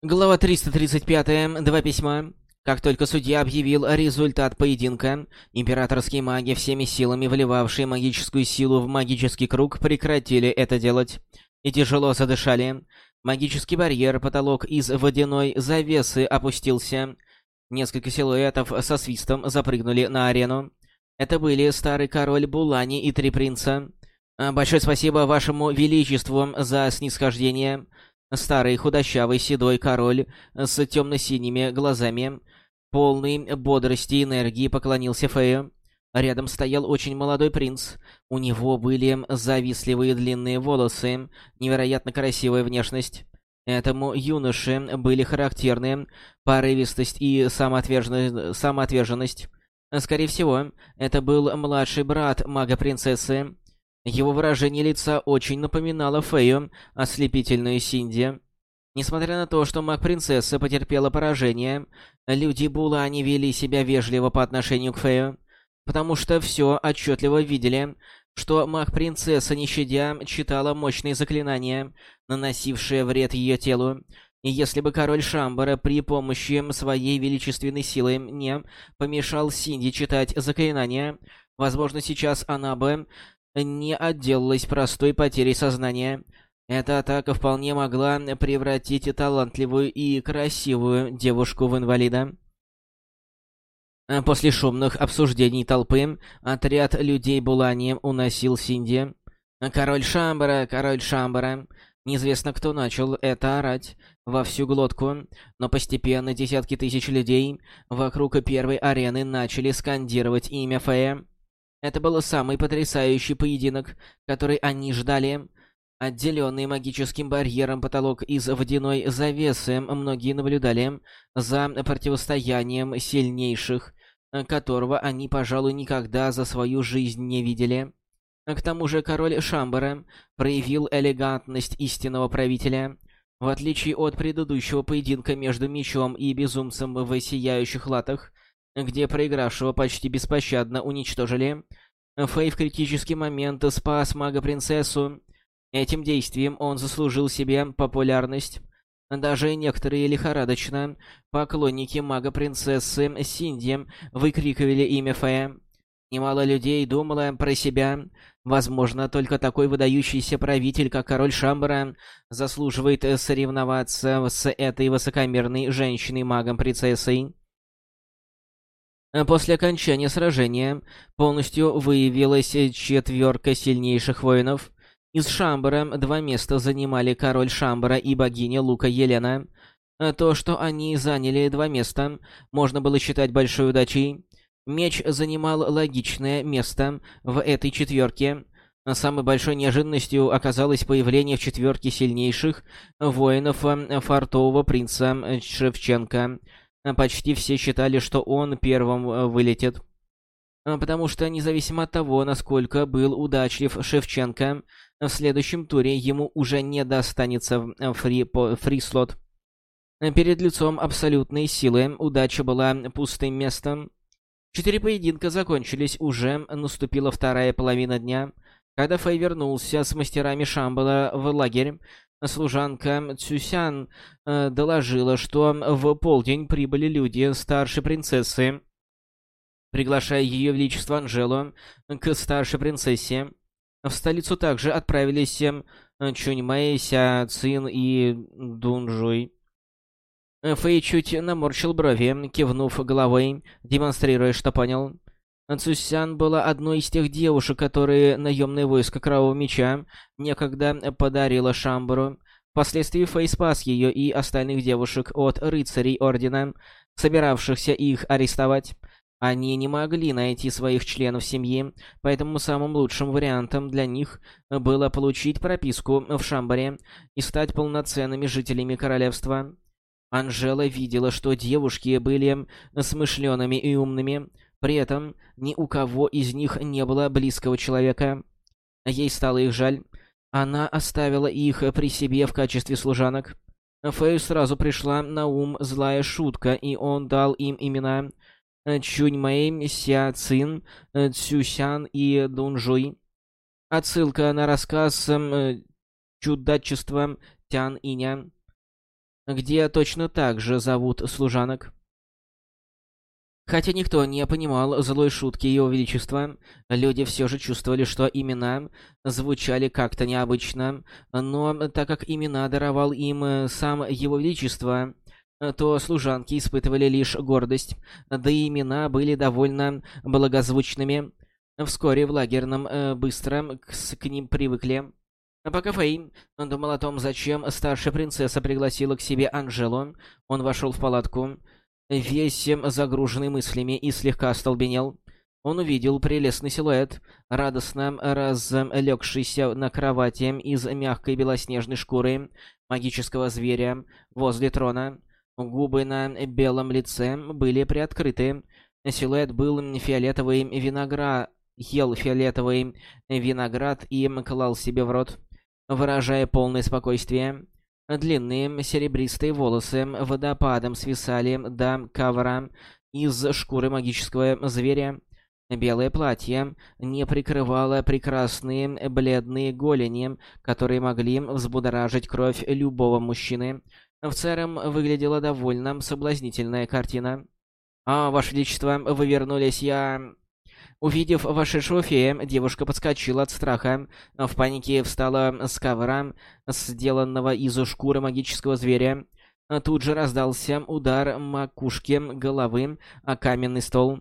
Глава 335. Два письма. Как только судья объявил результат поединка, императорские маги, всеми силами вливавшие магическую силу в магический круг, прекратили это делать. И тяжело задышали. Магический барьер, потолок из водяной завесы опустился. Несколько силуэтов со свистом запрыгнули на арену. Это были старый король Булани и три принца. Большое спасибо вашему величеству за снисхождение. Старый худощавый седой король с темно-синими глазами, полный бодрости и энергии, поклонился Фею. Рядом стоял очень молодой принц. У него были завистливые длинные волосы, невероятно красивая внешность. Этому юноше были характерны порывистость и самоотверженность. Скорее всего, это был младший брат мага-принцессы. Его выражение лица очень напоминало Фею, ослепительную Синди. Несмотря на то, что маг-принцесса потерпела поражение, люди Булани вели себя вежливо по отношению к Фею, потому что все отчетливо видели, что маг-принцесса, не щадя, читала мощные заклинания, наносившие вред ее телу, и если бы король Шамбара при помощи своей величественной силы не помешал Синди читать заклинания, возможно, сейчас она бы не отделалась простой потерей сознания. Эта атака вполне могла превратить талантливую и красивую девушку в инвалида. После шумных обсуждений толпы, отряд людей Булани уносил Синди. «Король Шамбара! Король Шамбара!» Неизвестно, кто начал это орать во всю глотку, но постепенно десятки тысяч людей вокруг первой арены начали скандировать имя Фея. Это был самый потрясающий поединок, который они ждали. Отделенный магическим барьером потолок из водяной завесы, многие наблюдали за противостоянием сильнейших, которого они, пожалуй, никогда за свою жизнь не видели. К тому же король Шамбара проявил элегантность истинного правителя. В отличие от предыдущего поединка между мечом и безумцем в сияющих латах, где проигравшего почти беспощадно уничтожили. Фэй в критический момент спас мага-принцессу. Этим действием он заслужил себе популярность. Даже некоторые лихорадочно поклонники мага-принцессы Синди выкрикивали имя Фэя. Немало людей думало про себя. Возможно, только такой выдающийся правитель, как король Шамбара, заслуживает соревноваться с этой высокомерной женщиной-магом-принцессой. Э, после окончания сражения полностью выявилась четверка сильнейших воинов. Из Шамбара два места занимали король Шамбара и богиня Лука Елена. Э, то, что они заняли два места, можно было считать большой удачей. Меч занимал логичное место в этой четверке. Самой большой неожиданностью оказалось появление в четверке сильнейших воинов э, фартового принца Шевченко — почти все считали, что он первым э, вылетит. Э, потому что, независимо от того, насколько был удачлив Шевченко, в следующем туре ему уже не достанется фри-слот. Перед лицом абсолютной силы удача была пустым местом. Четыре поединка закончились уже, наступила вторая половина дня. Когда Фэй вернулся с мастерами Шамбала в лагерь, Служанка Цюсян э, доложила, что в полдень прибыли люди старшей принцессы, приглашая ее величество Анжелу к старшей принцессе. В столицу также отправились э, Чуньмэй, Ся Цин и Дунжуй. Фэй чуть наморщил брови, кивнув головой, демонстрируя, что понял. Цусян была одной из тех девушек, которые наемное войско Кровавого Меча некогда подарила Шамбару. Впоследствии Фэй спас ее и остальных девушек от рыцарей Ордена, собиравшихся их арестовать. Они не могли найти своих членов семьи, поэтому самым лучшим вариантом для них было получить прописку в Шамбаре и стать полноценными жителями королевства. Анжела видела, что девушки были смышленными и умными, при этом ни у кого из них не было близкого человека. Ей стало их жаль. Она оставила их при себе в качестве служанок. Фэю сразу пришла на ум злая шутка, и он дал им имена Чуньмэй, Ся Цин, Цюсян и Дунжуй. Отсылка на рассказ «Чудачество Тян Иня». где точно так же зовут служанок. Хотя никто не понимал злой шутки Его Величества, люди все же чувствовали, что имена звучали как-то необычно, но так как имена даровал им сам Его Величество, то служанки испытывали лишь гордость, да и имена были довольно благозвучными. Вскоре в лагерном э, быстро к, ним привыкли. Пока Фэй думал о том, зачем старшая принцесса пригласила к себе Анжелу, он вошел в палатку весь загруженный мыслями и слегка остолбенел. Он увидел прелестный силуэт, радостно разлегшийся на кровати из мягкой белоснежной шкуры магического зверя возле трона. Губы на белом лице были приоткрыты. Силуэт был фиолетовый виноград, ел фиолетовый виноград и клал себе в рот, выражая полное спокойствие. Длинные серебристые волосы водопадом свисали до ковра из шкуры магического зверя. Белое платье не прикрывало прекрасные бледные голени, которые могли взбудоражить кровь любого мужчины. В целом выглядела довольно соблазнительная картина. «А, Ваше Величество, вы вернулись, я...» Увидев вошедшего фея, девушка подскочила от страха. В панике встала с ковра, сделанного из шкуры магического зверя. Тут же раздался удар макушки головы о каменный стол.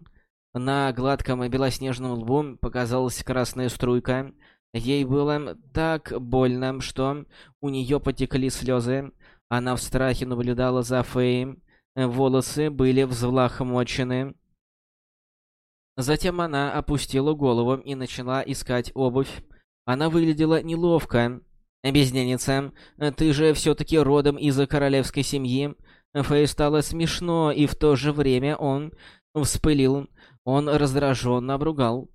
На гладком белоснежном лбу показалась красная струйка. Ей было так больно, что у нее потекли слезы. Она в страхе наблюдала за Феем. Волосы были взлохмочены. Затем она опустила голову и начала искать обувь. Она выглядела неловко. «Безденница, ты же все-таки родом из королевской семьи». Фэй стало смешно, и в то же время он вспылил. Он раздраженно обругал.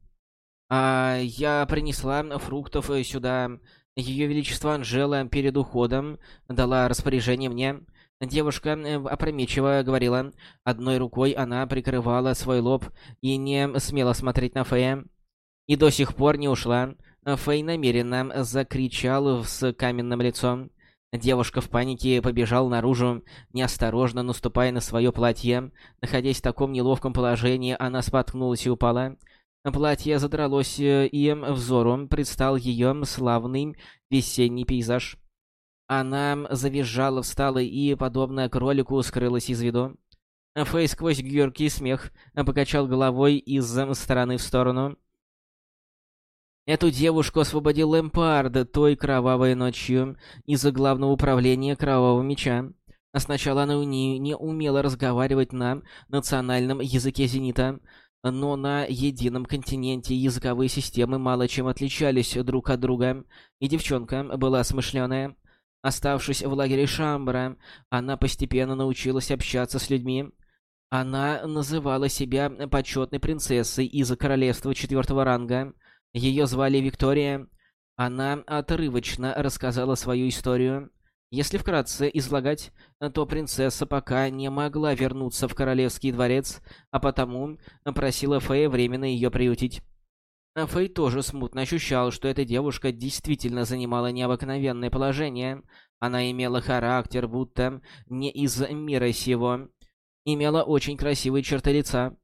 «А я принесла фруктов сюда. Ее Величество Анжела перед уходом дала распоряжение мне. Девушка э, опрометчиво говорила. Одной рукой она прикрывала свой лоб и не смела смотреть на Фея. И до сих пор не ушла. Фэй намеренно закричал с каменным лицом. Девушка в панике побежала наружу, неосторожно наступая на свое платье. Находясь в таком неловком положении, она споткнулась и упала. Платье задралось, э, и взору предстал ее славный весенний пейзаж. Она завизжала, встала и, подобно кролику, скрылась из виду. Фэй сквозь гюркий смех покачал головой из стороны в сторону. Эту девушку освободил Лэмпард той кровавой ночью из-за главного управления Кровавого Меча. Сначала она не, не умела разговаривать на национальном языке Зенита, но на едином континенте языковые системы мало чем отличались друг от друга, и девчонка была смышленая. Оставшись в лагере Шамбара, она постепенно научилась общаться с людьми. Она называла себя почетной принцессой из королевства четвертого ранга. Ее звали Виктория. Она отрывочно рассказала свою историю. Если вкратце излагать, то принцесса пока не могла вернуться в королевский дворец, а потому просила Фея временно ее приютить. Фэй тоже смутно ощущал, что эта девушка действительно занимала необыкновенное положение. Она имела характер, будто не из мира сего. Имела очень красивые черты лица.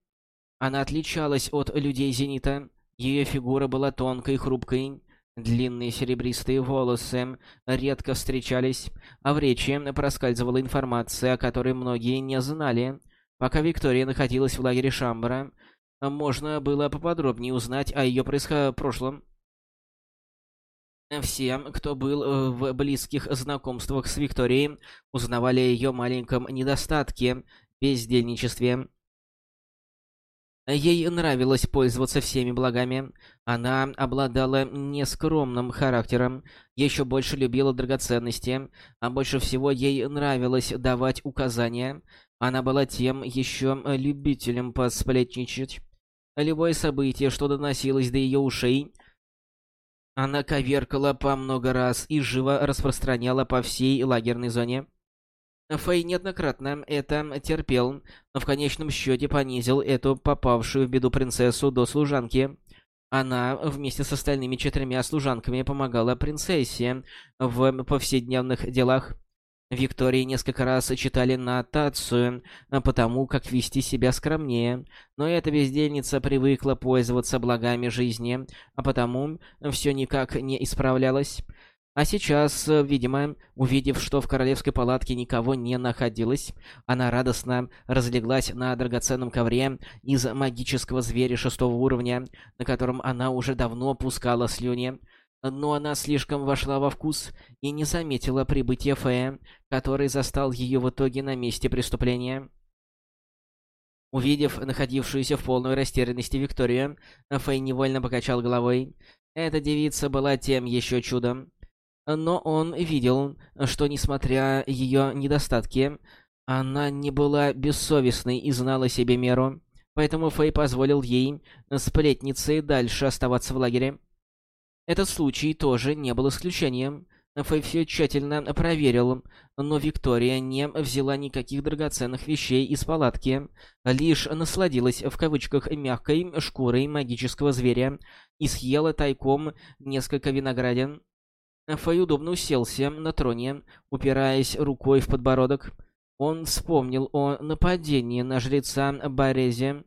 Она отличалась от людей Зенита. Ее фигура была тонкой и хрупкой. Длинные серебристые волосы редко встречались, а в речи проскальзывала информация, о которой многие не знали. Пока Виктория находилась в лагере Шамбара, можно было поподробнее узнать о ее происход... прошлом. Всем, кто был э, в близких знакомствах с Викторией, узнавали о ее маленьком недостатке – бездельничестве. Ей нравилось пользоваться всеми благами. Она обладала нескромным характером, еще больше любила драгоценности, а больше всего ей нравилось давать указания. Она была тем еще любителем посплетничать. Любое событие, что доносилось до ее ушей, она коверкала по много раз и живо распространяла по всей лагерной зоне. Фэй неоднократно это терпел, но в конечном счете понизил эту попавшую в беду принцессу до служанки. Она вместе с остальными четырьмя служанками помогала принцессе в повседневных делах. Виктории несколько раз читали нотацию а, по тому, как вести себя скромнее, но эта бездельница привыкла пользоваться благами жизни, а потому все никак не исправлялось. А сейчас, видимо, увидев, что в королевской палатке никого не находилось, она радостно разлеглась на драгоценном ковре из магического зверя шестого уровня, на котором она уже давно пускала слюни но она слишком вошла во вкус и не заметила прибытия Фея, который застал ее в итоге на месте преступления. Увидев находившуюся в полной растерянности Викторию, Фэй невольно покачал головой. Эта девица была тем еще чудом. Но он видел, что, несмотря ее недостатки, она не была бессовестной и знала себе меру. Поэтому Фэй позволил ей, сплетнице, дальше оставаться в лагере. Этот случай тоже не был исключением. Фэй все тщательно проверил, но Виктория не взяла никаких драгоценных вещей из палатки, лишь насладилась в кавычках мягкой шкурой магического зверя и съела тайком несколько виноградин. Фэй удобно уселся на троне, упираясь рукой в подбородок. Он вспомнил о нападении на жреца Борезе,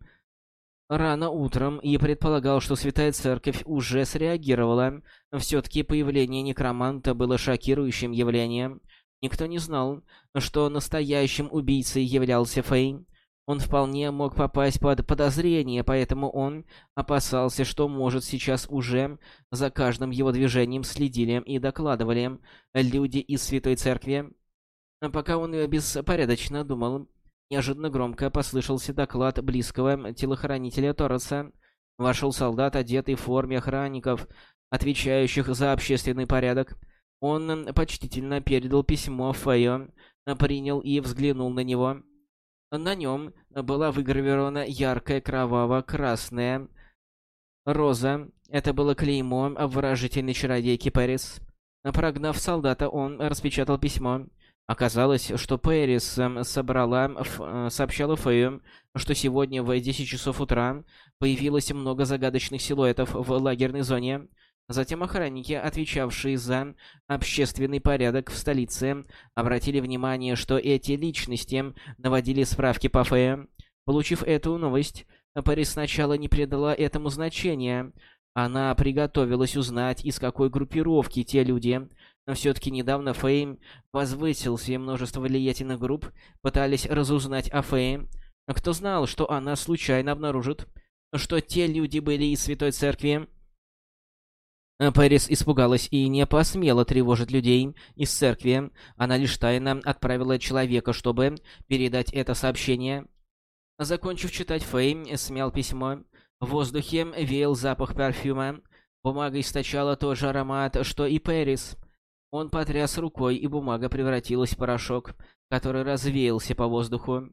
рано утром и предполагал, что Святая Церковь уже среагировала. Все-таки появление некроманта было шокирующим явлением. Никто не знал, что настоящим убийцей являлся Фэй. Он вполне мог попасть под подозрение, поэтому он опасался, что, может, сейчас уже за каждым его движением следили и докладывали люди из Святой Церкви. Пока он беспорядочно думал, Неожиданно громко послышался доклад близкого телохранителя Тороса. Вошел солдат, одетый в форме охранников, отвечающих за общественный порядок. Он почтительно передал письмо Фэйо, принял и взглянул на него. На нем была выгравирована яркая кроваво-красная роза. Это было клеймо выражительной чародейки Пэрис. Прогнав солдата, он распечатал письмо. Оказалось, что Пэрис эм, собрала, э, сообщала Фэю, что сегодня в 10 часов утра появилось много загадочных силуэтов в лагерной зоне. Затем охранники, отвечавшие за общественный порядок в столице, обратили внимание, что эти личности наводили справки по Фэю. Получив эту новость, Пэрис сначала не придала этому значения. Она приготовилась узнать, из какой группировки те люди, но все-таки недавно Фейм возвысился, и множество влиятельных групп пытались разузнать о Фейм. Кто знал, что она случайно обнаружит, что те люди были из Святой Церкви? Пэрис испугалась и не посмела тревожить людей из церкви. Она лишь тайно отправила человека, чтобы передать это сообщение. Закончив читать, Фейм смял письмо. В воздухе веял запах парфюма. Бумага источала тот же аромат, что и Пэрис. Он потряс рукой, и бумага превратилась в порошок, который развеялся по воздуху.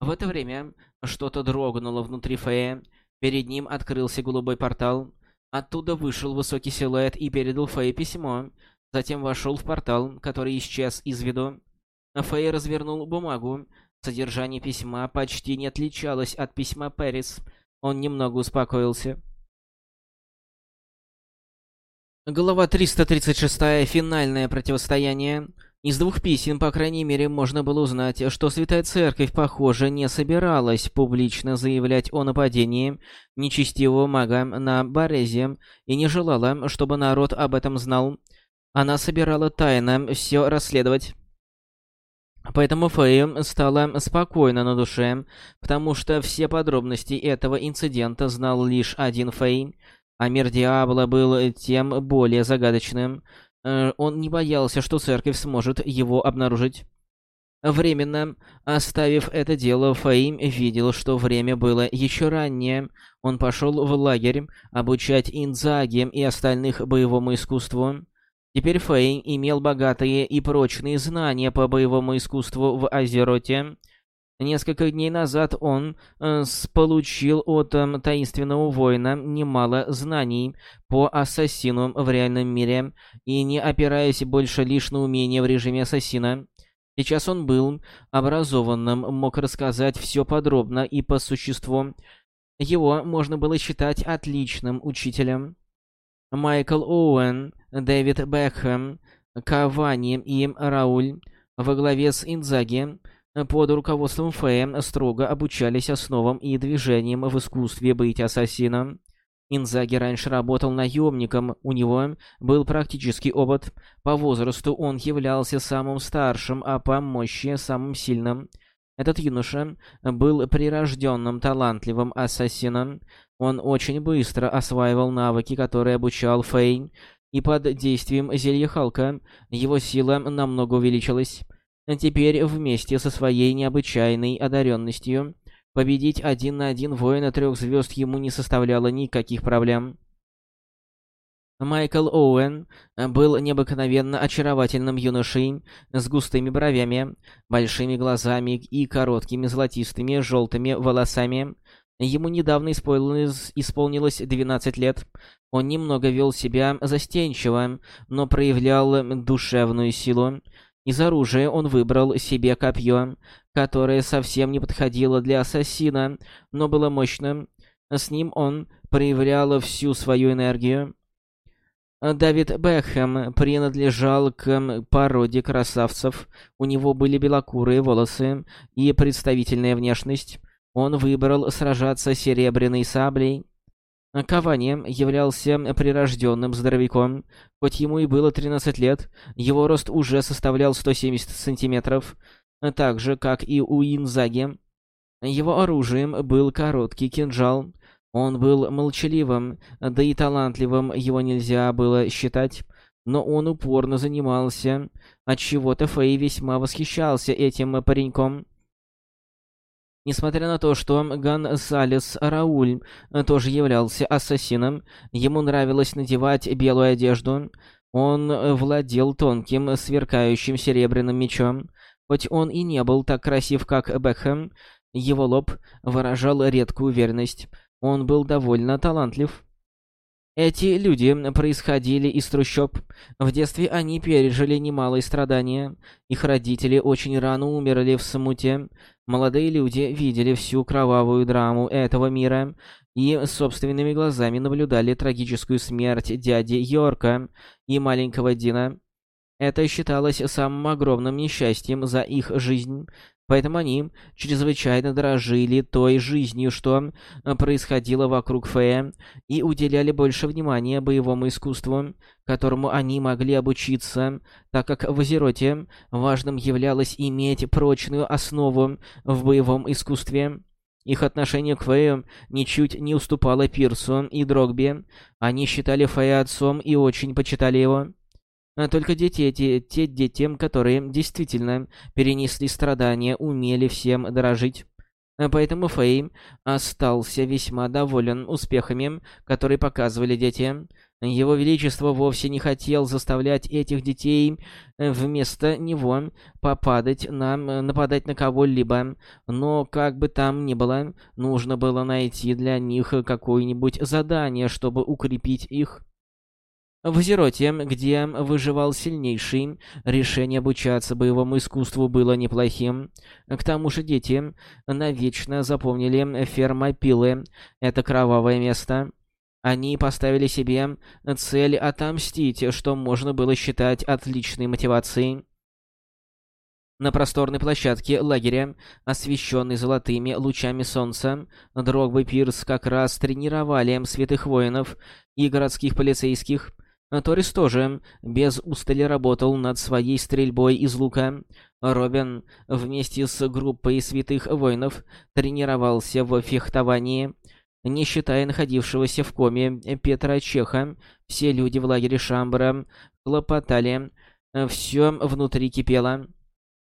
В это время что-то дрогнуло внутри Фея. Перед ним открылся голубой портал. Оттуда вышел высокий силуэт и передал Фее письмо. Затем вошел в портал, который исчез из виду. Фэй развернул бумагу. Содержание письма почти не отличалось от письма Пэрис. Он немного успокоился. Глава 336. Финальное противостояние. Из двух писем, по крайней мере, можно было узнать, что Святая Церковь, похоже, не собиралась публично заявлять о нападении нечестивого мага на Борезе и не желала, чтобы народ об этом знал. Она собирала тайно все расследовать. Поэтому Фэй стала спокойно на душе, потому что все подробности этого инцидента знал лишь один Фэй — а мир Диабло был тем более загадочным. Э, он не боялся, что церковь сможет его обнаружить. Временно оставив это дело, Фаим видел, что время было еще раннее. Он пошел в лагерь обучать Инзаги и остальных боевому искусству. Теперь Фейм имел богатые и прочные знания по боевому искусству в Азероте. Несколько дней назад он э, получил от э, таинственного воина немало знаний по ассасину в реальном мире, и не опираясь больше лишь на умения в режиме ассасина, сейчас он был образованным, мог рассказать все подробно и по существу. Его можно было считать отличным учителем. Майкл Оуэн, Дэвид Бекхэм, Кавани и Рауль во главе с Инзаги под руководством Фэя строго обучались основам и движениям в искусстве быть ассасином. Инзаги раньше работал наемником, у него был практический опыт. По возрасту он являлся самым старшим, а по мощи самым сильным. Этот юноша был прирожденным талантливым ассасином. Он очень быстро осваивал навыки, которые обучал Фэй, и под действием зелья Халка его сила намного увеличилась. Теперь вместе со своей необычайной одаренностью победить один на один воина трех звезд ему не составляло никаких проблем. Майкл Оуэн был необыкновенно очаровательным юношей с густыми бровями, большими глазами и короткими золотистыми желтыми волосами. Ему недавно исполнилось, исполнилось 12 лет. Он немного вел себя застенчиво, но проявлял душевную силу. Из оружия он выбрал себе копье, которое совсем не подходило для ассасина, но было мощным. С ним он проявлял всю свою энергию. Давид Бекхэм принадлежал к породе красавцев. У него были белокурые волосы и представительная внешность. Он выбрал сражаться серебряной саблей. Кавани являлся прирожденным здоровяком. Хоть ему и было 13 лет, его рост уже составлял 170 сантиметров, так же, как и у Инзаги. Его оружием был короткий кинжал. Он был молчаливым, да и талантливым его нельзя было считать, но он упорно занимался, отчего-то Фэй весьма восхищался этим пареньком. Несмотря на то, что Гонсалес Рауль тоже являлся ассасином, ему нравилось надевать белую одежду. Он владел тонким, сверкающим серебряным мечом. Хоть он и не был так красив, как Бекхэм, его лоб выражал редкую уверенность. Он был довольно талантлив. Эти люди происходили из трущоб. В детстве они пережили немалые страдания. Их родители очень рано умерли в смуте. Молодые люди видели всю кровавую драму этого мира и собственными глазами наблюдали трагическую смерть дяди Йорка и маленького Дина. Это считалось самым огромным несчастьем за их жизнь. Поэтому они чрезвычайно дорожили той жизнью, что э, происходило вокруг Фея, и уделяли больше внимания боевому искусству, которому они могли обучиться, так как в Азероте важным являлось иметь прочную основу в боевом искусстве. Их отношение к Фею ничуть не уступало Пирсу и Дрогби. Они считали Фея отцом и очень почитали его. А только дети эти, те детям, которые действительно перенесли страдания, умели всем дорожить. А поэтому Фэй остался весьма доволен успехами, которые показывали дети. Его Величество вовсе не хотел заставлять этих детей э, вместо него попадать на, нападать на кого-либо, но как бы там ни было, нужно было найти для них какое-нибудь задание, чтобы укрепить их. В Зероте, где выживал сильнейший, решение обучаться боевому искусству было неплохим. К тому же дети навечно запомнили фермопилы. Это кровавое место. Они поставили себе цель отомстить, что можно было считать отличной мотивацией. На просторной площадке лагеря, освещенной золотыми лучами солнца, Дрогба Пирс как раз тренировали святых воинов и городских полицейских. Торис тоже без устали работал над своей стрельбой из лука. Робин вместе с группой святых воинов тренировался в фехтовании. Не считая находившегося в коме Петра Чеха, все люди в лагере Шамбара хлопотали. Все внутри кипело.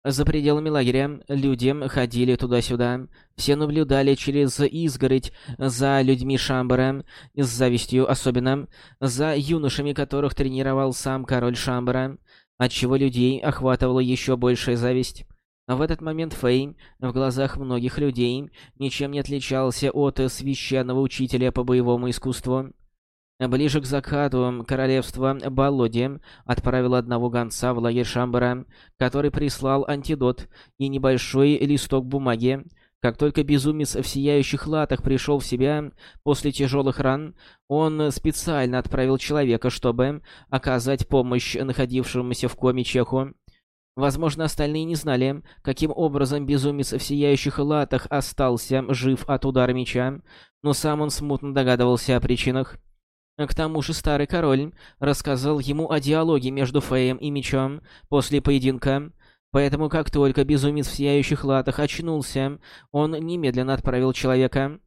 За пределами лагеря люди ходили туда-сюда. Все наблюдали через изгородь за людьми Шамбара, с завистью особенно, за юношами, которых тренировал сам король Шамбара, отчего людей охватывала еще большая зависть. В этот момент Фэй в глазах многих людей ничем не отличался от священного учителя по боевому искусству. Ближе к закату королевство Балоди отправило одного гонца в лагерь Шамбара, который прислал антидот и небольшой листок бумаги. Как только безумец в сияющих латах пришел в себя после тяжелых ран, он специально отправил человека, чтобы оказать помощь находившемуся в коме Чеху. Возможно, остальные не знали, каким образом безумец в сияющих латах остался жив от удара меча, но сам он смутно догадывался о причинах. К тому же старый король рассказал ему о диалоге между Феем и мечом после поединка, поэтому как только безумец в сияющих латах очнулся, он немедленно отправил человека.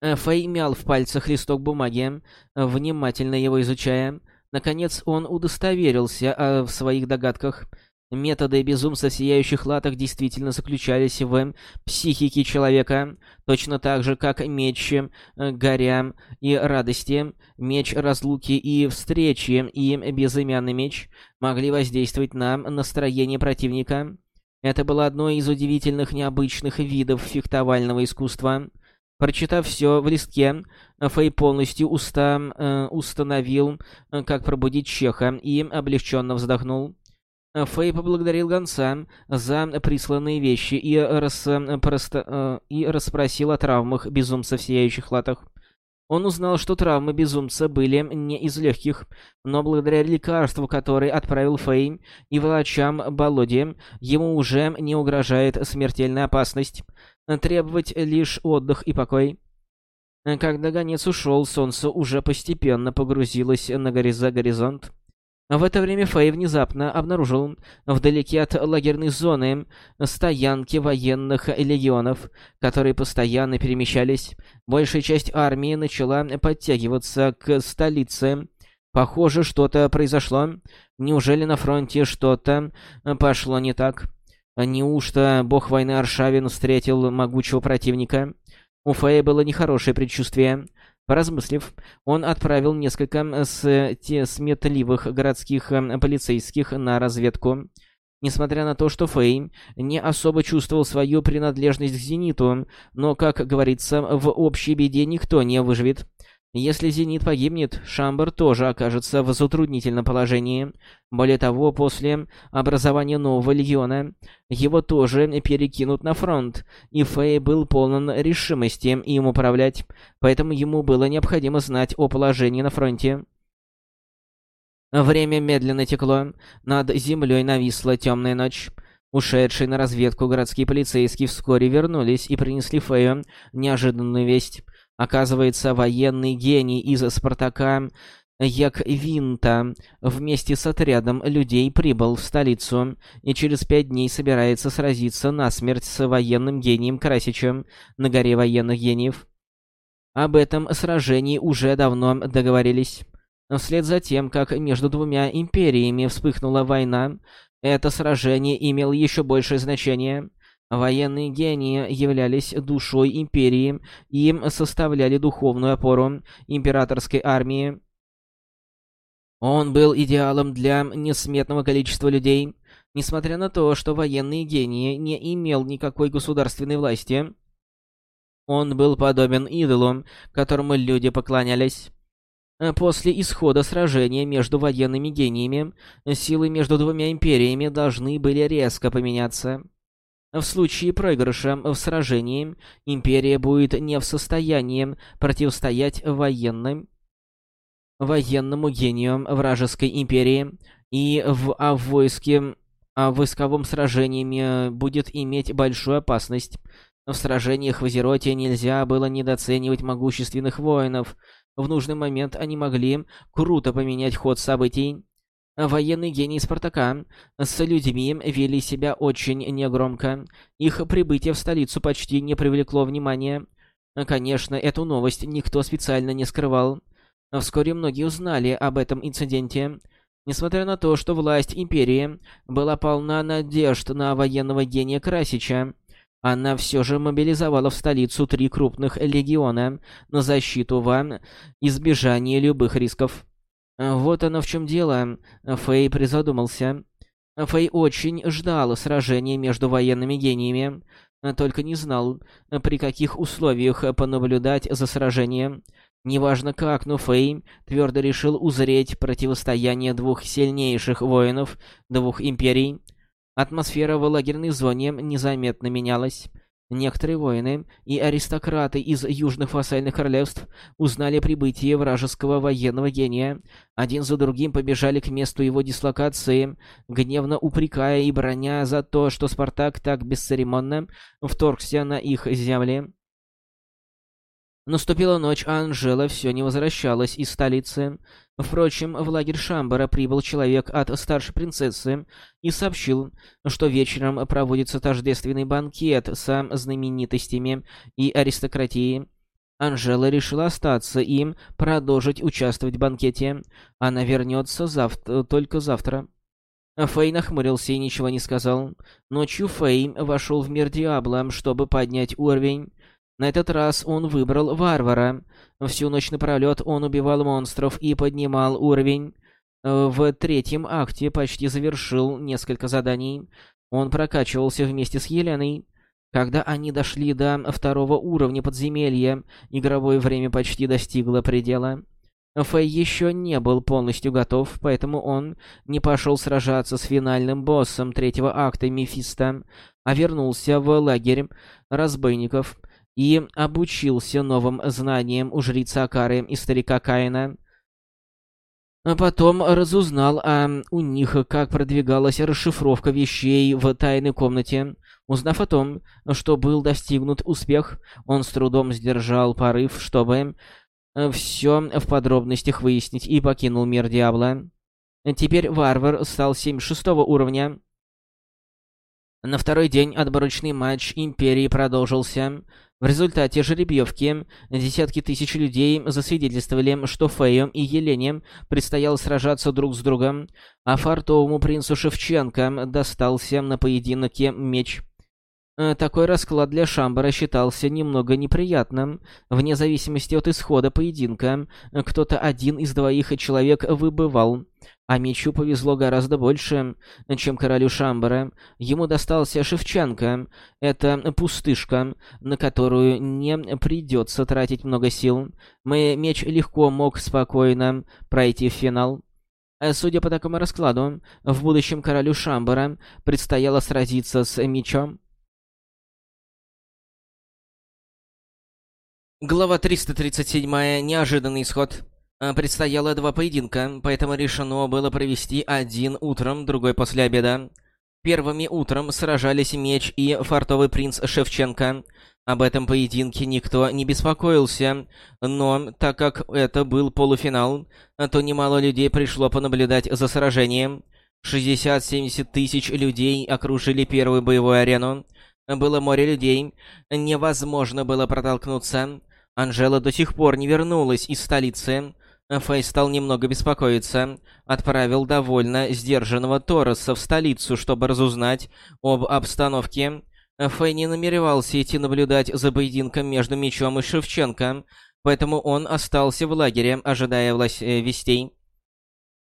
Фэй мял в пальцах листок бумаги, внимательно его изучая. Наконец он удостоверился а, в своих догадках. Методы безумца в сияющих латах действительно заключались в психике человека, точно так же, как меч э, горя и радости, меч разлуки и встречи и безымянный меч могли воздействовать на настроение противника. Это было одно из удивительных необычных видов фехтовального искусства — Прочитав все в листке, Фэй полностью уста, э, установил, э, как пробудить Чеха, и облегченно вздохнул. Фэй поблагодарил гонца за присланные вещи и, рас, просто, э, и расспросил о травмах безумца в сияющих латах. Он узнал, что травмы безумца были не из легких, но благодаря лекарству, которое отправил Фэй и врачам Болоди, ему уже не угрожает смертельная опасность требовать лишь отдых и покой. Когда гонец ушел, солнце уже постепенно погрузилось на горизонт. В это время Фэй внезапно обнаружил вдалеке от лагерной зоны стоянки военных легионов, которые постоянно перемещались. Большая часть армии начала подтягиваться к столице. Похоже, что-то произошло. Неужели на фронте что-то пошло не так? Неужто бог войны Аршавин встретил могучего противника? У Фея было нехорошее предчувствие. Поразмыслив, он отправил несколько сметливых городских полицейских на разведку. Несмотря на то, что Фэй не особо чувствовал свою принадлежность к Зениту, но, как говорится, в общей беде никто не выживет. Если Зенит погибнет, Шамбар тоже окажется в затруднительном положении. Более того, после образования нового легиона, его тоже перекинут на фронт, и Фэй был полон решимости им управлять, поэтому ему было необходимо знать о положении на фронте. Время медленно текло, над землей нависла темная ночь. Ушедшие на разведку городские полицейские вскоре вернулись и принесли Фэю неожиданную весть. Оказывается, военный гений из Спартака Яквинта вместе с отрядом людей прибыл в столицу и через пять дней собирается сразиться насмерть с военным гением Красичем на горе военных гениев. Об этом сражении уже давно договорились. Вслед за тем, как между двумя империями вспыхнула война, это сражение имело еще большее значение — Военные гении являлись душой империи и составляли духовную опору императорской армии. Он был идеалом для несметного количества людей. Несмотря на то, что военные гении не имел никакой государственной власти, он был подобен идолу, которому люди поклонялись. После исхода сражения между военными гениями, силы между двумя империями должны были резко поменяться. В случае проигрыша в сражении империя будет не в состоянии противостоять военным военному гению вражеской империи и в а в войске а в войсковом сражении будет иметь большую опасность. В сражениях в Азероте нельзя было недооценивать могущественных воинов. В нужный момент они могли круто поменять ход событий. Военный гений Спартака с людьми вели себя очень негромко. Их прибытие в столицу почти не привлекло внимания. Конечно, эту новость никто специально не скрывал. Вскоре многие узнали об этом инциденте. Несмотря на то, что власть Империи была полна надежд на военного гения Красича, она все же мобилизовала в столицу три крупных легиона на защиту во избежание любых рисков. Э, вот оно в чем дело. Фэй призадумался. Фэй очень ждал сражения между военными гениями, только не знал, при каких условиях понаблюдать за сражением. Неважно как, но Фэй твердо решил узреть противостояние двух сильнейших воинов двух империй. Атмосфера в лагерной зоне незаметно менялась. Некоторые воины и аристократы из южных вассальных королевств узнали прибытие вражеского военного гения. Один за другим побежали к месту его дислокации, гневно упрекая и броня за то, что Спартак так бесцеремонно вторгся на их земли. Наступила ночь, а Анжела все не возвращалась из столицы. Впрочем, в лагерь Шамбара прибыл человек от старшей принцессы и сообщил, что вечером проводится тождественный банкет со знаменитостями и аристократией. Анжела решила остаться и продолжить участвовать в банкете. Она вернется завтра, только завтра. Фэй нахмурился и ничего не сказал. Ночью Фэй вошел в мир Диабло, чтобы поднять уровень. На этот раз он выбрал варвара. Всю ночь напролёт он убивал монстров и поднимал уровень. В третьем акте почти завершил несколько заданий. Он прокачивался вместе с Еленой. Когда они дошли до второго уровня подземелья, игровое время почти достигло предела. Фэй еще не был полностью готов, поэтому он не пошел сражаться с финальным боссом третьего акта Мефисто, а вернулся в лагерь разбойников — и обучился новым знаниям у жрица Акары и старика Каина. А потом разузнал а у них, как продвигалась расшифровка вещей в тайной комнате. Узнав о том, что был достигнут успех, он с трудом сдержал порыв, чтобы э, все в подробностях выяснить, и покинул мир Диабло. Теперь варвар стал 76 уровня. На второй день отборочный матч Империи продолжился. В результате жеребьевки десятки тысяч людей засвидетельствовали, что Фею и Елене предстояло сражаться друг с другом, а фартовому принцу Шевченко достался на поединке меч. Э, такой расклад для Шамбара считался немного неприятным. Вне зависимости от исхода поединка, кто-то один из двоих человек выбывал. А мечу повезло гораздо больше, чем королю Шамбара. Ему достался Шевченко. Это пустышка, на которую не придется тратить много сил. Мой меч легко мог спокойно пройти в финал. Судя по такому раскладу, в будущем королю Шамбара предстояло сразиться с мечом. Глава 337. Неожиданный исход. Э, предстояло два поединка, поэтому решено было провести один утром, другой после обеда. Первыми утром сражались Меч и Фартовый принц Шевченко. Об этом поединке никто не беспокоился, но так как это был полуфинал, то немало людей пришло понаблюдать за сражением. 60-70 тысяч людей окружили первую боевую арену. Было море людей, невозможно было протолкнуться. Анжела до сих пор не вернулась из столицы. Фэй стал немного беспокоиться. Отправил довольно сдержанного Тороса в столицу, чтобы разузнать об обстановке. Фэй не намеревался идти наблюдать за поединком между Мечом и Шевченко, поэтому он остался в лагере, ожидая власть э, вестей.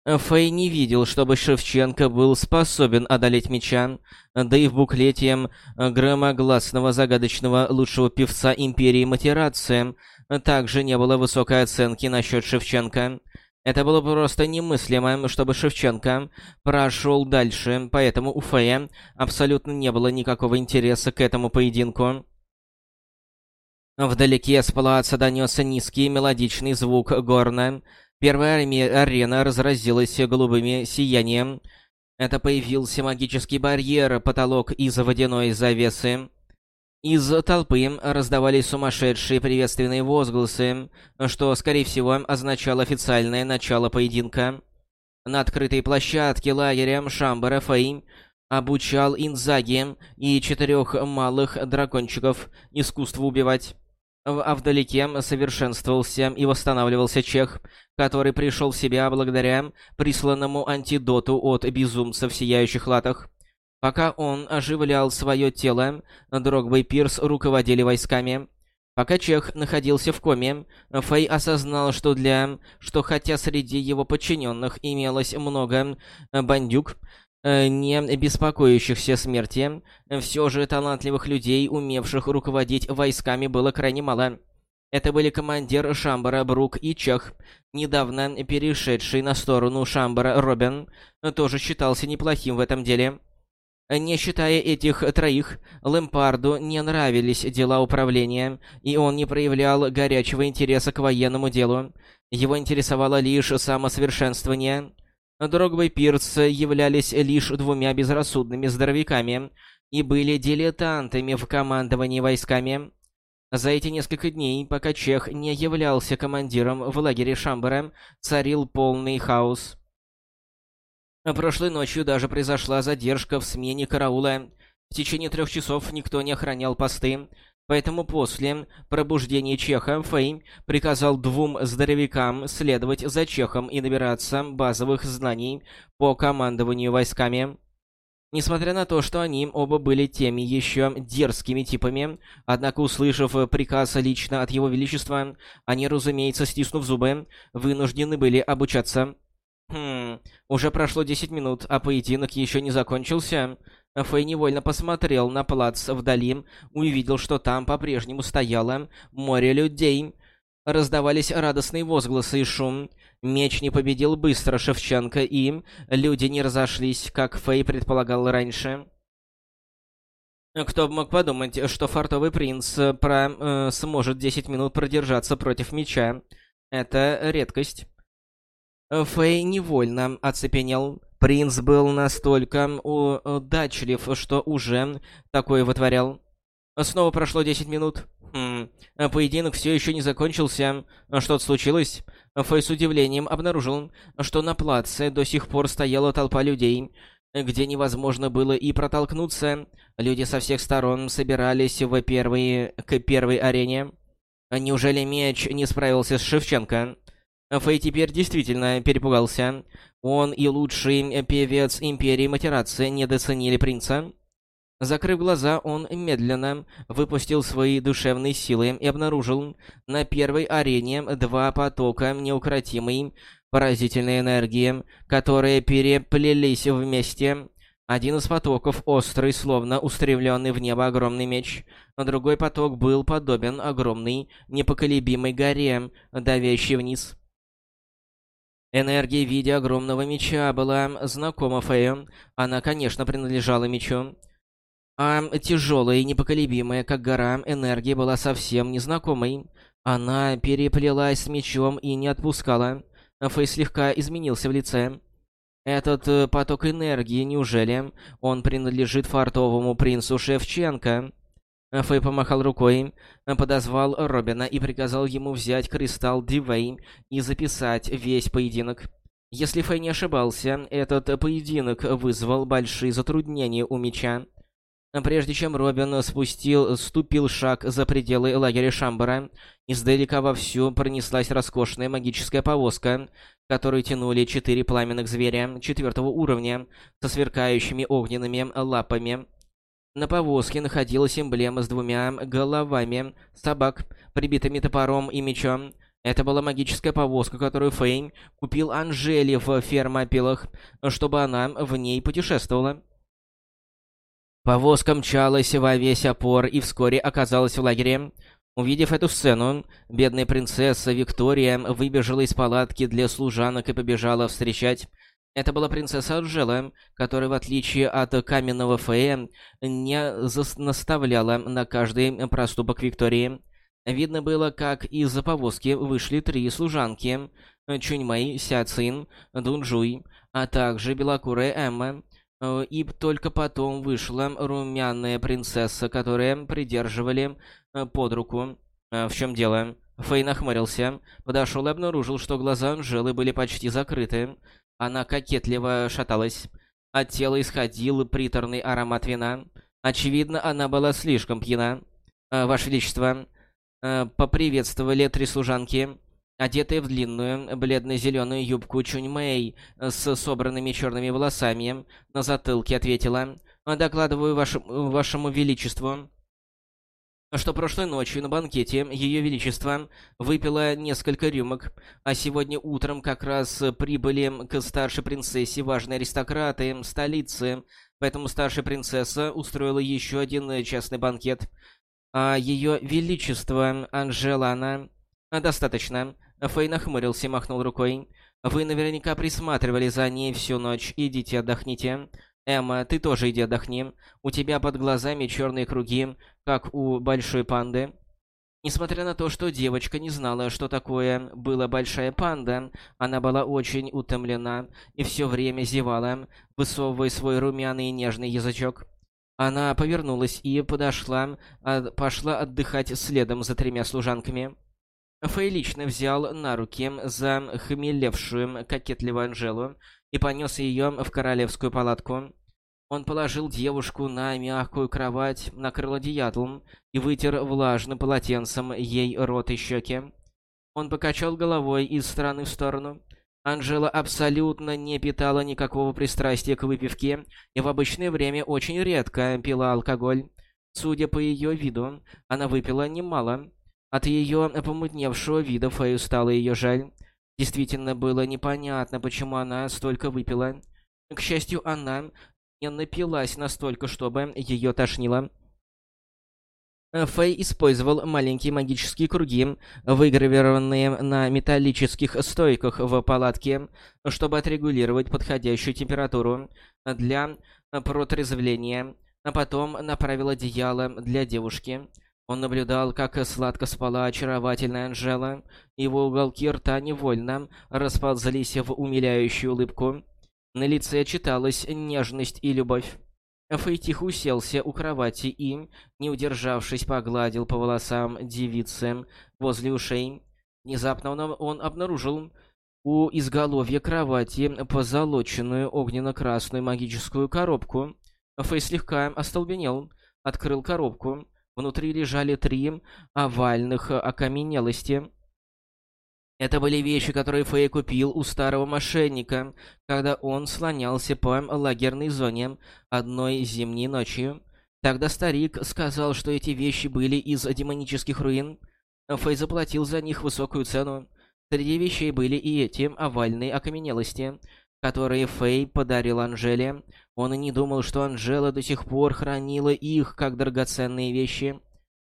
Фэй не видел, чтобы Шевченко был способен одолеть меча, да и в буклете громогласного загадочного лучшего певца Империи Матерация также не было высокой оценки насчет Шевченко. Это было просто немыслимо, чтобы Шевченко прошел дальше, поэтому у Фэя абсолютно не было никакого интереса к этому поединку. Вдалеке с плаца донесся низкий мелодичный звук горна. Первая арена разразилась голубыми сиянием. Это появился магический барьер, потолок из водяной завесы. Из толпы раздавались сумасшедшие приветственные возгласы, что, скорее всего, означало официальное начало поединка. На открытой площадке лагеря Шамбара Фэй обучал Инзаги и четырех малых дракончиков искусству убивать. А вдалеке совершенствовался и восстанавливался Чех, который пришел в себя благодаря присланному антидоту от безумцев в сияющих латах. Пока он оживлял свое тело, Дрогба и Пирс руководили войсками. Пока Чех находился в коме, Фэй осознал, что для... что хотя среди его подчиненных имелось много бандюк, Э, не беспокоящихся смерти, все же талантливых людей, умевших руководить войсками, было крайне мало. Это были командир Шамбара Брук и Чех, недавно перешедший на сторону Шамбара Робин, тоже считался неплохим в этом деле. Не считая этих троих, Лэмпарду не нравились дела управления, и он не проявлял горячего интереса к военному делу. Его интересовало лишь самосовершенствование. Дрогба и Пирс являлись лишь двумя безрассудными здоровяками и были дилетантами в командовании войсками. За эти несколько дней, пока Чех не являлся командиром в лагере Шамбера, царил полный хаос. Прошлой ночью даже произошла задержка в смене караула. В течение трех часов никто не охранял посты, поэтому после пробуждения Чеха Фэй приказал двум здоровякам следовать за Чехом и набираться базовых знаний по командованию войсками. Несмотря на то, что они оба были теми еще дерзкими типами, однако, услышав приказ лично от Его Величества, они, разумеется, стиснув зубы, вынуждены были обучаться. Хм, уже прошло 10 минут, а поединок еще не закончился. Фэй невольно посмотрел на плац вдали, увидел, что там по-прежнему стояло море людей. Раздавались радостные возгласы и шум. Меч не победил быстро Шевченко, и люди не разошлись, как Фэй предполагал раньше. Кто бы мог подумать, что фартовый принц про, э, сможет 10 минут продержаться против меча. Это редкость. Фэй невольно оцепенел. Принц был настолько удачлив, что уже такое вытворял. Снова прошло 10 минут. Хм, поединок все еще не закончился. Что-то случилось? Фэй с удивлением обнаружил, что на плаце до сих пор стояла толпа людей, где невозможно было и протолкнуться. Люди со всех сторон собирались в первой, к первой арене. Неужели меч не справился с Шевченко? Фэй теперь действительно перепугался. Он и лучший певец Империи Матерации недооценили принца. Закрыв глаза, он медленно выпустил свои душевные силы и обнаружил на первой арене два потока неукротимой, поразительной энергии, которые переплелись вместе. Один из потоков острый, словно устремленный в небо огромный меч, а другой поток был подобен огромной, непоколебимой горе, давящей вниз. Энергия в виде огромного меча была знакома Фэю. Она, конечно, принадлежала мечу. А тяжелая и непоколебимая, как гора, энергия была совсем незнакомой. Она переплелась с мечом и не отпускала. Фэй слегка изменился в лице. Этот э, поток энергии, неужели он принадлежит фартовому принцу Шевченко? Фэй помахал рукой, подозвал Робина и приказал ему взять кристалл Дивей и записать весь поединок. Если Фэй не ошибался, этот поединок вызвал большие затруднения у меча. Прежде чем Робин спустил, ступил шаг за пределы лагеря Шамбара, издалека вовсю пронеслась роскошная магическая повозка, которую тянули четыре пламенных зверя четвертого уровня со сверкающими огненными лапами. На повозке находилась эмблема с двумя головами собак, прибитыми топором и мечом. Это была магическая повозка, которую Фейм купил Анжели в фермопилах, чтобы она в ней путешествовала. Повозка мчалась во весь опор и вскоре оказалась в лагере. Увидев эту сцену, бедная принцесса Виктория выбежала из палатки для служанок и побежала встречать. Это была принцесса Анжела, которая, в отличие от каменного фея, не наставляла на каждый проступок Виктории. Видно было, как из-за повозки вышли три служанки — Чуньмэй, Сяцин, Дунжуй, а также белокурая Эмма. Э, и только потом вышла румяная принцесса, которая придерживали э, под руку. Э, в чем дело? Фэй нахмурился, подошел и обнаружил, что глаза Анжелы были почти закрыты. Она кокетливо шаталась. От тела исходил приторный аромат вина. Очевидно, она была слишком пьяна. «Ваше Величество», — поприветствовали три служанки. Одетая в длинную, бледно-зеленую юбку Чунь-Мэй с собранными черными волосами, на затылке ответила «Докладываю вашему, вашему величеству, что прошлой ночью на банкете Ее Величество выпило несколько рюмок, а сегодня утром как раз прибыли к старшей принцессе важные аристократы столицы, поэтому старшая принцесса устроила еще один частный банкет. А Ее Величество Анжелана... Достаточно. Фэй нахмурился и махнул рукой. «Вы наверняка присматривали за ней всю ночь. Идите отдохните. Эмма, ты тоже иди отдохни. У тебя под глазами черные круги, как у большой панды. Несмотря на то, что девочка не знала, что такое была большая панда, она была очень утомлена и все время зевала, высовывая свой румяный и нежный язычок. Она повернулась и подошла, а, пошла отдыхать следом за тремя служанками. Фэй лично взял на руки захмелевшую кокетливую Анжелу и понес ее в королевскую палатку. Он положил девушку на мягкую кровать, накрыл одеялом и вытер влажным полотенцем ей рот и щеки. Он покачал головой из стороны в сторону. Анжела абсолютно не питала никакого пристрастия к выпивке и в обычное время очень редко пила алкоголь. Судя по ее виду, она выпила немало. От ее помутневшего вида Фэю стало ее жаль. Действительно было непонятно, почему она столько выпила. К счастью, она не напилась настолько, чтобы ее тошнило. Фэй использовал маленькие магические круги, выгравированные на металлических стойках в палатке, чтобы отрегулировать подходящую температуру для протрезвления, а потом направил одеяло для девушки. Он наблюдал, как сладко спала очаровательная Анжела, его уголки рта невольно расползлись в умиляющую улыбку. На лице читалась нежность и любовь. Фейтих уселся у кровати и, не удержавшись, погладил по волосам девицы возле ушей. Внезапно он, он обнаружил у изголовья кровати позолоченную огненно-красную магическую коробку. Фей слегка остолбенел, открыл коробку. Внутри лежали три овальных окаменелости. Это были вещи, которые Фэй купил у старого мошенника, когда он слонялся по лагерной зоне одной зимней ночью. Тогда старик сказал, что эти вещи были из демонических руин. Фэй заплатил за них высокую цену. Среди вещей были и эти овальные окаменелости, которые Фэй подарил Анжеле. Он и не думал, что Анжела до сих пор хранила их как драгоценные вещи.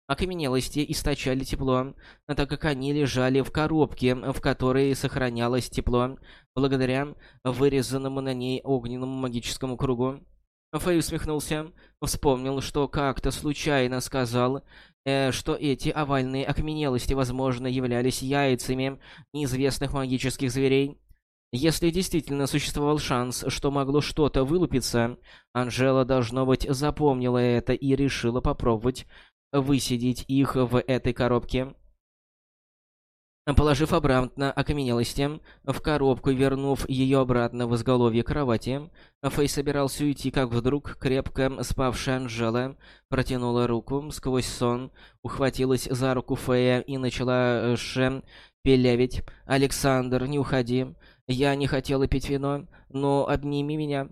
Окаменелости источали тепло, так как они лежали в коробке, в которой сохранялось тепло, благодаря вырезанному на ней огненному магическому кругу. Фэй усмехнулся, вспомнил, что как-то случайно сказал, э, что эти овальные окаменелости, возможно, являлись яйцами неизвестных магических зверей. Если действительно существовал шанс, что могло что-то вылупиться, Анжела, должно быть, запомнила это и решила попробовать высидеть их в этой коробке. Положив обратно окаменелости в коробку вернув ее обратно в изголовье кровати, Фэй собирался уйти, как вдруг крепко спавшая Анжела протянула руку сквозь сон, ухватилась за руку Фэя и начала шепелявить. «Александр, не уходи. Я не хотела пить вино, но обними меня».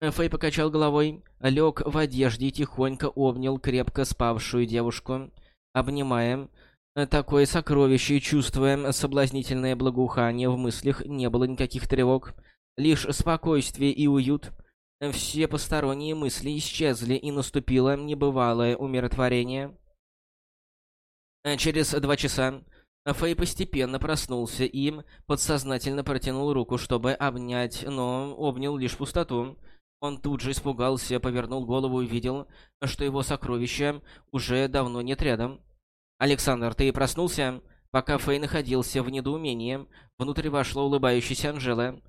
Фэй покачал головой, лег в одежде и тихонько обнял крепко спавшую девушку. Обнимая такое сокровище и чувствуя соблазнительное благоухание в мыслях, не было никаких тревог, лишь спокойствие и уют. Все посторонние мысли исчезли, и наступило небывалое умиротворение. Через два часа Фэй постепенно проснулся и подсознательно протянул руку, чтобы обнять, но обнял лишь пустоту. Он тут же испугался, повернул голову и увидел, что его сокровища уже давно нет рядом. «Александр, ты проснулся?» Пока Фэй находился в недоумении, внутрь вошла улыбающаяся Анжела.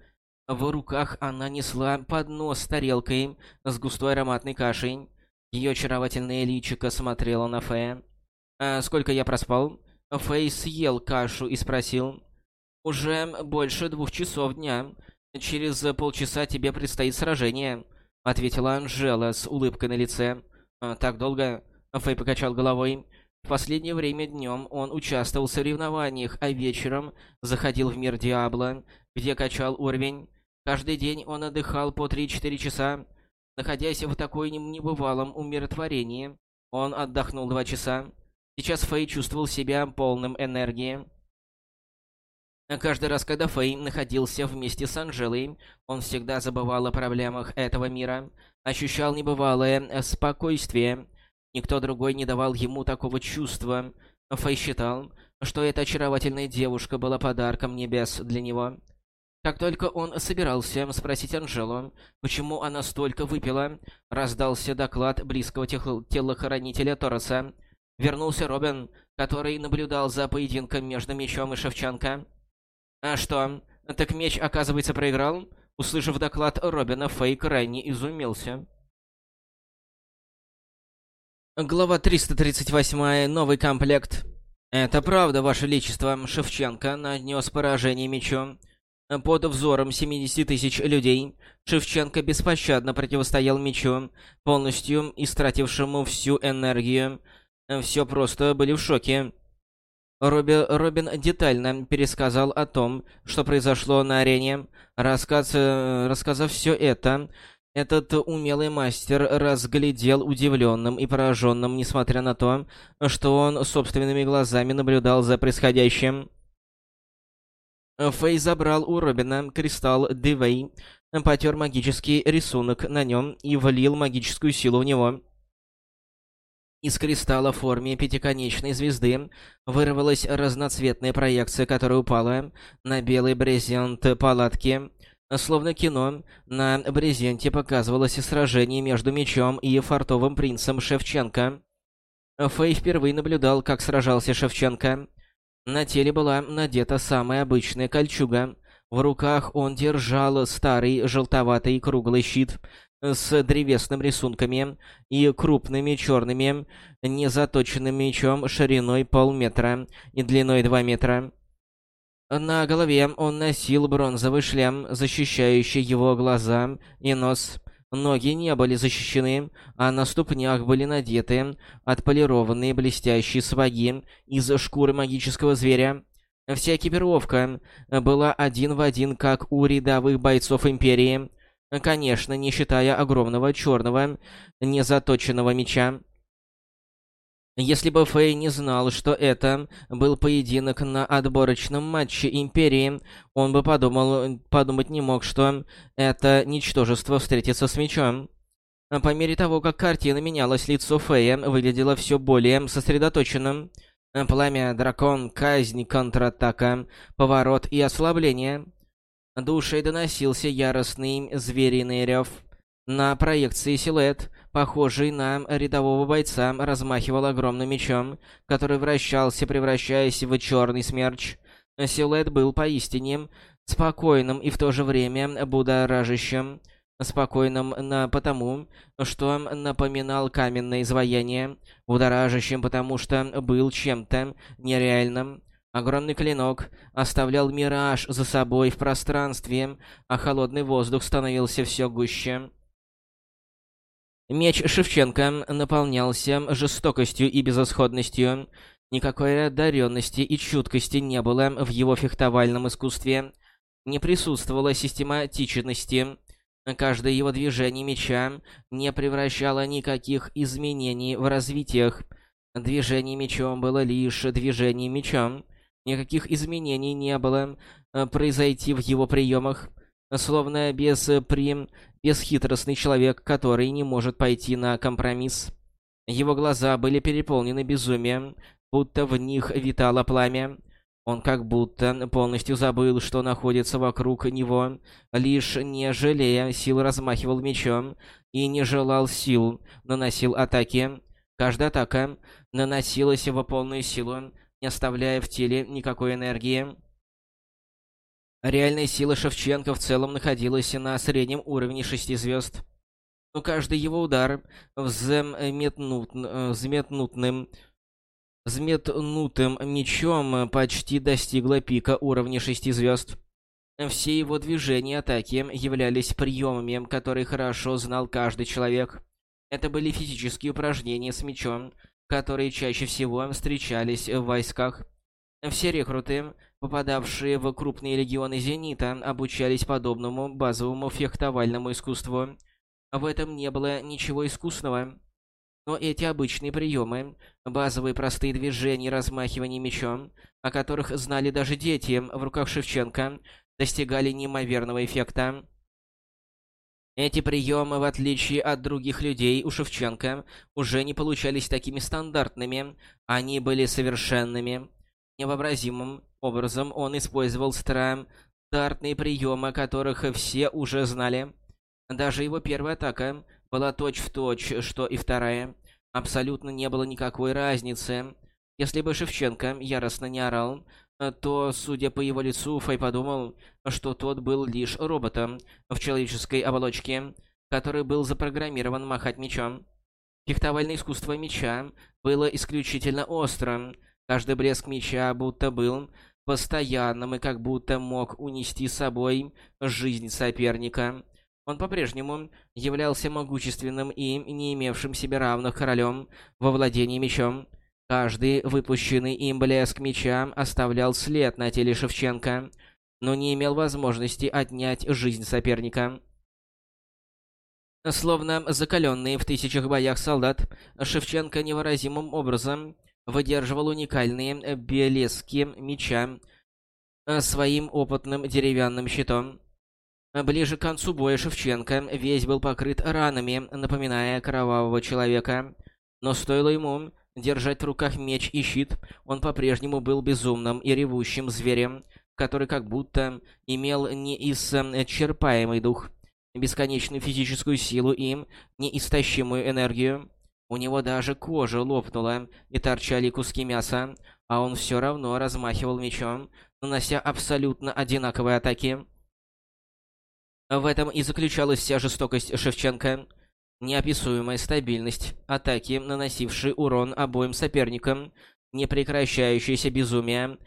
В руках она несла поднос с тарелкой с густой ароматной кашей. Ее очаровательное личико смотрело на Фэя. «А сколько я проспал?» Фэй съел кашу и спросил. «Уже больше двух часов дня. «Через полчаса тебе предстоит сражение», — ответила Анжела с улыбкой на лице. «А, «Так долго?» — Фэй покачал головой. В последнее время днем он участвовал в соревнованиях, а вечером заходил в мир Диабло, где качал уровень. Каждый день он отдыхал по 3-4 часа. Находясь в такой небывалом умиротворении, он отдохнул 2 часа. Сейчас Фэй чувствовал себя полным энергии. Каждый раз, когда Фэй находился вместе с Анжелой, он всегда забывал о проблемах этого мира, ощущал небывалое спокойствие. Никто другой не давал ему такого чувства. Фэй считал, что эта очаровательная девушка была подарком небес для него. Как только он собирался спросить Анжелу, почему она столько выпила, раздался доклад близкого телохранителя Тороса. Вернулся Робин, который наблюдал за поединком между мечом и Шевченко. «А что, так меч, оказывается, проиграл?» Услышав доклад Робина, Фэй крайне изумился. Глава 338. Новый комплект. «Это правда, Ваше Величество. Шевченко нанес поражение мечом. Под взором 70 тысяч людей Шевченко беспощадно противостоял мечу, полностью истратившему всю энергию. Все просто были в шоке. Робби, Робин детально пересказал о том, что произошло на арене. Рассказ, рассказав все это, этот умелый мастер разглядел удивленным и пораженным, несмотря на то, что он собственными глазами наблюдал за происходящим. Фэй забрал у Робина кристалл Дивей, потер магический рисунок на нем и влил магическую силу в него. Из кристалла в форме пятиконечной звезды вырвалась разноцветная проекция, которая упала на белый брезент палатки. Словно кино, на брезенте показывалось сражение между мечом и фартовым принцем Шевченко. Фэй впервые наблюдал, как сражался Шевченко. На теле была надета самая обычная кольчуга. В руках он держал старый желтоватый круглый щит с древесными рисунками и крупными черными незаточенным мечом шириной полметра и длиной два метра. На голове он носил бронзовый шлем, защищающий его глаза и нос. Ноги не были защищены, а на ступнях были надеты отполированные блестящие сапоги из шкуры магического зверя. Вся экипировка была один в один, как у рядовых бойцов Империи. Конечно, не считая огромного черного незаточенного меча. Если бы Фэй не знал, что это был поединок на отборочном матче Империи, он бы подумал, подумать не мог, что это ничтожество встретится с мечом. По мере того, как картина менялась, лицо Фэя выглядело все более сосредоточенным. Пламя, дракон, казнь, контратака, поворот и ослабление. Душей доносился яростный звериный рев. На проекции силуэт похожий на рядового бойца, размахивал огромным мечом, который вращался, превращаясь в черный смерч. Силуэт был поистине спокойным и в то же время будоражащим. Спокойным на потому, что напоминал каменное изваяние, будоражащим потому, что был чем-то нереальным. Огромный клинок оставлял мираж за собой в пространстве, а холодный воздух становился все гуще. Меч Шевченко наполнялся жестокостью и безысходностью. Никакой одаренности и чуткости не было в его фехтовальном искусстве. Не присутствовало систематичности. Каждое его движение меча не превращало никаких изменений в развитиях. Движение мечом было лишь движением мечом. Никаких изменений не было э, произойти в его приемах. Словно без при бесхитростный человек, который не может пойти на компромисс. Его глаза были переполнены безумием, будто в них витало пламя. Он как будто полностью забыл, что находится вокруг него, лишь не жалея сил размахивал мечом и не желал сил, наносил атаки. Каждая атака наносилась в полную силу, не оставляя в теле никакой энергии. Реальная сила Шевченко в целом находилась на среднем уровне шести звезд. Но каждый его удар взметнут, взметнутым, взметнутым мечом почти достигла пика уровня шести звезд. Все его движения и атаки являлись приемами, которые хорошо знал каждый человек. Это были физические упражнения с мечом, которые чаще всего встречались в войсках. Все рекруты Попадавшие в крупные легионы Зенита обучались подобному базовому фехтовальному искусству. В этом не было ничего искусного. Но эти обычные приемы, базовые простые движения размахивания мечом, о которых знали даже дети в руках Шевченко, достигали неимоверного эффекта. Эти приемы, в отличие от других людей у Шевченко, уже не получались такими стандартными, они были совершенными, невообразимым образом он использовал стандартные приемы, которых все уже знали. Даже его первая атака была точь-в-точь, точь, что и вторая. Абсолютно не было никакой разницы. Если бы Шевченко яростно не орал, то, судя по его лицу, Фэй подумал, что тот был лишь роботом в человеческой оболочке, который был запрограммирован махать мечом. Фехтовальное искусство меча было исключительно острым. Каждый блеск меча будто был постоянным и как будто мог унести с собой жизнь соперника. Он по-прежнему являлся могущественным и не имевшим себе равных королем во владении мечом. Каждый выпущенный им блеск меча оставлял след на теле Шевченко, но не имел возможности отнять жизнь соперника. Словно закаленный в тысячах боях солдат, Шевченко невыразимым образом выдерживал уникальные блески меча своим опытным деревянным щитом. Ближе к концу боя Шевченко весь был покрыт ранами, напоминая кровавого человека. Но стоило ему держать в руках меч и щит, он по-прежнему был безумным и ревущим зверем, который как будто имел неисчерпаемый дух, бесконечную физическую силу и неистощимую энергию. У него даже кожа лопнула и торчали куски мяса, а он все равно размахивал мечом, нанося абсолютно одинаковые атаки. В этом и заключалась вся жестокость Шевченко. Неописуемая стабильность, атаки, наносившие урон обоим соперникам, непрекращающееся безумие,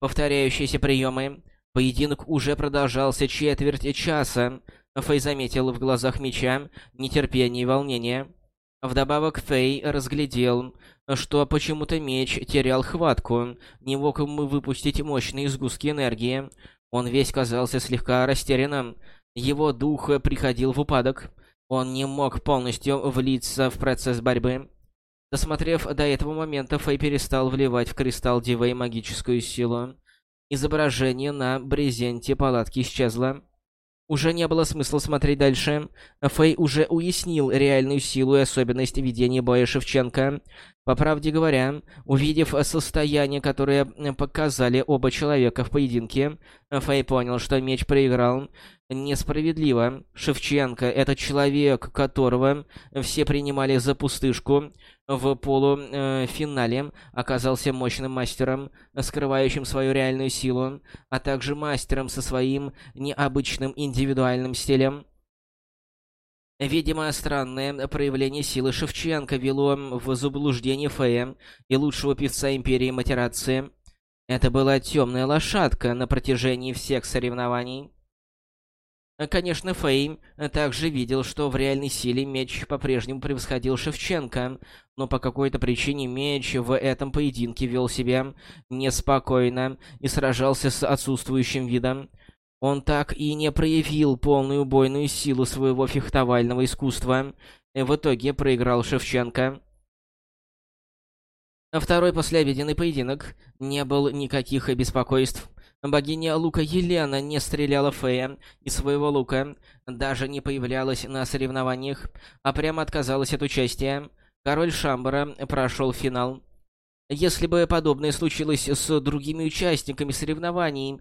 повторяющиеся приемы. Поединок уже продолжался четверть часа. Фэй заметил в глазах меча нетерпение и волнение. Вдобавок Фэй разглядел, что почему-то меч терял хватку, не мог выпустить мощные сгустки энергии. Он весь казался слегка растерянным. Его дух приходил в упадок. Он не мог полностью влиться в процесс борьбы. Досмотрев до этого момента, Фэй перестал вливать в кристалл Дивей магическую силу. Изображение на брезенте палатки исчезло. Уже не было смысла смотреть дальше. Фэй уже уяснил реальную силу и особенность ведения боя Шевченко. По правде говоря, увидев состояние, которое показали оба человека в поединке, Фэй понял, что меч проиграл несправедливо. Шевченко — это человек, которого все принимали за пустышку, в полуфинале оказался мощным мастером, скрывающим свою реальную силу, а также мастером со своим необычным индивидуальным стилем. Видимо, странное проявление силы Шевченко вело в заблуждение Фея и лучшего певца Империи Матерации. Это была темная лошадка на протяжении всех соревнований. Конечно, Фейм также видел, что в реальной силе меч по-прежнему превосходил Шевченко, но по какой-то причине меч в этом поединке вел себя неспокойно и сражался с отсутствующим видом. Он так и не проявил полную убойную силу своего фехтовального искусства. В итоге проиграл Шевченко. Второй послеобеденный поединок не был никаких беспокойств. Богиня лука Елена не стреляла Фея из своего лука, даже не появлялась на соревнованиях, а прямо отказалась от участия. Король Шамбара прошел финал. Если бы подобное случилось с другими участниками соревнований,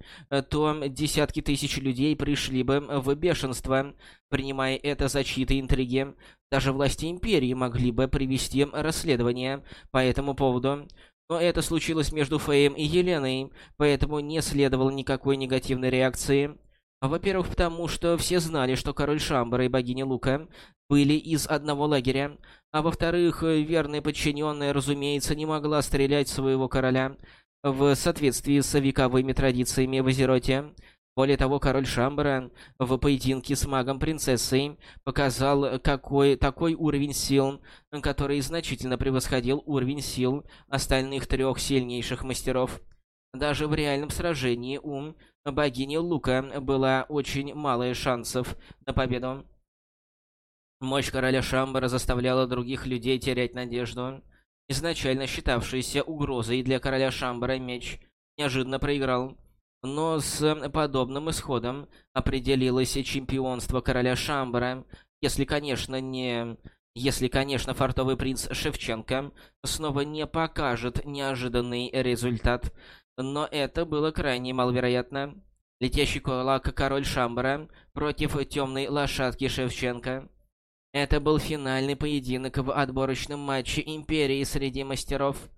то десятки тысяч людей пришли бы в бешенство, принимая это за чьи-то интриги. Даже власти Империи могли бы привести расследование по этому поводу. Но это случилось между Феем и Еленой, поэтому не следовало никакой негативной реакции. Во-первых, потому что все знали, что король Шамбара и богиня Лука были из одного лагеря, а во-вторых, верная подчиненная, разумеется, не могла стрелять своего короля в соответствии с вековыми традициями в Азероте. Более того, король Шамбара в поединке с магом-принцессой показал какой, такой уровень сил, который значительно превосходил уровень сил остальных трех сильнейших мастеров. Даже в реальном сражении у богини Лука было очень мало шансов на победу. Мощь короля Шамбара заставляла других людей терять надежду. Изначально считавшийся угрозой для короля Шамбара меч неожиданно проиграл. Но с подобным исходом определилось чемпионство короля Шамбара, если, конечно, не... Если, конечно, фартовый принц Шевченко снова не покажет неожиданный результат. Но это было крайне маловероятно. Летящий кулак король Шамбара против темной лошадки Шевченко. Это был финальный поединок в отборочном матче Империи среди мастеров.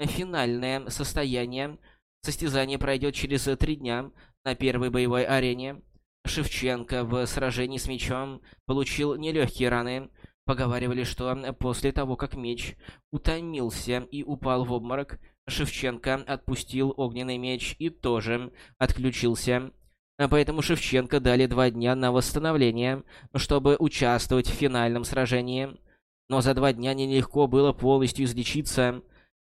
Финальное состояние. Состязание пройдет через три дня на первой боевой арене. Шевченко в сражении с мечом получил нелегкие раны. Поговаривали, что после того, как меч утомился и упал в обморок, Шевченко отпустил огненный меч и тоже отключился. Поэтому Шевченко дали два дня на восстановление, чтобы участвовать в финальном сражении. Но за два дня нелегко было полностью излечиться.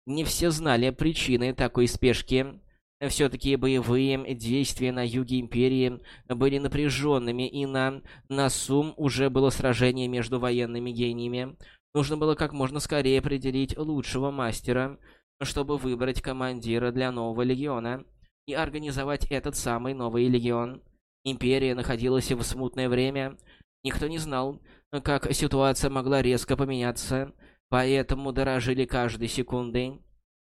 Не все знали причины такой спешки. Все-таки боевые действия на юге Империи были напряженными, и на Насум уже было сражение между военными гениями. Нужно было как можно скорее определить лучшего мастера, чтобы выбрать командира для нового легиона и организовать этот самый новый легион. Империя находилась в смутное время. Никто не знал, как ситуация могла резко поменяться, поэтому дорожили каждой секундой.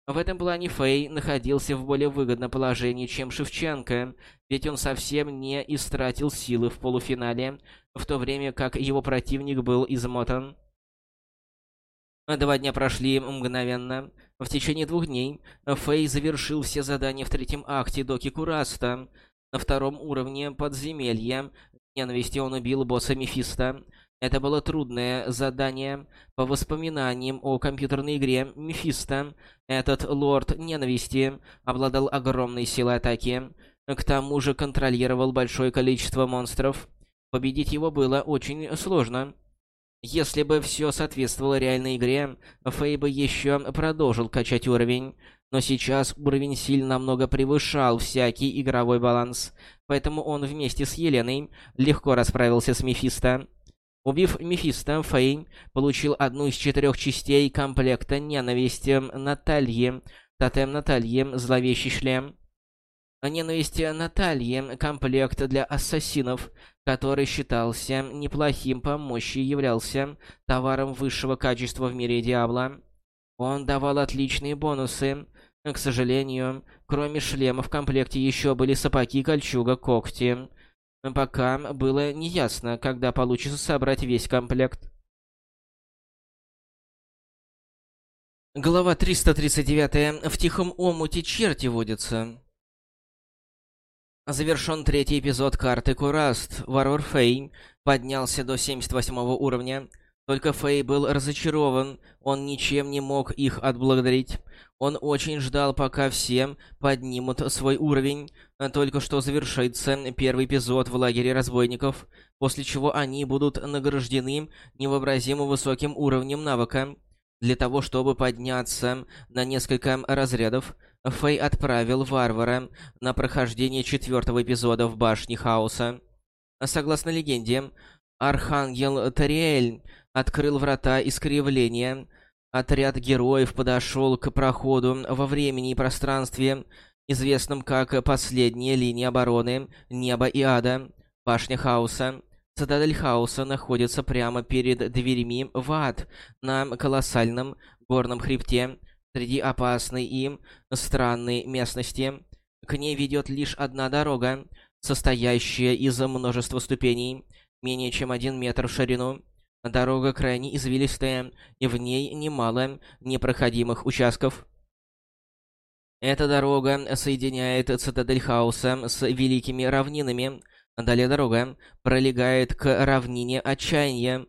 В этом плане Фэй находился в более выгодном положении, чем Шевченко, ведь он совсем не истратил силы в полуфинале, в то время как его противник был измотан. Два дня прошли мгновенно. В течение двух дней Фэй завершил все задания в третьем акте Доки Кураста. На втором уровне подземелья ненависти он убил босса Мефиста. Это было трудное задание. По воспоминаниям о компьютерной игре Мефисто, этот лорд ненависти обладал огромной силой атаки. К тому же контролировал большое количество монстров. Победить его было очень сложно. Если бы все соответствовало реальной игре, Фэй бы еще продолжил качать уровень. Но сейчас уровень сильно намного превышал всякий игровой баланс. Поэтому он вместе с Еленой легко расправился с Мефисто. Убив Мефисто, Фэй получил одну из четырех частей комплекта ненависти Натальи, тотем Натальи, зловещий шлем. Ненависть Натальи, комплект для ассасинов, который считался неплохим по мощи являлся товаром высшего качества в мире Диабло. Он давал отличные бонусы. К сожалению, кроме шлема в комплекте еще были сапоги, кольчуга, когти. Пока было неясно, когда получится собрать весь комплект. Глава 339. В тихом омуте черти водятся. Завершен третий эпизод карты Кураст. Варвар Фей поднялся до 78 уровня. Только Фэй был разочарован, он ничем не мог их отблагодарить. Он очень ждал, пока все поднимут свой уровень. Только что завершится первый эпизод в лагере разбойников, после чего они будут награждены невообразимо высоким уровнем навыка. Для того, чтобы подняться на несколько разрядов, Фэй отправил варвара на прохождение четвертого эпизода в Башне Хаоса. Согласно легенде, Архангел Тариэль открыл врата искривления. Отряд героев подошел к проходу во времени и пространстве, известном как «Последняя линия обороны Неба и Ада», Башня Хаоса. Цитадель Хаоса находится прямо перед дверями в ад на колоссальном горном хребте среди опасной и странной местности. К ней ведет лишь одна дорога, состоящая из множества ступеней, менее чем один метр в ширину. Дорога крайне извилистая, и в ней немало непроходимых участков. Эта дорога соединяет цитадель хаоса с великими равнинами. Далее дорога пролегает к равнине отчаяния,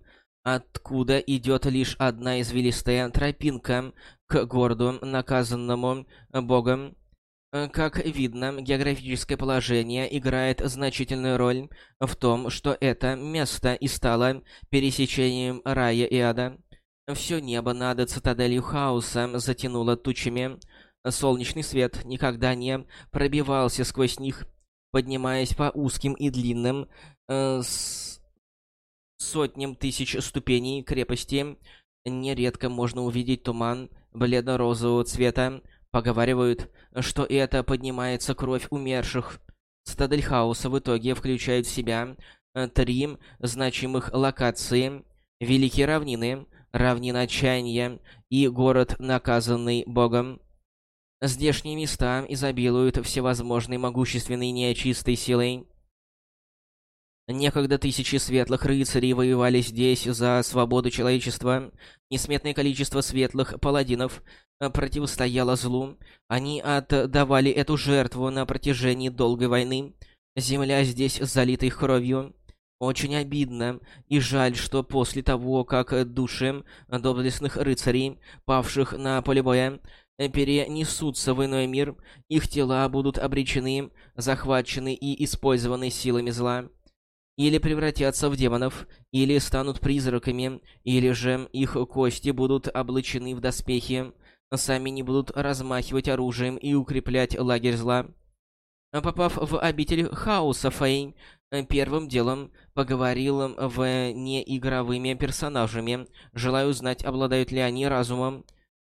откуда идет лишь одна извилистая тропинка к городу, наказанному Богом. Э, как видно, географическое положение играет значительную роль в том, что это место и стало пересечением рая и ада. Все небо над цитаделью хаоса затянуло тучами. Солнечный свет никогда не пробивался сквозь них, поднимаясь по узким и длинным э, с сотням тысяч ступеней крепости. Нередко можно увидеть туман бледно-розового цвета, Поговаривают, что это поднимается кровь умерших. Цитадель Хаоса в итоге включает в себя э, три значимых локации. Великие равнины, равнина отчаяния и город, наказанный Богом. Здешние места изобилуют всевозможной могущественной нечистой силой. Некогда тысячи светлых рыцарей воевали здесь за свободу человечества. Несметное количество светлых паладинов противостояло злу. Они отдавали эту жертву на протяжении долгой войны. Земля здесь залита их кровью. Очень обидно и жаль, что после того, как души доблестных рыцарей, павших на поле боя, перенесутся в иной мир, их тела будут обречены, захвачены и использованы силами зла или превратятся в демонов, или станут призраками, или же их кости будут облачены в доспехи, сами не будут размахивать оружием и укреплять лагерь зла. Попав в обитель хаоса, Фэй первым делом поговорил в неигровыми персонажами, желая узнать, обладают ли они разумом.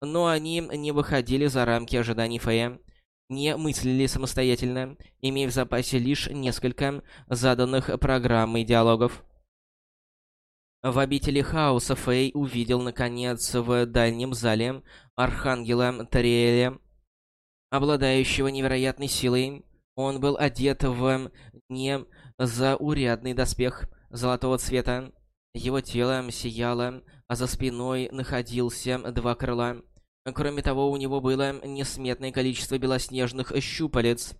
Но они не выходили за рамки ожиданий Фэя не мыслили самостоятельно, имея в запасе лишь несколько заданных программой диалогов. В обители хаоса Фэй увидел, наконец, в дальнем зале Архангела Тариэля, обладающего невероятной силой. Он был одет в незаурядный доспех золотого цвета. Его тело сияло, а за спиной находился два крыла. Кроме того, у него было несметное количество белоснежных щупалец.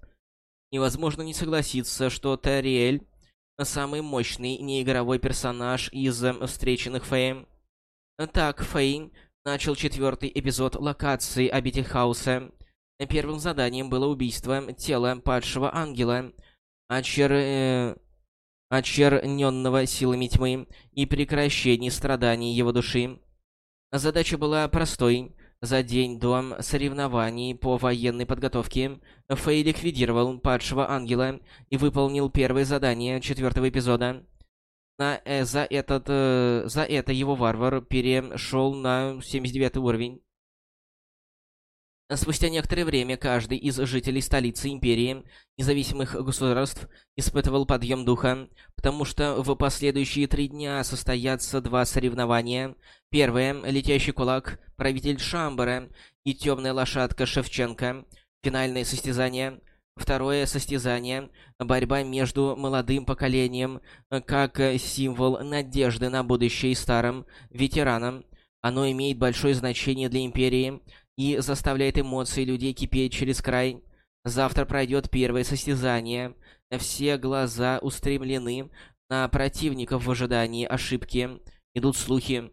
Невозможно не согласиться, что Тариэль — самый мощный неигровой персонаж из встреченных Фэй. Так, Фэй начал четвертый эпизод локации Обитель Хаоса. Первым заданием было убийство тела падшего ангела, очер... Э... очерненного силами тьмы, и прекращение страданий его души. Задача была простой за день до соревнований по военной подготовке Фэй ликвидировал падшего ангела и выполнил первое задание четвертого эпизода. На, э, за, этот, э, за это его варвар перешел на 79 уровень. Спустя некоторое время каждый из жителей столицы Империи независимых государств испытывал подъем духа, потому что в последующие три дня состоятся два соревнования. Первое — Летящий кулак, правитель Шамбара и Темная лошадка Шевченко. Финальное состязание. Второе состязание — борьба между молодым поколением, как символ надежды на будущее и старым ветераном. Оно имеет большое значение для Империи — и заставляет эмоции людей кипеть через край. Завтра пройдет первое состязание. Все глаза устремлены на противников в ожидании ошибки. Идут слухи.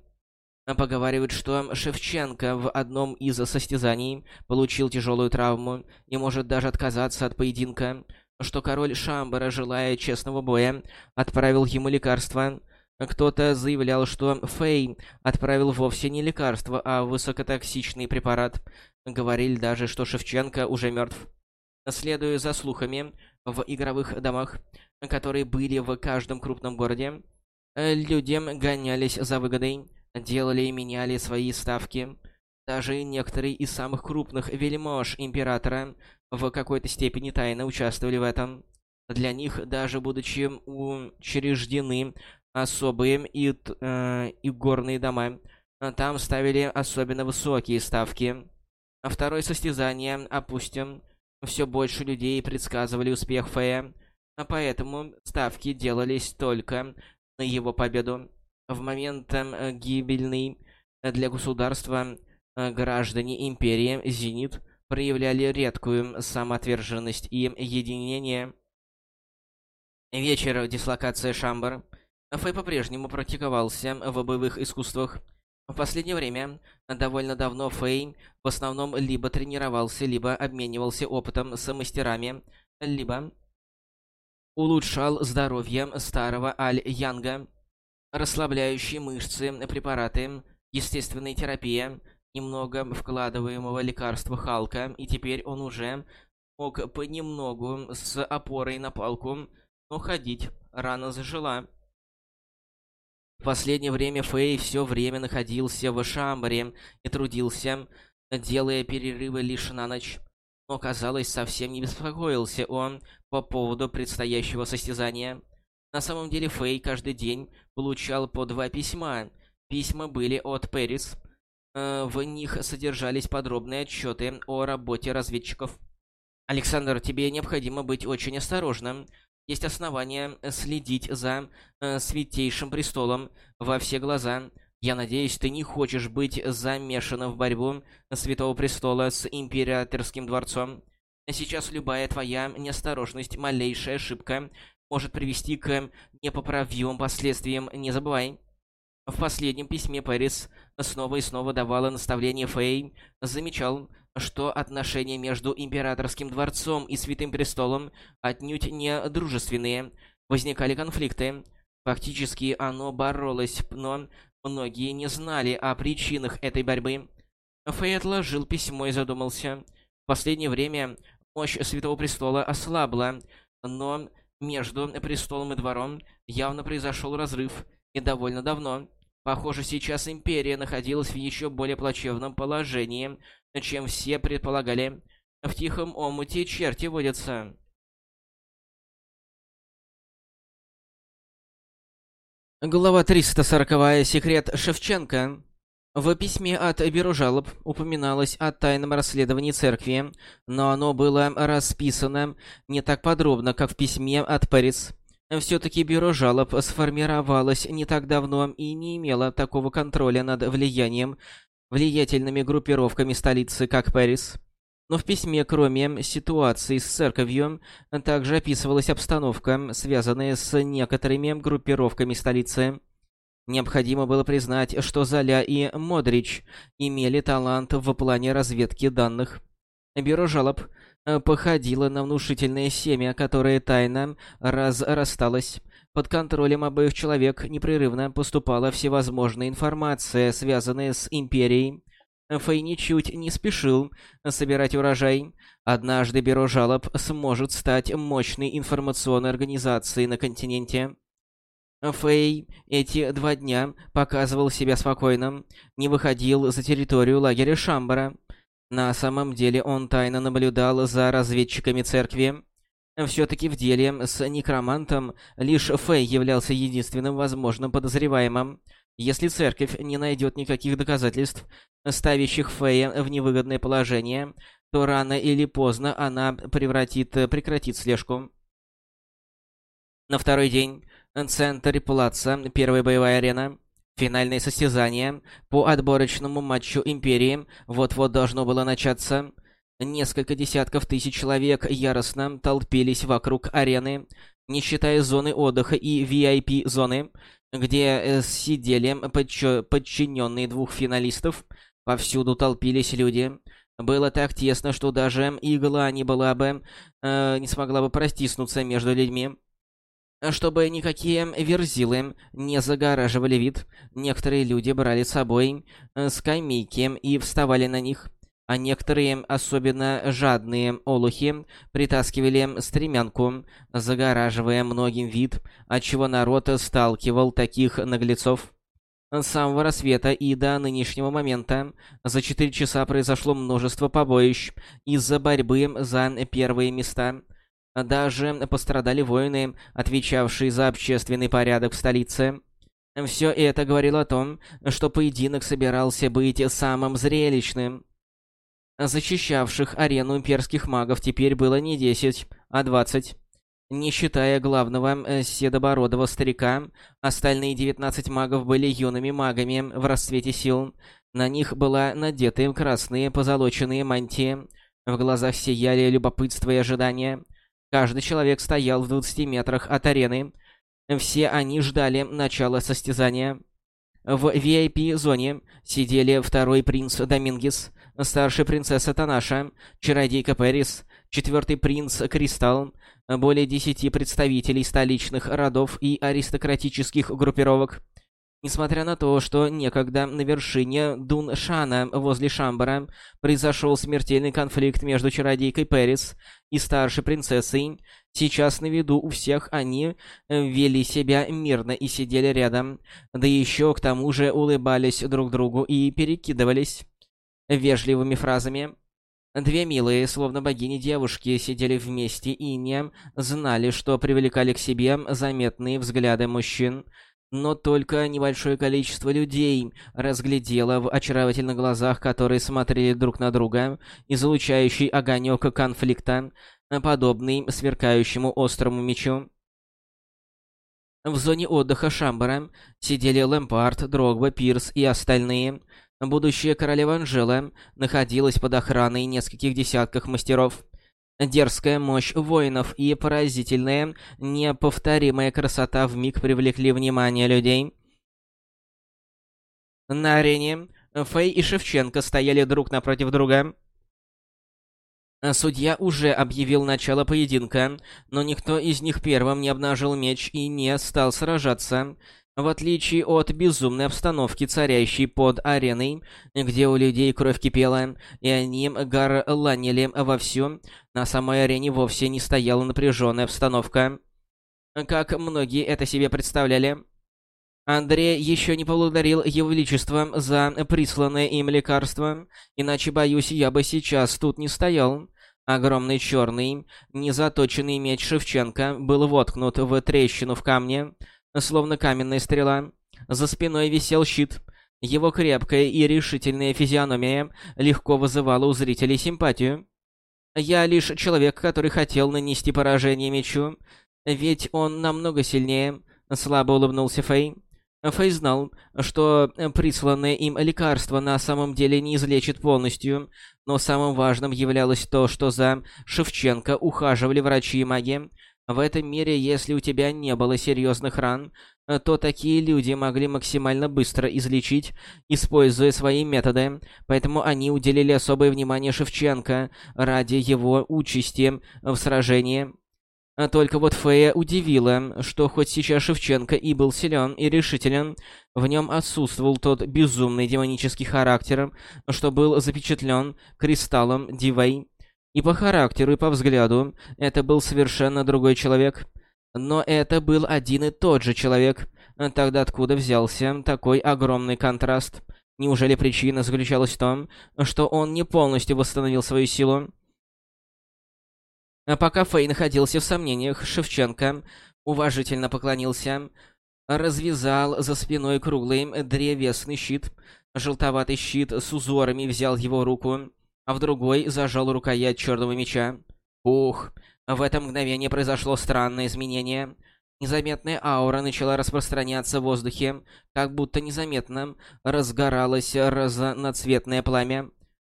Поговаривают, что Шевченко в одном из состязаний получил тяжелую травму и может даже отказаться от поединка, что король Шамбара, желая честного боя, отправил ему лекарство, кто-то заявлял, что Фэй отправил вовсе не лекарство, а высокотоксичный препарат. Говорили даже, что Шевченко уже мертв. Следуя за слухами, в игровых домах, которые были в каждом крупном городе, люди гонялись за выгодой, делали и меняли свои ставки. Даже некоторые из самых крупных вельмож Императора в какой-то степени тайно участвовали в этом. Для них, даже будучи учреждены особые и, э, и горные дома. Там ставили особенно высокие ставки. А второе состязание, опустим, все больше людей предсказывали успех Фея, а поэтому ставки делались только на его победу. В момент э, гибельный для государства э, граждане Империи Зенит проявляли редкую самоотверженность и единение. Вечер дислокации Шамбар Фэй по-прежнему практиковался в боевых искусствах. В последнее время, довольно давно Фэй в основном либо тренировался, либо обменивался опытом с мастерами, либо улучшал здоровье старого Аль-Янга. Расслабляющие мышцы, препараты, естественная терапия, немного вкладываемого лекарства Халка, и теперь он уже мог понемногу с опорой на палку, но ходить рано зажила. В последнее время Фэй все время находился в Шамбаре и трудился, делая перерывы лишь на ночь. Но, казалось, совсем не беспокоился он по поводу предстоящего состязания. На самом деле Фэй каждый день получал по два письма. Письма были от Пэрис. Э, в них содержались подробные отчеты о работе разведчиков. Александр, тебе необходимо быть очень осторожным. Есть основания следить за э, Святейшим Престолом во все глаза. Я надеюсь, ты не хочешь быть замешанным в борьбу Святого Престола с Императорским Дворцом. Сейчас любая твоя неосторожность, малейшая ошибка может привести к непоправимым последствиям. Не забывай. В последнем письме Пэрис снова и снова давала наставление Фэй, замечал, что отношения между Императорским дворцом и Святым Престолом отнюдь не дружественные. Возникали конфликты. Фактически оно боролось, но многие не знали о причинах этой борьбы. Фэй отложил письмо и задумался. В последнее время мощь Святого Престола ослабла, но между Престолом и Двором явно произошел разрыв, и довольно давно. Похоже, сейчас Империя находилась в еще более плачевном положении, чем все предполагали. В тихом омуте черти водятся. Глава 340. Секрет Шевченко. В письме от Бюро жалоб упоминалось о тайном расследовании церкви, но оно было расписано не так подробно, как в письме от Пэрис. Все-таки бюро жалоб сформировалось не так давно и не имело такого контроля над влиянием влиятельными группировками столицы, как Пэрис. Но в письме, кроме ситуации с церковью, также описывалась обстановка, связанная с некоторыми группировками столицы. Необходимо было признать, что Золя и Модрич имели талант в плане разведки данных. Бюро жалоб Э, походила на внушительное семя, которое тайно разрасталось. Под контролем обоих человек непрерывно поступала всевозможная информация, связанная с Империей. Фэй ничуть не спешил собирать урожай. Однажды Бюро жалоб сможет стать мощной информационной организацией на континенте. Фэй эти два дня показывал себя спокойным, не выходил за территорию лагеря Шамбара. На самом деле он тайно наблюдал за разведчиками церкви. Все-таки в деле с некромантом лишь Фэй являлся единственным возможным подозреваемым. Если церковь не найдет никаких доказательств, ставящих Фэя в невыгодное положение, то рано или поздно она превратит, прекратит слежку. На второй день. Центр Плаца, первая боевая арена. Финальное состязание по отборочному матчу Империи вот-вот должно было начаться. Несколько десятков тысяч человек яростно толпились вокруг арены, не считая зоны отдыха и VIP-зоны, где э, сидели подчиненные двух финалистов. Повсюду толпились люди. Было так тесно, что даже игла не была бы, э, не смогла бы простиснуться между людьми. Чтобы никакие верзилы не загораживали вид, некоторые люди брали с собой э, скамейки и вставали на них, а некоторые, особенно жадные олухи, притаскивали стремянку, загораживая многим вид, отчего народ сталкивал таких наглецов. С самого рассвета и до нынешнего момента за четыре часа произошло множество побоищ из-за борьбы за первые места – даже пострадали воины, отвечавшие за общественный порядок в столице. Все это говорило о том, что поединок собирался быть самым зрелищным. Защищавших арену имперских магов теперь было не 10, а 20. Не считая главного э, седобородого старика, остальные 19 магов были юными магами в расцвете сил. На них была надеты красные позолоченные мантии. В глазах сияли любопытство и ожидание. Каждый человек стоял в 20 метрах от арены. Все они ждали начала состязания. В VIP-зоне сидели второй принц Домингес, старшая принцесса Танаша, чародейка Пэрис, четвертый принц Кристалл, более десяти представителей столичных родов и аристократических группировок. Несмотря на то, что некогда на вершине Дуншана возле Шамбара произошел смертельный конфликт между чародейкой Пэрис и старшей принцессой, сейчас на виду у всех они э, вели себя мирно и сидели рядом, да еще к тому же улыбались друг другу и перекидывались вежливыми фразами. Две милые, словно богини девушки, сидели вместе и не знали, что привлекали к себе заметные взгляды мужчин — но только небольшое количество людей разглядело в очаровательных глазах, которые смотрели друг на друга, излучающий огонек конфликта, подобный сверкающему острому мечу. В зоне отдыха Шамбара сидели Лэмпард, Дрогба, Пирс и остальные. Будущая королева Анжела находилась под охраной нескольких десятков мастеров. Дерзкая мощь воинов и поразительная, неповторимая красота вмиг привлекли внимание людей. На арене Фэй и Шевченко стояли друг напротив друга. Судья уже объявил начало поединка, но никто из них первым не обнажил меч и не стал сражаться. В отличие от безумной обстановки, царящей под ареной, где у людей кровь кипела, и они горланили вовсю, на самой арене вовсе не стояла напряженная обстановка. Как многие это себе представляли. Андрей еще не поблагодарил Его Величество за присланное им лекарство, иначе, боюсь, я бы сейчас тут не стоял. Огромный черный, незаточенный меч Шевченко был воткнут в трещину в камне, словно каменная стрела. За спиной висел щит. Его крепкая и решительная физиономия легко вызывала у зрителей симпатию. Я лишь человек, который хотел нанести поражение мечу, ведь он намного сильнее, слабо улыбнулся Фэй. Фэй знал, что присланное им лекарство на самом деле не излечит полностью, но самым важным являлось то, что за Шевченко ухаживали врачи и маги. В этом мире, если у тебя не было серьезных ран, э, то такие люди могли максимально быстро излечить, используя свои методы, поэтому они уделили особое внимание Шевченко ради его участи в сражении. А только вот Фея удивила, что хоть сейчас Шевченко и был силен и решителен, в нем отсутствовал тот безумный демонический характер, что был запечатлен кристаллом Дивей. И по характеру, и по взгляду это был совершенно другой человек. Но это был один и тот же человек. Тогда откуда взялся такой огромный контраст? Неужели причина заключалась в том, что он не полностью восстановил свою силу? А пока Фэй находился в сомнениях, Шевченко уважительно поклонился, развязал за спиной круглый древесный щит. Желтоватый щит с узорами взял его руку а в другой зажал рукоять черного меча. Ух, в это мгновение произошло странное изменение. Незаметная аура начала распространяться в воздухе, как будто незаметно разгоралось разноцветное пламя.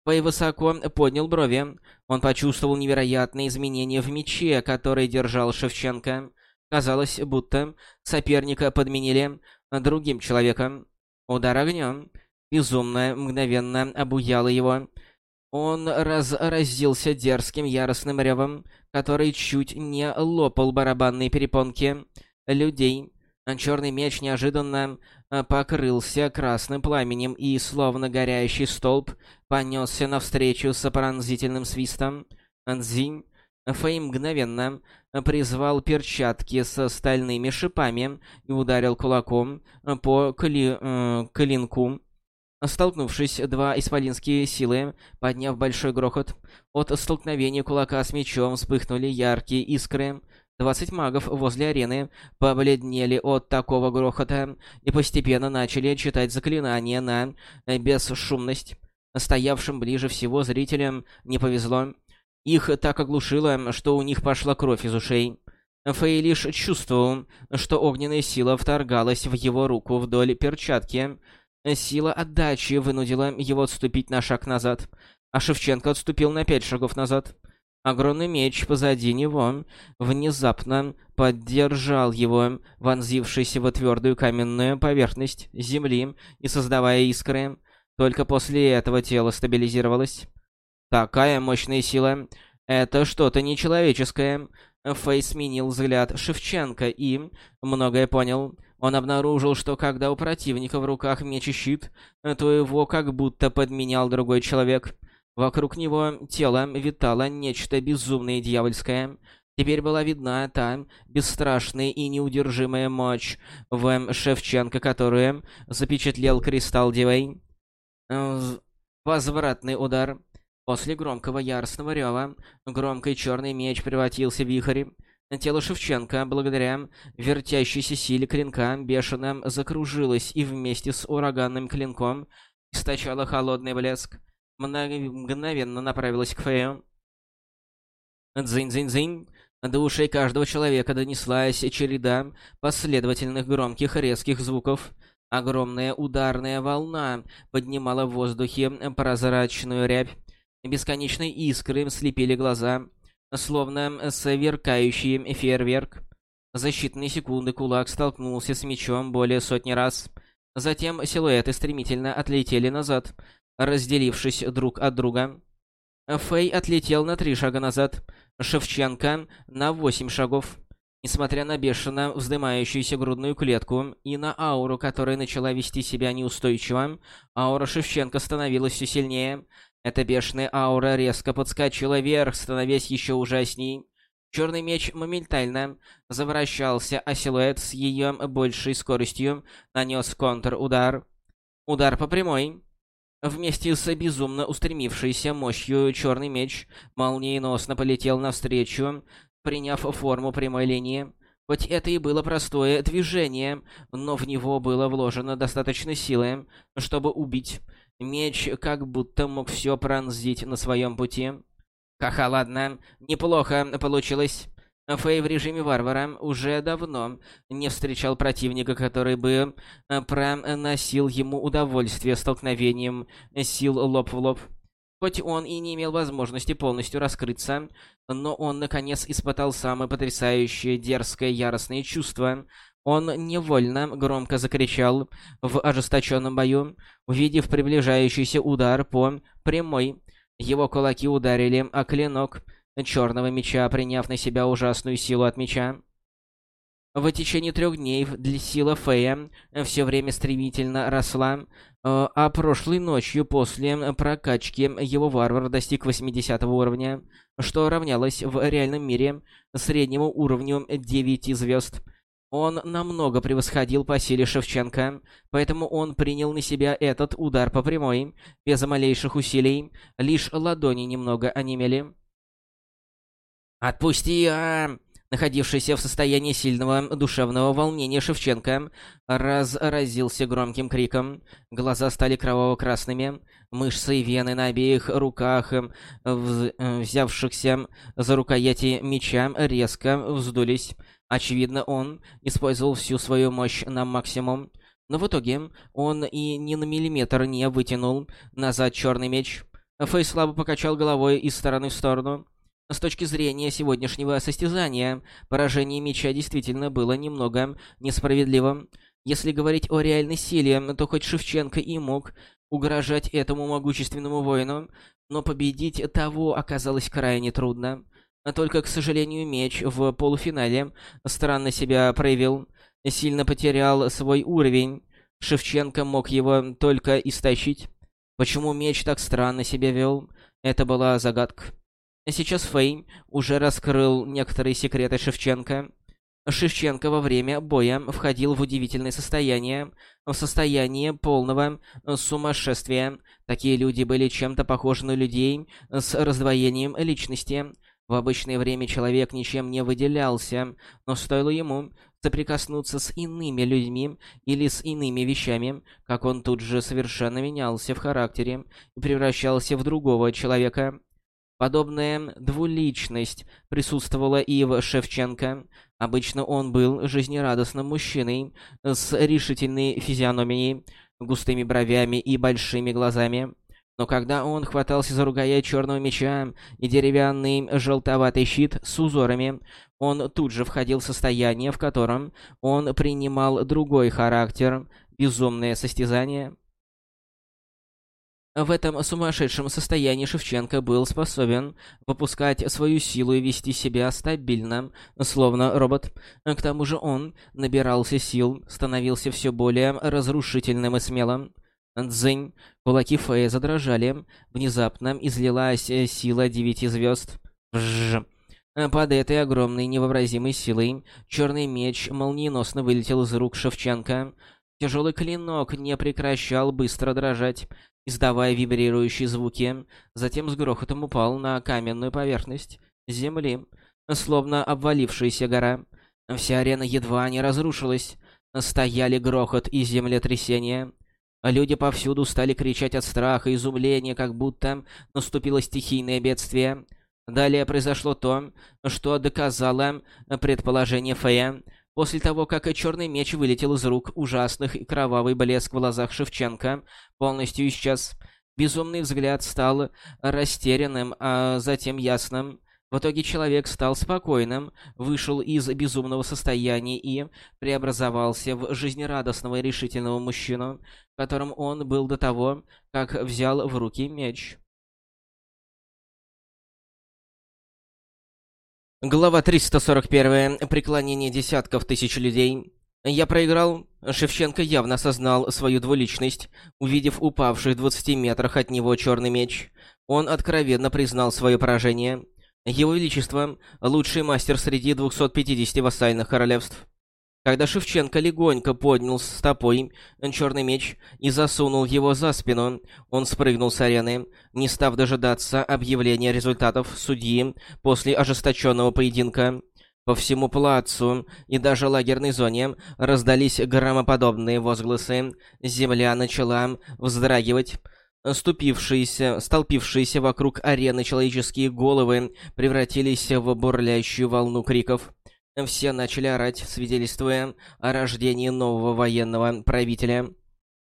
Пэй высоко поднял брови. Он почувствовал невероятные изменения в мече, который держал Шевченко. Казалось, будто соперника подменили другим человеком. Удар огнем. Безумно, мгновенно обуяло его. Он разразился дерзким яростным ревом, который чуть не лопал барабанные перепонки людей. Черный меч неожиданно покрылся красным пламенем и, словно горящий столб, понесся навстречу с пронзительным свистом. Анзинь Фэй мгновенно призвал перчатки со стальными шипами и ударил кулаком по кли... э, клинку Столкнувшись, два исполинские силы, подняв большой грохот, от столкновения кулака с мечом вспыхнули яркие искры. Двадцать магов возле арены побледнели от такого грохота и постепенно начали читать заклинания на бесшумность. Стоявшим ближе всего зрителям не повезло. Их так оглушило, что у них пошла кровь из ушей. Фэй лишь чувствовал, что огненная сила вторгалась в его руку вдоль перчатки, Сила отдачи вынудила его отступить на шаг назад, а Шевченко отступил на пять шагов назад. Огромный меч позади него внезапно поддержал его, вонзившись в твердую каменную поверхность земли и создавая искры. Только после этого тело стабилизировалось. Такая мощная сила. Это что-то нечеловеческое. Фэй сменил взгляд Шевченко и многое понял. Он обнаружил, что когда у противника в руках меч и щит, то его как будто подменял другой человек. Вокруг него тело витало нечто безумное и дьявольское. Теперь была видна та бесстрашная и неудержимая мощь в Шевченко, которую запечатлел Кристалл Дивей. Возвратный удар. После громкого яростного рева громкий черный меч превратился в вихрь. Тело Шевченко, благодаря вертящейся силе клинка, бешено закружилось и вместе с ураганным клинком источало холодный блеск. Мгновенно направилось к Фею. Дзынь-дзынь-дзынь. До ушей каждого человека донеслась череда последовательных громких резких звуков. Огромная ударная волна поднимала в воздухе прозрачную рябь. Бесконечные искры слепили глаза, словно сверкающий фейерверк. За считанные секунды кулак столкнулся с мечом более сотни раз. Затем силуэты стремительно отлетели назад, разделившись друг от друга. Фэй отлетел на три шага назад, Шевченко на восемь шагов. Несмотря на бешено вздымающуюся грудную клетку и на ауру, которая начала вести себя неустойчиво, аура Шевченко становилась все сильнее. Эта бешеная аура резко подскочила вверх, становясь еще ужасней. Черный меч моментально завращался, а силуэт с ее большей скоростью нанес контр-удар. Удар по прямой. Вместе с безумно устремившейся мощью черный меч молниеносно полетел навстречу, приняв форму прямой линии. Хоть это и было простое движение, но в него было вложено достаточно силы, чтобы убить. Меч как будто мог все пронзить на своем пути. Ха-ха, ладно, неплохо получилось. Фэй в режиме варвара уже давно не встречал противника, который бы э, проносил ему удовольствие столкновением сил лоб в лоб. Хоть он и не имел возможности полностью раскрыться, но он, наконец, испытал самое потрясающее, дерзкое, яростное чувство. Он невольно громко закричал в ожесточенном бою, увидев приближающийся удар по прямой. Его кулаки ударили о клинок, черного меча, приняв на себя ужасную силу от меча. В течение трех дней для сила Фея все время стремительно росла, э, а прошлой ночью после прокачки его варвар достиг 80 уровня, что равнялось в реальном мире среднему уровню 9 звезд. Он намного превосходил по силе Шевченко, поэтому он принял на себя этот удар по прямой, без малейших усилий, лишь ладони немного онемели. «Отпусти, а...» Находившийся в состоянии сильного душевного волнения Шевченко разразился громким криком. Глаза стали кроваво-красными. Мышцы и вены на обеих руках, взявшихся за рукояти меча, резко вздулись. Очевидно, он использовал всю свою мощь на максимум. Но в итоге он и ни на миллиметр не вытянул назад черный меч. Фэй слабо покачал головой из стороны в сторону. С точки зрения сегодняшнего состязания, поражение меча действительно было немного несправедливым. Если говорить о реальной силе, то хоть Шевченко и мог угрожать этому могущественному воину, но победить того оказалось крайне трудно. Только, к сожалению, меч в полуфинале странно себя проявил, сильно потерял свой уровень. Шевченко мог его только истощить. Почему меч так странно себя вел? Это была загадка. Сейчас Фэй уже раскрыл некоторые секреты Шевченко. Шевченко во время боя входил в удивительное состояние, в состояние полного сумасшествия. Такие люди были чем-то похожи на людей с раздвоением личности. В обычное время человек ничем не выделялся, но стоило ему соприкоснуться с иными людьми или с иными вещами, как он тут же совершенно менялся в характере и превращался в другого человека. Подобная двуличность присутствовала и в Шевченко. Обычно он был жизнерадостным мужчиной с решительной физиономией, густыми бровями и большими глазами. Но когда он хватался за рукоять черного меча и деревянный желтоватый щит с узорами, он тут же входил в состояние, в котором он принимал другой характер, безумное состязание. В этом сумасшедшем состоянии Шевченко был способен выпускать свою силу и вести себя стабильно, словно робот. К тому же он набирался сил, становился все более разрушительным и смелым. Дзынь, кулаки Фея задрожали. Внезапно излилась сила девяти звезд. Вжж. Под этой огромной невообразимой силой черный меч молниеносно вылетел из рук Шевченко. Тяжелый клинок не прекращал быстро дрожать издавая вибрирующие звуки, затем с грохотом упал на каменную поверхность земли. словно обвалившаяся гора. Вся арена едва не разрушилась. Стояли грохот и землетрясение. Люди повсюду стали кричать от страха и изумления, как будто наступило стихийное бедствие. Далее произошло то, что доказало предположение Фея. После того, как черный меч вылетел из рук, ужасных и кровавый блеск в глазах Шевченко полностью исчез. Безумный взгляд стал растерянным, а затем ясным. В итоге человек стал спокойным, вышел из безумного состояния и преобразовался в жизнерадостного и решительного мужчину, которым он был до того, как взял в руки меч. Глава 341. Преклонение десятков тысяч людей. Я проиграл. Шевченко явно осознал свою двуличность, увидев упавший в 20 метрах от него черный меч. Он откровенно признал свое поражение. Его Величество — лучший мастер среди 250 вассальных королевств. Когда Шевченко легонько поднял стопой черный меч и засунул его за спину, он спрыгнул с арены, не став дожидаться объявления результатов судьи после ожесточенного поединка. По всему плацу и даже лагерной зоне раздались громоподобные возгласы. Земля начала вздрагивать. Ступившиеся, столпившиеся вокруг арены человеческие головы превратились в бурлящую волну криков. Все начали орать, свидетельствуя о рождении нового военного правителя.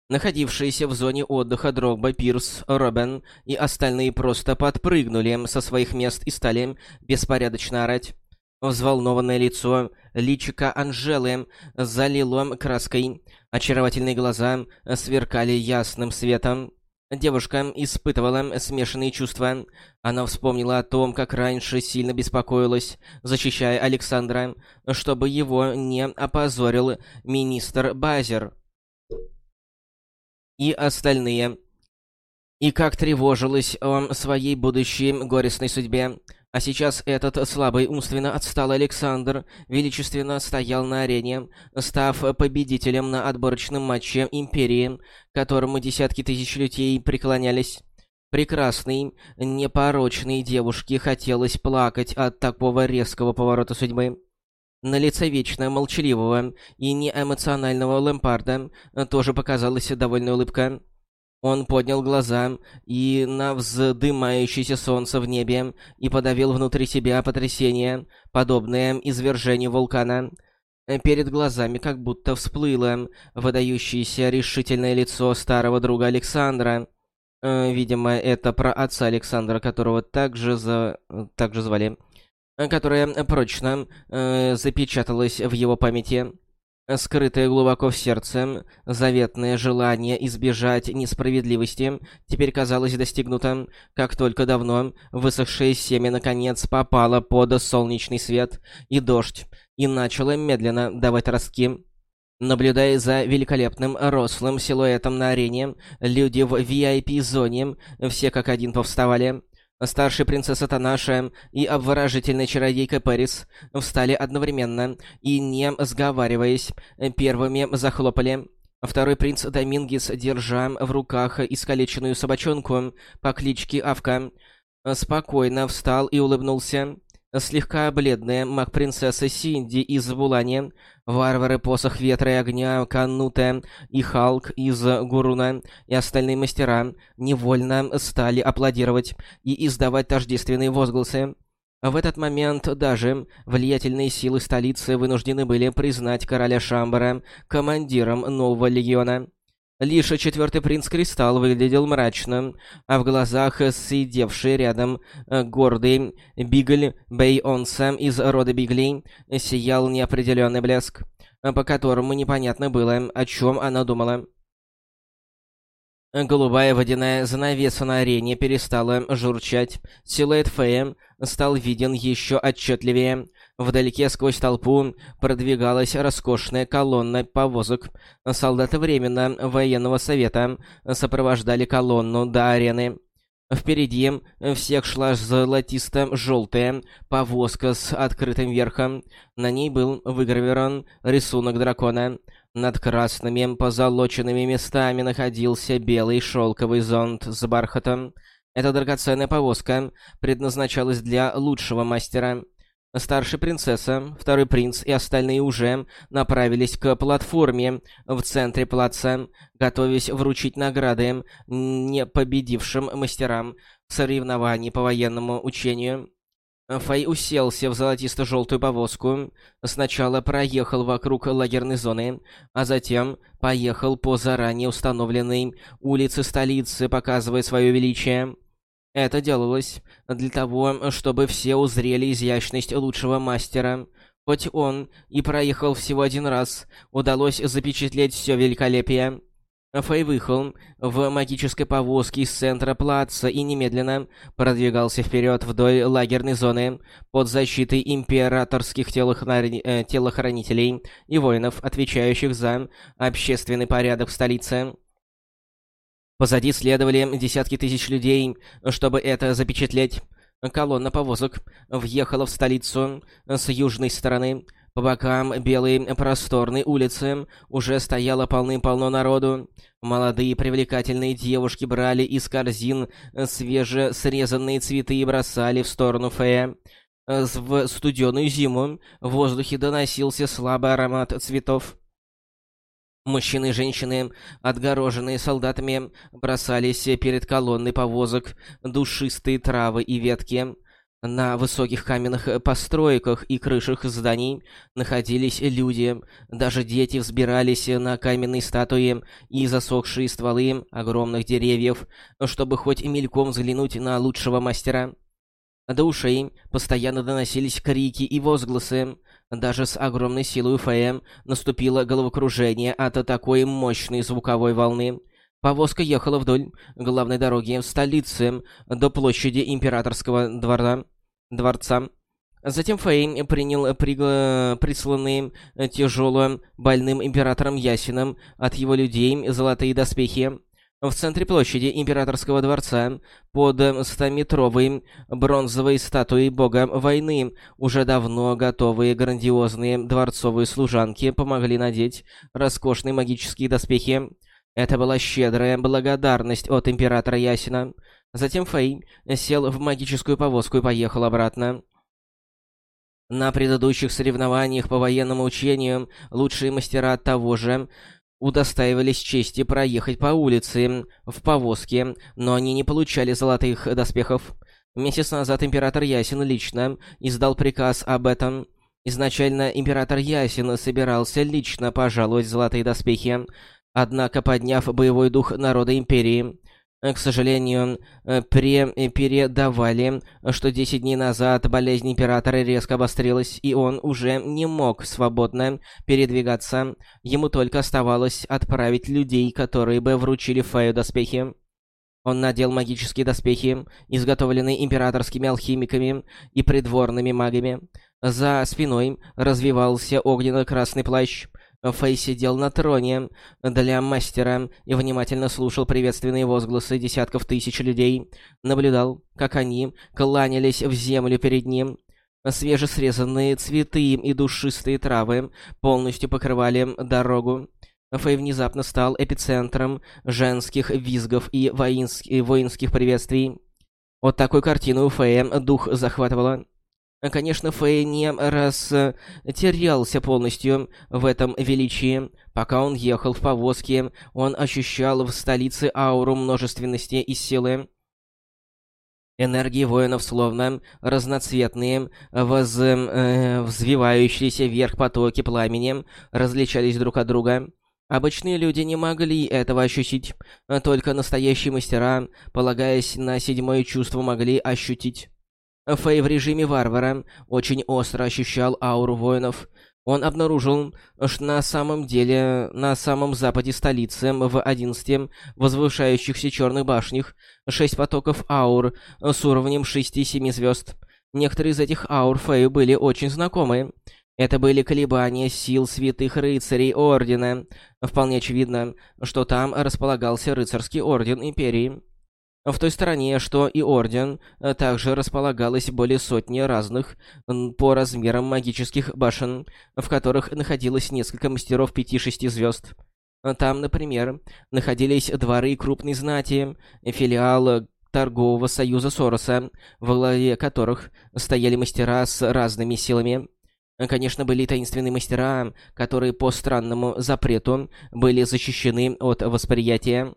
Находившиеся в зоне отдыха Дрогба, Пирс, Робен и остальные просто подпрыгнули со своих мест и стали беспорядочно орать. Взволнованное лицо личика Анжелы залило краской. Очаровательные глаза сверкали ясным светом. Девушка испытывала смешанные чувства. Она вспомнила о том, как раньше сильно беспокоилась, защищая Александра, чтобы его не опозорил министр Базер и остальные. И как тревожилась о своей будущей горестной судьбе. А сейчас этот слабый, умственно отсталый Александр величественно стоял на арене, став победителем на отборочном матче Империи, которому десятки тысяч людей преклонялись. Прекрасной, непорочной девушке хотелось плакать от такого резкого поворота судьбы. На лице вечно молчаливого и неэмоционального Лэмпарда тоже показалась довольная улыбка. Он поднял глаза и на вздымающееся солнце в небе и подавил внутри себя потрясение, подобное извержению вулкана. Перед глазами как будто всплыло выдающееся решительное лицо старого друга Александра. Э, видимо, это про отца Александра, которого также, за... также звали. Которое прочно э, запечаталось в его памяти. Скрытое глубоко в сердце, заветное желание избежать несправедливости теперь казалось достигнуто, как только давно высохшее семя наконец попало под солнечный свет и дождь и начало медленно давать ростки. Наблюдая за великолепным рослым силуэтом на арене, люди в VIP-зоне все как один повставали. Старшая принцесса Танаша и обворожительная чародейка Пэрис встали одновременно и, не сговариваясь, первыми захлопали. Второй принц Домингес, держа в руках искалеченную собачонку по кличке Авка, спокойно встал и улыбнулся. Слегка бледная маг-принцесса Синди из Булани, варвары Посох Ветра и Огня, Кануте и Халк из Гуруна и остальные мастера невольно стали аплодировать и издавать тождественные возгласы. В этот момент даже влиятельные силы столицы вынуждены были признать короля Шамбара командиром нового легиона. Лишь четвертый принц Кристалл выглядел мрачно, а в глазах сидевший рядом э, гордый Бигль Бейонса из рода Биглей сиял неопределенный блеск, по которому непонятно было, о чем она думала. Голубая водяная занавеса на арене перестала журчать. Силуэт Фея стал виден еще отчетливее. Вдалеке сквозь толпу продвигалась роскошная колонна повозок. Солдаты временно военного совета сопровождали колонну до арены. Впереди всех шла золотисто-желтая повозка с открытым верхом. На ней был выгравирован рисунок дракона. Над красными позолоченными местами находился белый шелковый зонт с бархатом. Эта драгоценная повозка предназначалась для лучшего мастера. Старшая принцесса, второй принц и остальные уже направились к платформе в центре плаца, готовясь вручить награды не победившим мастерам в соревновании по военному учению. Фэй уселся в золотисто-желтую повозку, сначала проехал вокруг лагерной зоны, а затем поехал по заранее установленной улице столицы, показывая свое величие. Это делалось для того, чтобы все узрели изящность лучшего мастера. Хоть он и проехал всего один раз, удалось запечатлеть все великолепие. Фэй выехал в магической повозке из центра плаца и немедленно продвигался вперед вдоль лагерной зоны под защитой императорских э, телохранителей и воинов, отвечающих за общественный порядок в столице. Позади следовали десятки тысяч людей, чтобы это запечатлеть. Колонна повозок въехала в столицу с южной стороны. По бокам белой просторной улицы уже стояло полным-полно народу. Молодые привлекательные девушки брали из корзин свежесрезанные цветы и бросали в сторону Фея. В студеную зиму в воздухе доносился слабый аромат цветов. Мужчины и женщины, отгороженные солдатами, бросались перед колонной повозок душистые травы и ветки. На высоких каменных постройках и крышах зданий находились люди. Даже дети взбирались на каменные статуи и засохшие стволы огромных деревьев, чтобы хоть мельком взглянуть на лучшего мастера. До ушей постоянно доносились крики и возгласы. Даже с огромной силой ФМ наступило головокружение от такой мощной звуковой волны. Повозка ехала вдоль главной дороги в столице до площади Императорского двора, дворца. Затем Фэй принял пригла... присланные тяжелым больным императором Ясином от его людей золотые доспехи. В центре площади Императорского дворца, под 100-метровой бронзовой статуей бога войны, уже давно готовые грандиозные дворцовые служанки помогли надеть роскошные магические доспехи. Это была щедрая благодарность от Императора Ясина. Затем Фэй сел в магическую повозку и поехал обратно. На предыдущих соревнованиях по военному учению лучшие мастера того же удостаивались чести проехать по улице в повозке, но они не получали золотых доспехов. Месяц назад император Ясин лично издал приказ об этом. Изначально император Ясин собирался лично пожаловать золотые доспехи, однако подняв боевой дух народа Империи, к сожалению, э, пре передавали, что 10 дней назад болезнь Императора резко обострилась, и он уже не мог свободно передвигаться. Ему только оставалось отправить людей, которые бы вручили Фею доспехи. Он надел магические доспехи, изготовленные императорскими алхимиками и придворными магами. За спиной развивался огненно-красный плащ, Фэй сидел на троне для мастера и внимательно слушал приветственные возгласы десятков тысяч людей. Наблюдал, как они кланялись в землю перед ним. Свежесрезанные цветы и душистые травы полностью покрывали дорогу. Фэй внезапно стал эпицентром женских визгов и воинских приветствий. Вот такой картину Фэя дух захватывало. Конечно, Фэй не растерялся полностью в этом величии. Пока он ехал в повозке, он ощущал в столице ауру множественности и силы. Энергии воинов словно разноцветные, воз... э, взвивающиеся вверх потоки пламени различались друг от друга. Обычные люди не могли этого ощутить, только настоящие мастера, полагаясь на седьмое чувство, могли ощутить. Фэй в режиме варвара очень остро ощущал ауру воинов. Он обнаружил, что на самом деле на самом западе столицы, в 11 возвышающихся черных башнях, шесть потоков аур с уровнем 6-7 звезд. Некоторые из этих аур Фэю были очень знакомы. Это были колебания сил святых рыцарей Ордена. Вполне очевидно, что там располагался рыцарский орден Империи. В той стороне, что и Орден, э, также располагалось более сотни разных по размерам магических башен, в которых находилось несколько мастеров пяти-шести звезд. Там, например, находились дворы крупной знати, филиал торгового союза Сороса, во главе которых стояли мастера с разными силами. Конечно, были таинственные мастера, которые по странному запрету были защищены от восприятия.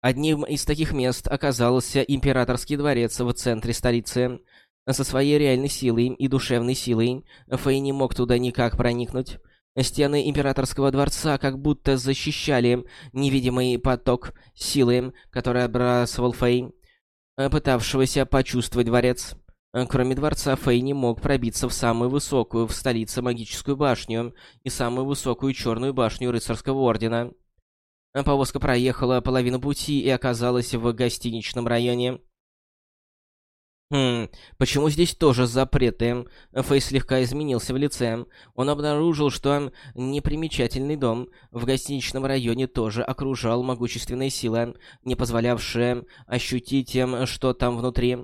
Одним из таких мест оказался императорский дворец в центре столицы. Со своей реальной силой и душевной силой Фэй не мог туда никак проникнуть. Стены императорского дворца как будто защищали невидимый поток силы, который отбрасывал Фэй, пытавшегося почувствовать дворец. Кроме дворца, Фэй не мог пробиться в самую высокую в столице магическую башню и самую высокую черную башню рыцарского ордена. Повозка проехала половину пути и оказалась в гостиничном районе. Хм, почему здесь тоже запреты? Фейс слегка изменился в лице. Он обнаружил, что непримечательный дом в гостиничном районе тоже окружал могущественная сила, не позволявшая ощутить, эм, что там внутри.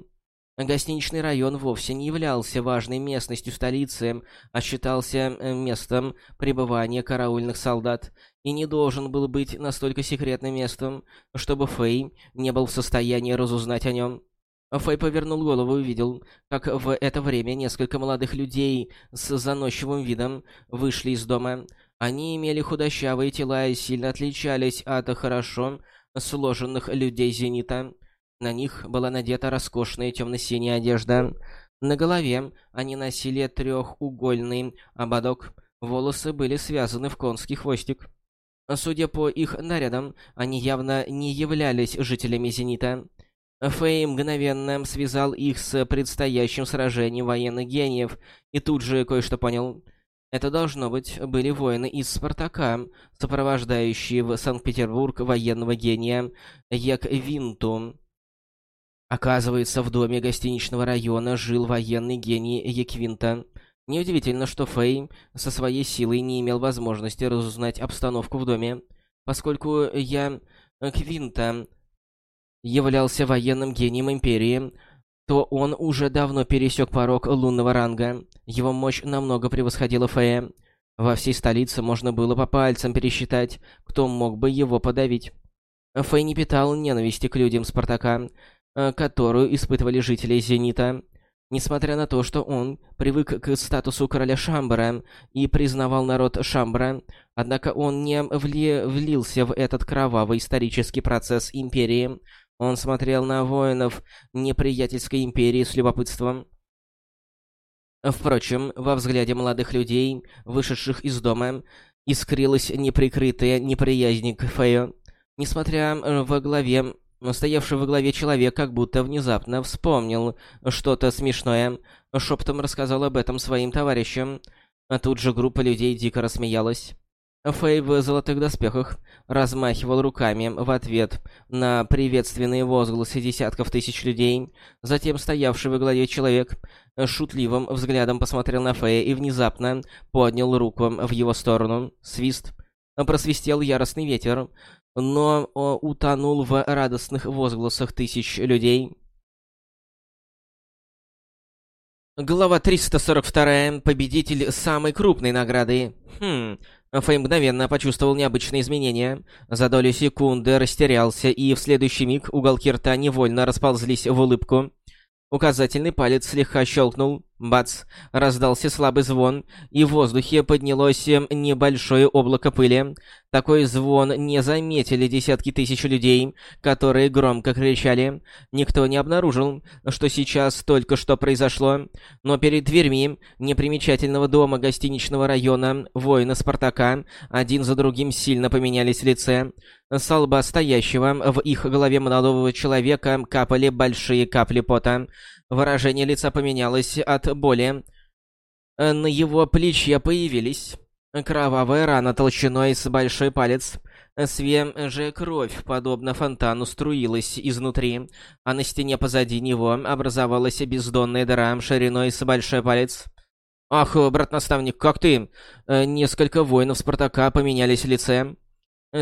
Гостиничный район вовсе не являлся важной местностью столицы, а считался э, местом пребывания караульных солдат и не должен был быть настолько секретным местом, чтобы Фэй не был в состоянии разузнать о нем. Фэй повернул голову и увидел, как в это время несколько молодых людей с заносчивым видом вышли из дома. Они имели худощавые тела и сильно отличались от хорошо сложенных людей Зенита. На них была надета роскошная темно-синяя одежда. На голове они носили трехугольный ободок. Волосы были связаны в конский хвостик. Судя по их нарядам, они явно не являлись жителями Зенита. Фэй мгновенно связал их с предстоящим сражением военных гениев и тут же кое-что понял. Это, должно быть, были воины из Спартака, сопровождающие в Санкт-Петербург военного гения Яквинту. Оказывается, в доме гостиничного района жил военный гений Еквинта. Неудивительно, что Фэй со своей силой не имел возможности разузнать обстановку в доме. Поскольку я Квинта являлся военным гением Империи, то он уже давно пересек порог лунного ранга. Его мощь намного превосходила Фэя. Во всей столице можно было по пальцам пересчитать, кто мог бы его подавить. Фэй не питал ненависти к людям Спартака, Э, которую испытывали жители Зенита. Несмотря на то, что он привык к статусу короля Шамбара и признавал народ Шамбара, однако он не вли влился в этот кровавый исторический процесс Империи. Он смотрел на воинов неприятельской Империи с любопытством. Впрочем, во взгляде молодых людей, вышедших из дома, искрилась неприкрытая неприязнь к Фею. Несмотря во главе стоявший во главе человек как будто внезапно вспомнил что-то смешное, шепотом рассказал об этом своим товарищам. А тут же группа людей дико рассмеялась. Фэй в золотых доспехах размахивал руками в ответ на приветственные возгласы десятков тысяч людей. Затем стоявший во главе человек шутливым взглядом посмотрел на Фэя и внезапно поднял руку в его сторону. Свист. Просвистел яростный ветер но утонул в радостных возгласах тысяч людей. Глава 342. Победитель самой крупной награды. Хм... Фэй мгновенно почувствовал необычные изменения. За долю секунды растерялся, и в следующий миг уголки рта невольно расползлись в улыбку. Указательный палец слегка щелкнул. Бац! Раздался слабый звон, и в воздухе поднялось небольшое облако пыли. Такой звон не заметили десятки тысяч людей, которые громко кричали. Никто не обнаружил, что сейчас только что произошло. Но перед дверьми непримечательного дома гостиничного района воины Спартака один за другим сильно поменялись в лице. С лба стоящего в их голове молодого человека капали большие капли пота. Выражение лица поменялось от боли. На его плече появились кровавая рана толщиной с большой палец. Свежая кровь, подобно фонтану, струилась изнутри, а на стене позади него образовалась бездонная дыра шириной с большой палец. «Ах, брат-наставник, как ты?» Несколько воинов Спартака поменялись в лице.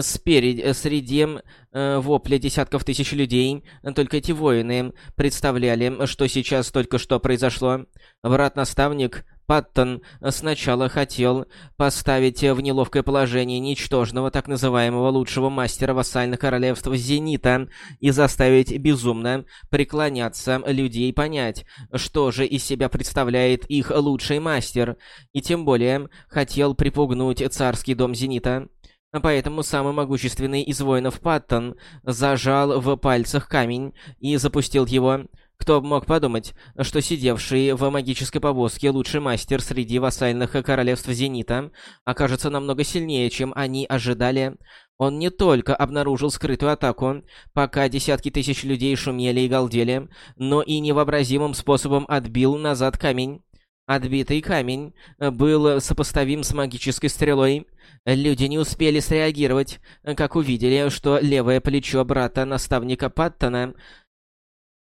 Спереди, э, среди э, вопля десятков тысяч людей, только эти воины представляли, что сейчас только что произошло. Брат-наставник Паттон сначала хотел поставить в неловкое положение ничтожного так называемого лучшего мастера вассальных королевств Зенита и заставить безумно преклоняться людей понять, что же из себя представляет их лучший мастер, и тем более хотел припугнуть царский дом Зенита. Поэтому самый могущественный из воинов Паттон зажал в пальцах камень и запустил его. Кто мог подумать, что сидевший в магической повозке лучший мастер среди вассальных королевств Зенита окажется намного сильнее, чем они ожидали. Он не только обнаружил скрытую атаку, пока десятки тысяч людей шумели и галдели, но и невообразимым способом отбил назад камень. Отбитый камень был сопоставим с магической стрелой. Люди не успели среагировать, как увидели, что левое плечо брата-наставника Паттона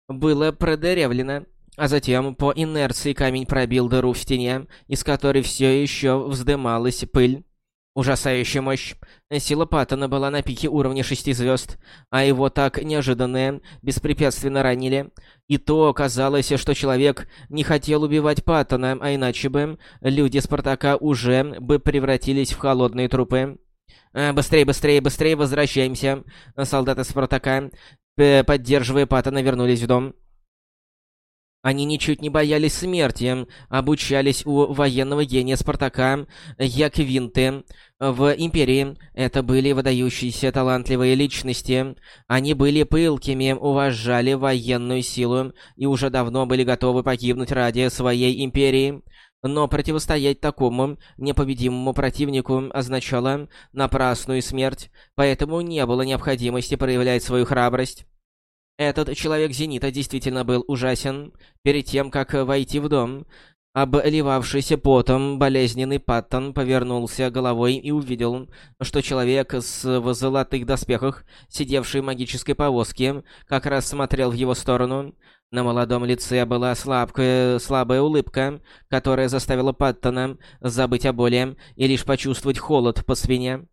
было продырявлено, а затем по инерции камень пробил дыру в стене, из которой все еще вздымалась пыль. Ужасающая мощь. Сила Паттона была на пике уровня шести звезд, а его так неожиданно, беспрепятственно ранили. И то казалось, что человек не хотел убивать Паттона, а иначе бы люди Спартака уже бы превратились в холодные трупы. «Э, «Быстрее, быстрее, быстрее возвращаемся!» Солдаты Спартака поддерживая Паттона, вернулись в дом. Они ничуть не боялись смерти, обучались у военного гения Спартака Яквинты. В Империи это были выдающиеся талантливые личности. Они были пылкими, уважали военную силу и уже давно были готовы погибнуть ради своей Империи. Но противостоять такому непобедимому противнику означало напрасную смерть, поэтому не было необходимости проявлять свою храбрость. Этот человек Зенита действительно был ужасен. Перед тем, как войти в дом, обливавшийся потом болезненный Паттон повернулся головой и увидел, что человек с, в золотых доспехах, сидевший в магической повозке, как раз смотрел в его сторону. На молодом лице была слабкая, слабая улыбка, которая заставила Паттона забыть о боли и лишь почувствовать холод по спине.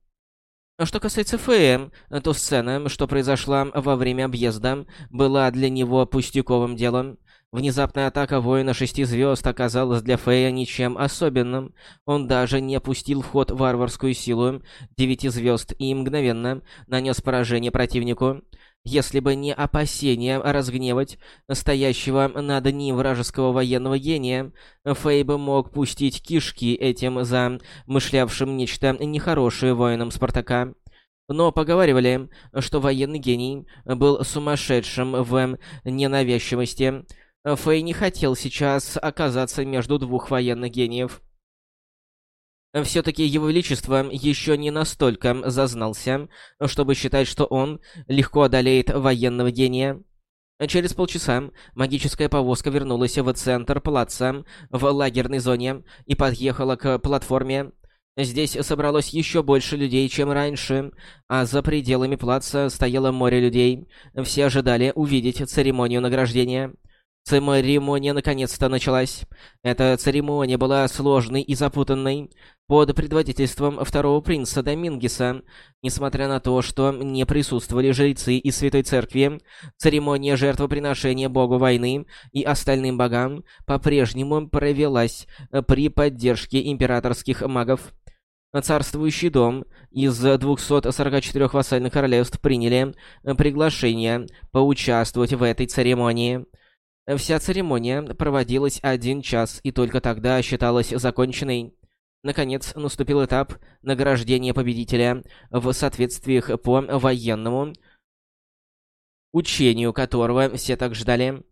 Что касается Фея, то сцена, что произошла во время объезда, была для него пустяковым делом. Внезапная атака воина шести звезд оказалась для Фея ничем особенным. Он даже не пустил в ход варварскую силу девяти звезд и мгновенно нанес поражение противнику. Если бы не опасение разгневать стоящего над ним вражеского военного гения, Фэй бы мог пустить кишки этим замышлявшим нечто нехорошее воинам Спартака. Но поговаривали, что военный гений был сумасшедшим в ненавязчивости. Фэй не хотел сейчас оказаться между двух военных гениев. Все-таки Его Величество еще не настолько зазнался, чтобы считать, что он легко одолеет военного гения. Через полчаса магическая повозка вернулась в центр плаца в лагерной зоне и подъехала к платформе. Здесь собралось еще больше людей, чем раньше, а за пределами плаца стояло море людей. Все ожидали увидеть церемонию награждения. Церемония наконец-то началась. Эта церемония была сложной и запутанной под предводительством второго принца Домингеса. Несмотря на то, что не присутствовали жрецы из Святой Церкви, церемония жертвоприношения богу войны и остальным богам по-прежнему провелась при поддержке императорских магов. Царствующий дом из 244 вассальных королевств приняли приглашение поучаствовать в этой церемонии. Вся церемония проводилась один час и только тогда считалась законченной. Наконец, наступил этап награждения победителя в соответствиях по военному учению которого все так ждали.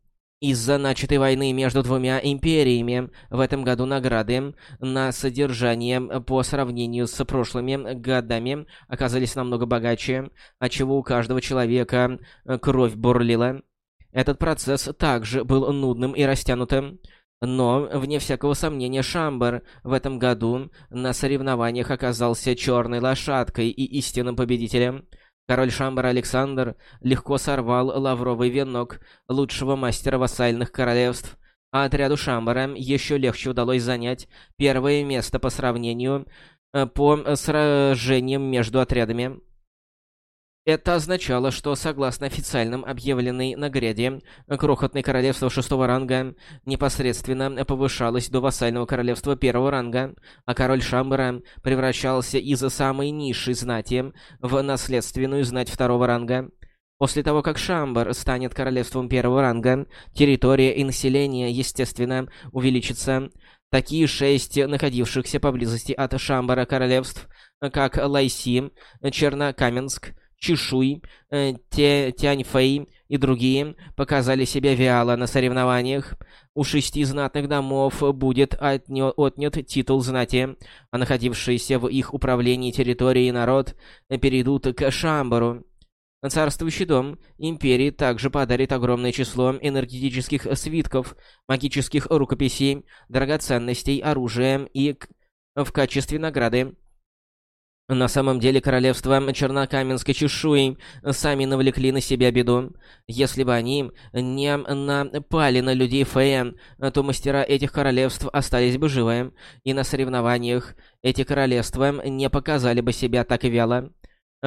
Из-за начатой войны между двумя империями в этом году награды на содержание по сравнению с прошлыми годами оказались намного богаче, отчего у каждого человека кровь бурлила. Этот процесс также был нудным и растянутым. Но, вне всякого сомнения, Шамбер в этом году на соревнованиях оказался черной лошадкой и истинным победителем. Король Шамбер Александр легко сорвал лавровый венок лучшего мастера вассальных королевств, а отряду Шамбера еще легче удалось занять первое место по сравнению э, по сражениям между отрядами. Это означало, что, согласно официальным объявленной награде, крохотное королевство шестого ранга непосредственно повышалось до вассального королевства первого ранга, а король Шамбара превращался из самой низшей знати в наследственную знать второго ранга. После того, как Шамбар станет королевством первого ранга, территория и население, естественно, увеличится. Такие шесть находившихся поблизости от Шамбара королевств, как Лайси, Чернокаменск, Чишуй, э, Тяньфэй и другие показали себя вяло на соревнованиях. У шести знатных домов будет отнят титул знати, а находившиеся в их управлении территории народ перейдут к Шамбару. Царствующий дом Империи также подарит огромное число энергетических свитков, магических рукописей, драгоценностей, оружия и в качестве награды на самом деле королевство Чернокаменской чешуи сами навлекли на себя беду. Если бы они не напали на людей Фея, то мастера этих королевств остались бы живы, и на соревнованиях эти королевства не показали бы себя так вяло.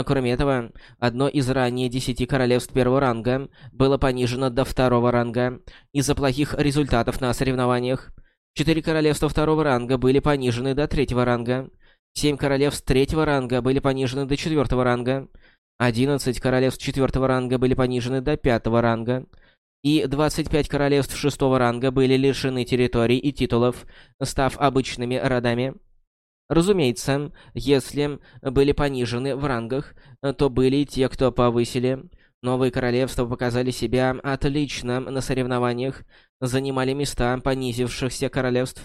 Кроме этого, одно из ранее десяти королевств первого ранга было понижено до второго ранга из-за плохих результатов на соревнованиях. Четыре королевства второго ранга были понижены до третьего ранга. Семь королевств третьего ранга были понижены до четвертого ранга. Одиннадцать королевств четвертого ранга были понижены до пятого ранга. И 25 королевств шестого ранга были лишены территорий и титулов, став обычными родами. Разумеется, если были понижены в рангах, то были те, кто повысили. Новые королевства показали себя отлично на соревнованиях, занимали места понизившихся королевств.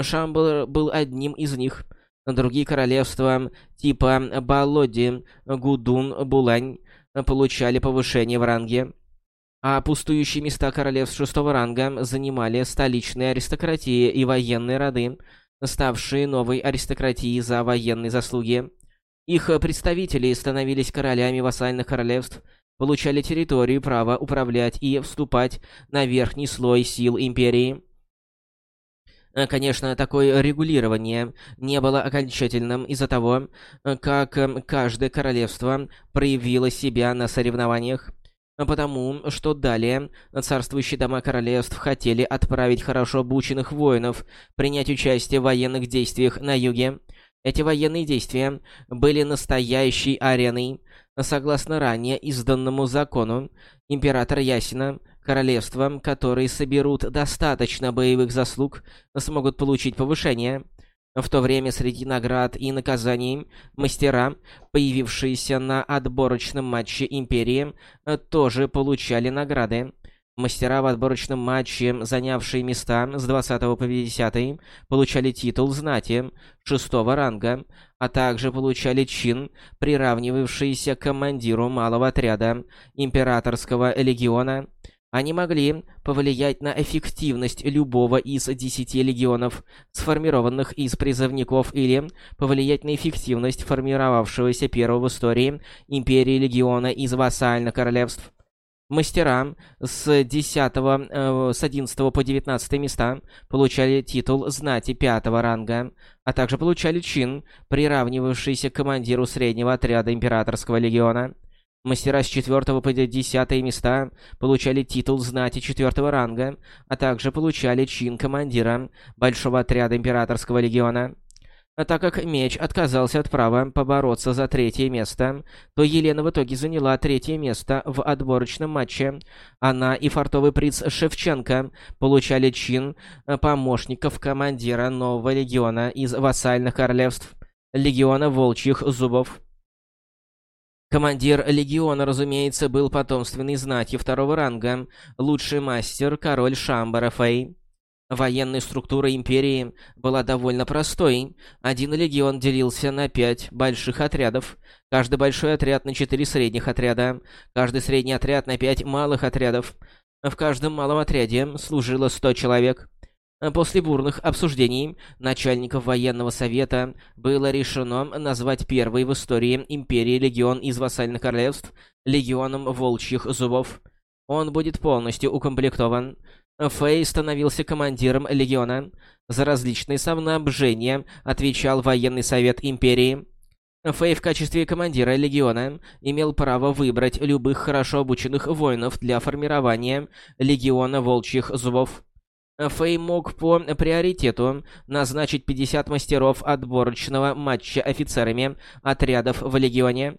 Шамбл был одним из них. Другие королевства, типа Балоди, Гудун, Булань, получали повышение в ранге. А пустующие места королевств шестого ранга занимали столичные аристократии и военные роды, ставшие новой аристократией за военные заслуги. Их представители становились королями вассальных королевств, получали территорию, право управлять и вступать на верхний слой сил империи. Э, конечно, такое регулирование не было окончательным из-за того, э, как э, каждое королевство проявило себя на соревнованиях. Потому что далее царствующие дома королевств хотели отправить хорошо обученных воинов принять участие в военных действиях на юге. Эти военные действия были настоящей ареной. Согласно ранее изданному закону, император Ясина Королевства, которые соберут достаточно боевых заслуг, смогут получить повышение. В то время среди наград и наказаний мастера, появившиеся на отборочном матче Империи, тоже получали награды. Мастера в отборочном матче, занявшие места с 20 по 50, получали титул знати шестого ранга, а также получали чин, приравнивавшийся к командиру малого отряда Императорского легиона – они могли повлиять на эффективность любого из десяти легионов, сформированных из призывников, или повлиять на эффективность формировавшегося первого в истории Империи Легиона из вассальных королевств. Мастера с 10, э, с 11 по 19 места получали титул знати пятого ранга, а также получали чин, приравнивавшийся к командиру среднего отряда Императорского легиона. Мастера с 4 по 10 места получали титул знати 4 ранга, а также получали чин командира большого отряда Императорского легиона. А так как меч отказался от права побороться за третье место, то Елена в итоге заняла третье место в отборочном матче. Она и фартовый приц Шевченко получали чин помощников командира нового легиона из вассальных королевств Легиона Волчьих Зубов. Командир легиона, разумеется, был потомственный знати второго ранга, лучший мастер, король Шамбара Фэй. Военная структура Империи была довольно простой. Один легион делился на пять больших отрядов, каждый большой отряд на четыре средних отряда, каждый средний отряд на пять малых отрядов. В каждом малом отряде служило сто человек. После бурных обсуждений начальников военного совета было решено назвать первый в истории империи легион из вассальных королевств легионом волчьих зубов. Он будет полностью укомплектован. Фэй становился командиром легиона. За различные снабжения отвечал военный совет империи. Фэй в качестве командира легиона имел право выбрать любых хорошо обученных воинов для формирования легиона волчьих зубов. Фэй мог по приоритету назначить 50 мастеров отборочного матча офицерами отрядов в легионе.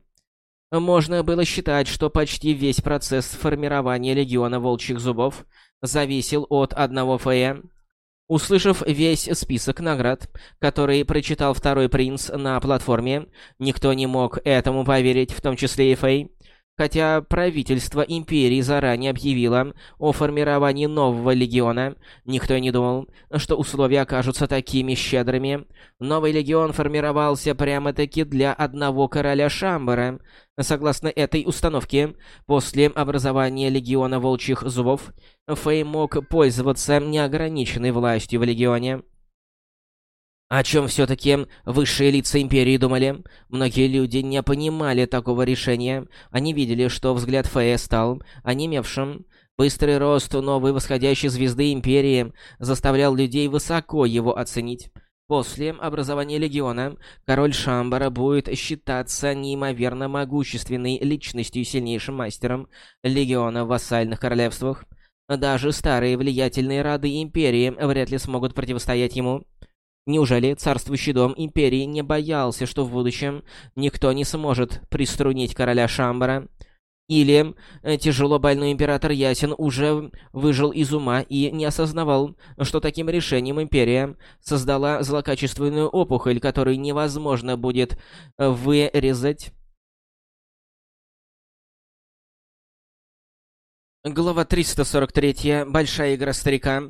Можно было считать, что почти весь процесс формирования легиона волчьих зубов зависел от одного Фэя. Услышав весь список наград, который прочитал второй принц на платформе, никто не мог этому поверить, в том числе и Фэй. Хотя правительство Империи заранее объявило о формировании нового легиона, никто не думал, что условия окажутся такими щедрыми. Новый легион формировался прямо-таки для одного короля Шамбара. Согласно этой установке, после образования легиона Волчьих Зубов, Фэй мог пользоваться неограниченной властью в легионе. О чем все-таки высшие лица Империи думали? Многие люди не понимали такого решения. Они видели, что взгляд Фэя стал онемевшим. Быстрый рост новой восходящей звезды Империи заставлял людей высоко его оценить. После образования Легиона, король Шамбара будет считаться неимоверно могущественной личностью и сильнейшим мастером Легиона в вассальных королевствах. Даже старые влиятельные рады Империи вряд ли смогут противостоять ему. Неужели царствующий дом Империи не боялся, что в будущем никто не сможет приструнить короля Шамбара? Или э, тяжело больной император Ясен уже выжил из ума и не осознавал, что таким решением Империя создала злокачественную опухоль, которую невозможно будет э, вырезать? Глава 343. Большая игра старика.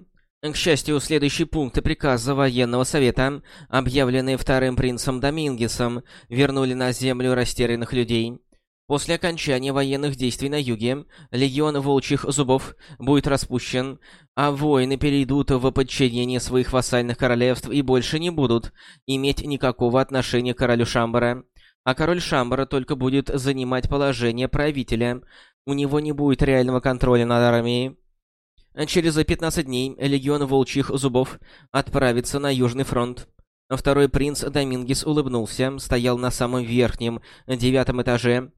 К счастью, следующие пункты приказа военного совета, объявленные вторым принцем Домингесом, вернули на землю растерянных людей. После окончания военных действий на юге, легион волчьих зубов будет распущен, а воины перейдут в подчинение своих вассальных королевств и больше не будут иметь никакого отношения к королю Шамбара. А король Шамбара только будет занимать положение правителя. У него не будет реального контроля над армией. Через 15 дней легион волчьих зубов отправится на Южный фронт. Второй принц Домингес улыбнулся, стоял на самом верхнем, девятом этаже.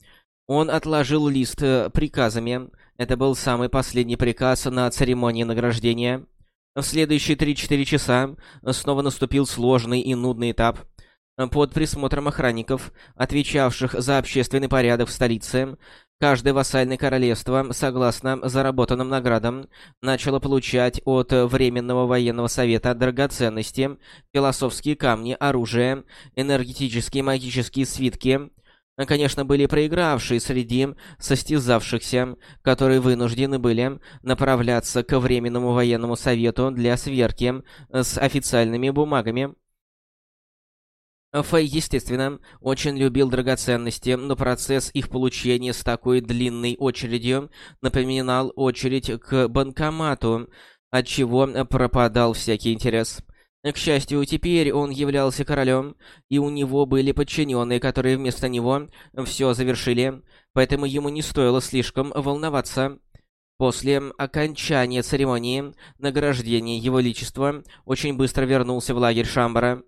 Он отложил лист э, приказами. Это был самый последний приказ на церемонии награждения. В следующие 3-4 часа снова наступил сложный и нудный этап. Под присмотром охранников, отвечавших за общественный порядок в столице, Каждое вассальное королевство, согласно заработанным наградам, начало получать от Временного военного совета драгоценности, философские камни, оружие, энергетические магические свитки. Конечно, были проигравшие среди состязавшихся, которые вынуждены были направляться к Временному военному совету для сверки с официальными бумагами. Фэй, естественно, очень любил драгоценности, но процесс их получения с такой длинной очередью напоминал очередь к банкомату, отчего пропадал всякий интерес. К счастью, теперь он являлся королем, и у него были подчиненные, которые вместо него все завершили, поэтому ему не стоило слишком волноваться. После окончания церемонии награждения Его Величества очень быстро вернулся в лагерь Шамбара.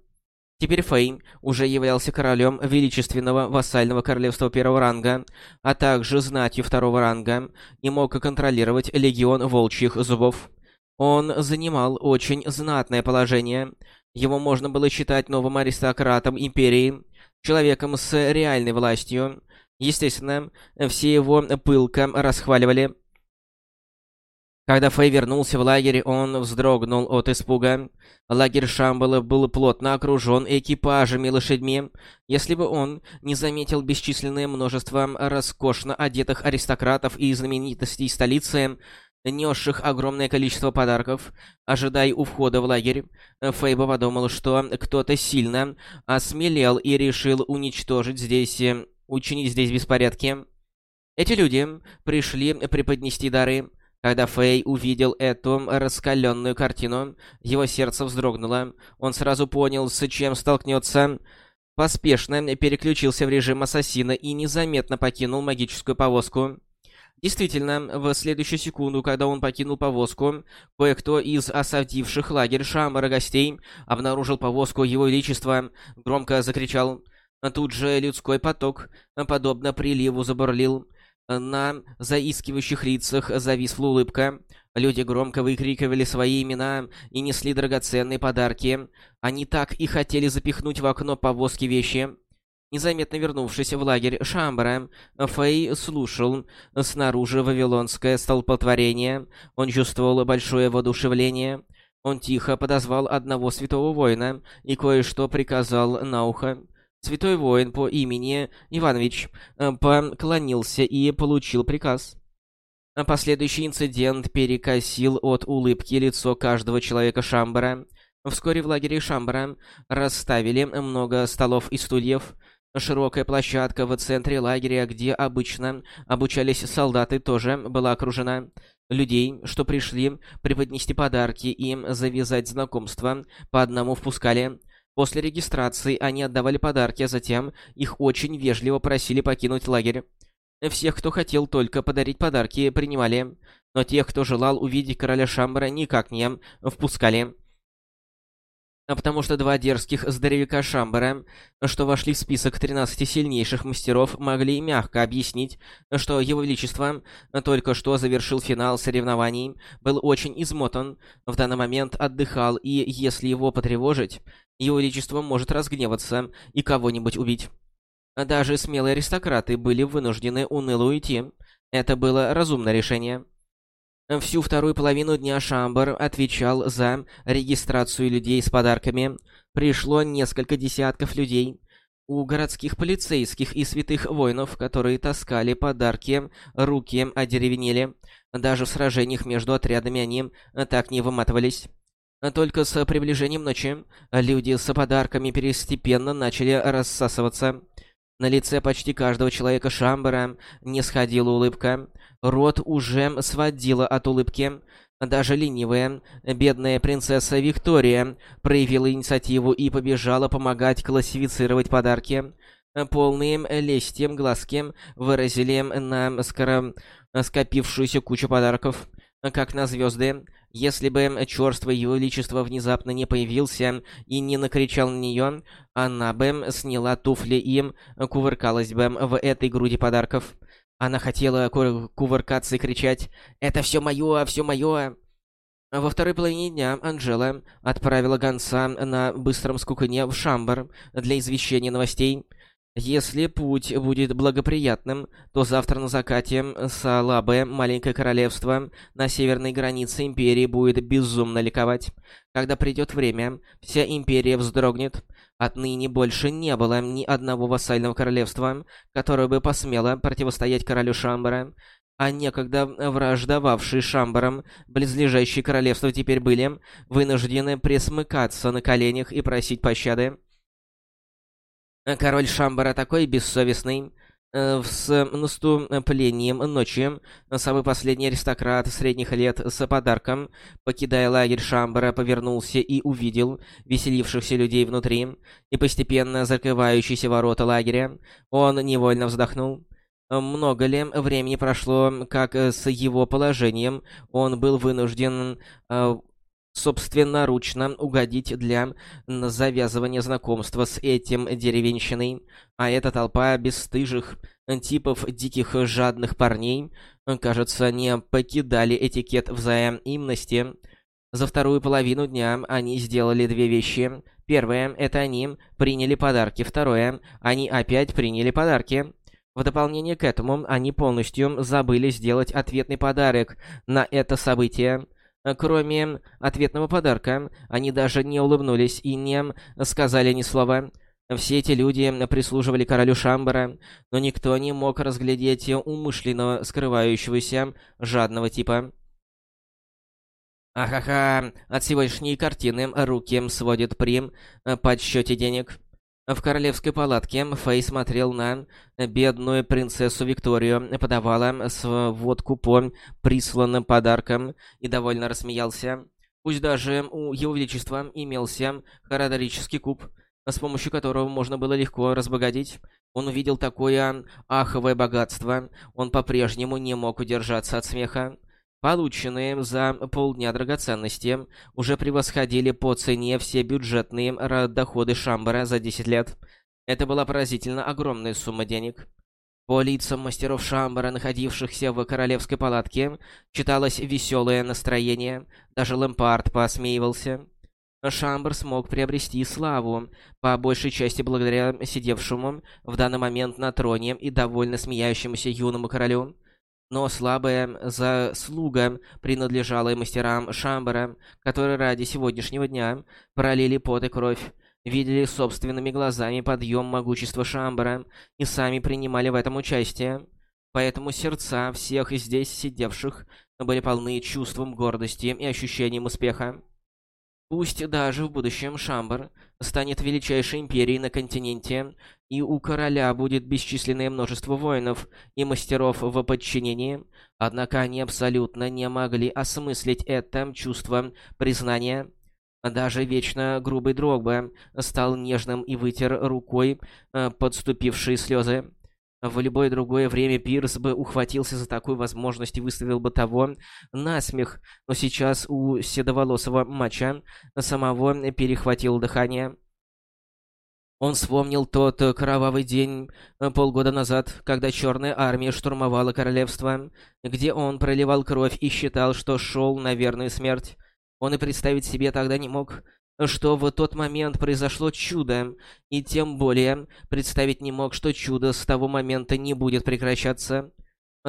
Теперь Фэй уже являлся королем величественного вассального королевства первого ранга, а также знатью второго ранга, и мог контролировать легион волчьих зубов. Он занимал очень знатное положение. Его можно было считать новым аристократом империи, человеком с реальной властью. Естественно, все его пылко расхваливали. Когда Фэй вернулся в лагерь, он вздрогнул от испуга. Лагерь Шамбала был плотно окружен экипажами и лошадьми. Если бы он не заметил бесчисленное множество роскошно одетых аристократов и знаменитостей столицы, несших огромное количество подарков, ожидая у входа в лагерь, Фейба подумал, что кто-то сильно осмелел и решил уничтожить здесь, учинить здесь беспорядки. Эти люди пришли преподнести дары, когда Фэй увидел эту раскаленную картину, его сердце вздрогнуло. Он сразу понял, с чем столкнется. Поспешно переключился в режим ассасина и незаметно покинул магическую повозку. Действительно, в следующую секунду, когда он покинул повозку, кое-кто из осадивших лагерь Шамбара гостей обнаружил повозку Его Величества, громко закричал Тут же людской поток, подобно приливу, забурлил. На заискивающих лицах зависла улыбка. Люди громко выкрикивали свои имена и несли драгоценные подарки. Они так и хотели запихнуть в окно повозки вещи. Незаметно вернувшись в лагерь Шамбара, Фэй слушал снаружи вавилонское столпотворение. Он чувствовал большое воодушевление. Он тихо подозвал одного святого воина и кое-что приказал на ухо. Святой воин по имени Иванович поклонился и получил приказ. Последующий инцидент перекосил от улыбки лицо каждого человека Шамбара. Вскоре в лагере Шамбара расставили много столов и стульев. Широкая площадка в центре лагеря, где обычно обучались солдаты, тоже была окружена. Людей, что пришли преподнести подарки и завязать знакомства, по одному впускали. После регистрации они отдавали подарки, а затем их очень вежливо просили покинуть лагерь. Всех, кто хотел только подарить подарки, принимали, но тех, кто желал увидеть короля Шамбара, никак не впускали. А потому что два дерзких здоровяка Шамбара, что вошли в список 13 сильнейших мастеров, могли мягко объяснить, что его величество только что завершил финал соревнований, был очень измотан, в данный момент отдыхал, и если его потревожить, его величество может разгневаться и кого-нибудь убить. Даже смелые аристократы были вынуждены уныло уйти. Это было разумное решение. Всю вторую половину дня Шамбар отвечал за регистрацию людей с подарками. Пришло несколько десятков людей. У городских полицейских и святых воинов, которые таскали подарки, руки одеревенели. Даже в сражениях между отрядами они так не выматывались. Только с приближением ночи люди с подарками постепенно начали рассасываться. На лице почти каждого человека Шамбара не сходила улыбка. Рот уже сводила от улыбки. Даже ленивая, бедная принцесса Виктория проявила инициативу и побежала помогать классифицировать подарки. Полные лестием глазки выразили на скоро скопившуюся кучу подарков, как на звезды. Если бы чёрство Его Величества внезапно не появился и не накричал на неё, она бы сняла туфли и кувыркалась бы в этой груди подарков. Она хотела кувыркаться и кричать «Это всё моё, всё моё!» Во второй половине дня Анжела отправила гонца на быстром скукане в Шамбар для извещения новостей. Если путь будет благоприятным, то завтра на закате Салабе, маленькое королевство, на северной границе Империи будет безумно ликовать. Когда придет время, вся Империя вздрогнет. Отныне больше не было ни одного вассального королевства, которое бы посмело противостоять королю Шамбара, а некогда враждовавшие Шамбаром близлежащие королевства теперь были вынуждены присмыкаться на коленях и просить пощады. Король Шамбара такой бессовестный. Э, с наступлением ночи самый последний аристократ средних лет с подарком, покидая лагерь Шамбара, повернулся и увидел веселившихся людей внутри и постепенно закрывающиеся ворота лагеря. Он невольно вздохнул. Много ли времени прошло, как с его положением он был вынужден э, собственноручно угодить для завязывания знакомства с этим деревенщиной, а эта толпа бесстыжих типов диких жадных парней, кажется, не покидали этикет взаимности. За вторую половину дня они сделали две вещи. Первое — это они приняли подарки. Второе — они опять приняли подарки. В дополнение к этому, они полностью забыли сделать ответный подарок на это событие — кроме ответного подарка, они даже не улыбнулись и не сказали ни слова. Все эти люди прислуживали королю Шамбара, но никто не мог разглядеть умышленно скрывающегося жадного типа. Ахаха, от сегодняшней картины руки сводят при э, подсчете денег. В королевской палатке Фэй смотрел на бедную принцессу Викторию, подавала сводку по присланным подаркам и довольно рассмеялся. Пусть даже у его величества имелся хородрический куб, с помощью которого можно было легко разбогатеть, он увидел такое аховое богатство, он по-прежнему не мог удержаться от смеха. Полученные за полдня драгоценности уже превосходили по цене все бюджетные доходы Шамбара за 10 лет. Это была поразительно огромная сумма денег. По лицам мастеров Шамбара, находившихся в королевской палатке, читалось веселое настроение. Даже Лэмпард посмеивался. Шамбар смог приобрести славу, по большей части благодаря сидевшему в данный момент на троне и довольно смеящемуся юному королю. Но слабая заслуга принадлежала и мастерам Шамбара, которые ради сегодняшнего дня пролили пот и кровь, видели собственными глазами подъем могущества Шамбара и сами принимали в этом участие. Поэтому сердца всех здесь сидевших были полны чувством гордости и ощущением успеха. Пусть даже в будущем Шамбар станет величайшей империей на континенте, и у короля будет бесчисленное множество воинов и мастеров в подчинении, однако они абсолютно не могли осмыслить это чувство признания. Даже вечно грубый Дрогба стал нежным и вытер рукой э, подступившие слезы. В любое другое время Пирс бы ухватился за такую возможность и выставил бы того на смех, но сейчас у седоволосого мача самого перехватил дыхание. Он вспомнил тот кровавый день полгода назад, когда Черная Армия штурмовала королевство, где он проливал кровь и считал, что шел на верную смерть. Он и представить себе тогда не мог, что в тот момент произошло чудо, и тем более представить не мог, что чудо с того момента не будет прекращаться.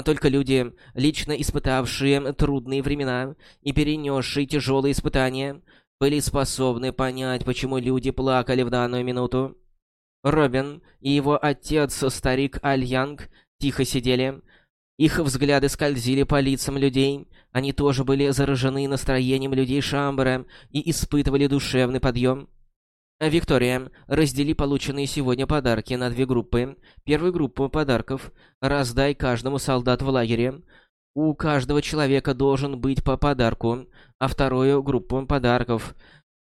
Только люди, лично испытавшие трудные времена и перенесшие тяжелые испытания, были способны понять, почему люди плакали в данную минуту. Робин и его отец, старик Аль Янг, тихо сидели. Их взгляды скользили по лицам людей, они тоже были заражены настроением людей Шамбера и испытывали душевный подъем. Виктория, раздели полученные сегодня подарки на две группы. Первую группу подарков раздай каждому солдату в лагере. У каждого человека должен быть по подарку, а вторую группу подарков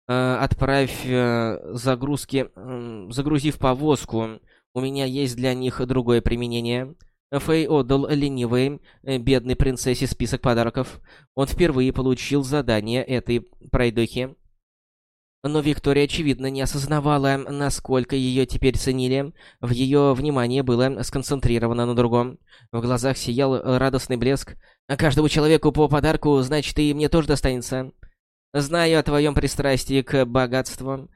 э, отправь э, загрузки, э, загрузив повозку. У меня есть для них другое применение. Фэй отдал ленивой, э, бедной принцессе список подарков. Он впервые получил задание этой пройдохи. Но Виктория, очевидно, не осознавала, насколько ее теперь ценили. В ее внимание было сконцентрировано на другом. В глазах сиял радостный блеск. «Каждому человеку по подарку, значит, и мне тоже достанется. Знаю о твоем пристрастии к богатству.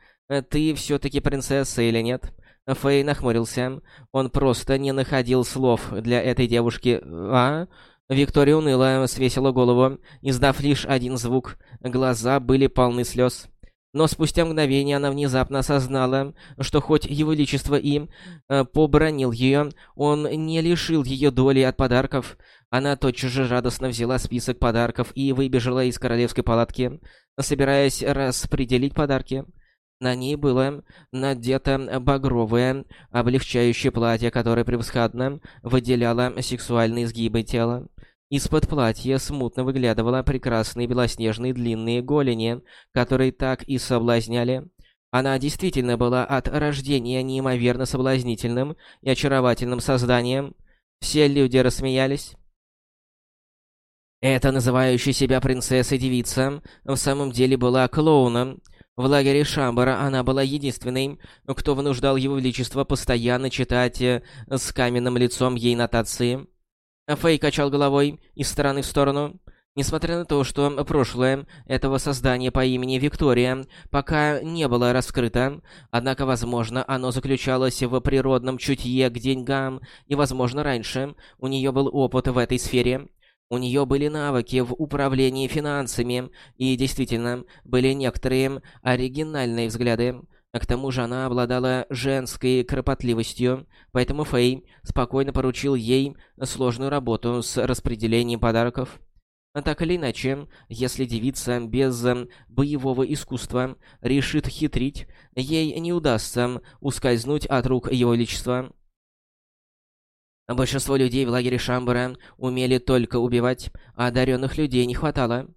Ты все-таки принцесса или нет?» Фэй нахмурился. Он просто не находил слов для этой девушки. «А?» Виктория уныло свесила голову, издав лишь один звук. Глаза были полны слез. Но спустя мгновение она внезапно осознала, что хоть его величество и э, побронил ее, он не лишил ее доли от подарков. Она тотчас же радостно взяла список подарков и выбежала из королевской палатки, собираясь распределить подарки. На ней было надето багровое, облегчающее платье, которое превосходно выделяло сексуальные изгибы тела. Из-под платья смутно выглядывало прекрасные белоснежные длинные голени, которые так и соблазняли. Она действительно была от рождения неимоверно соблазнительным и очаровательным созданием. Все люди рассмеялись. Эта называющая себя принцессой девица в самом деле была клоуном, в лагере Шамбара она была единственной, кто вынуждал его величество постоянно читать э, с каменным лицом ей нотации. Фэй качал головой из стороны в сторону. Несмотря на то, что прошлое этого создания по имени Виктория пока не было раскрыто, однако, возможно, оно заключалось в природном чутье к деньгам, и, возможно, раньше у нее был опыт в этой сфере. У нее были навыки в управлении финансами, и действительно, были некоторые оригинальные взгляды. К тому же она обладала женской кропотливостью, поэтому Фэй спокойно поручил ей сложную работу с распределением подарков. Так или иначе, если девица без боевого искусства решит хитрить, ей не удастся ускользнуть от рук Его Величества. Большинство людей в лагере Шамбара умели только убивать, а одаренных людей не хватало.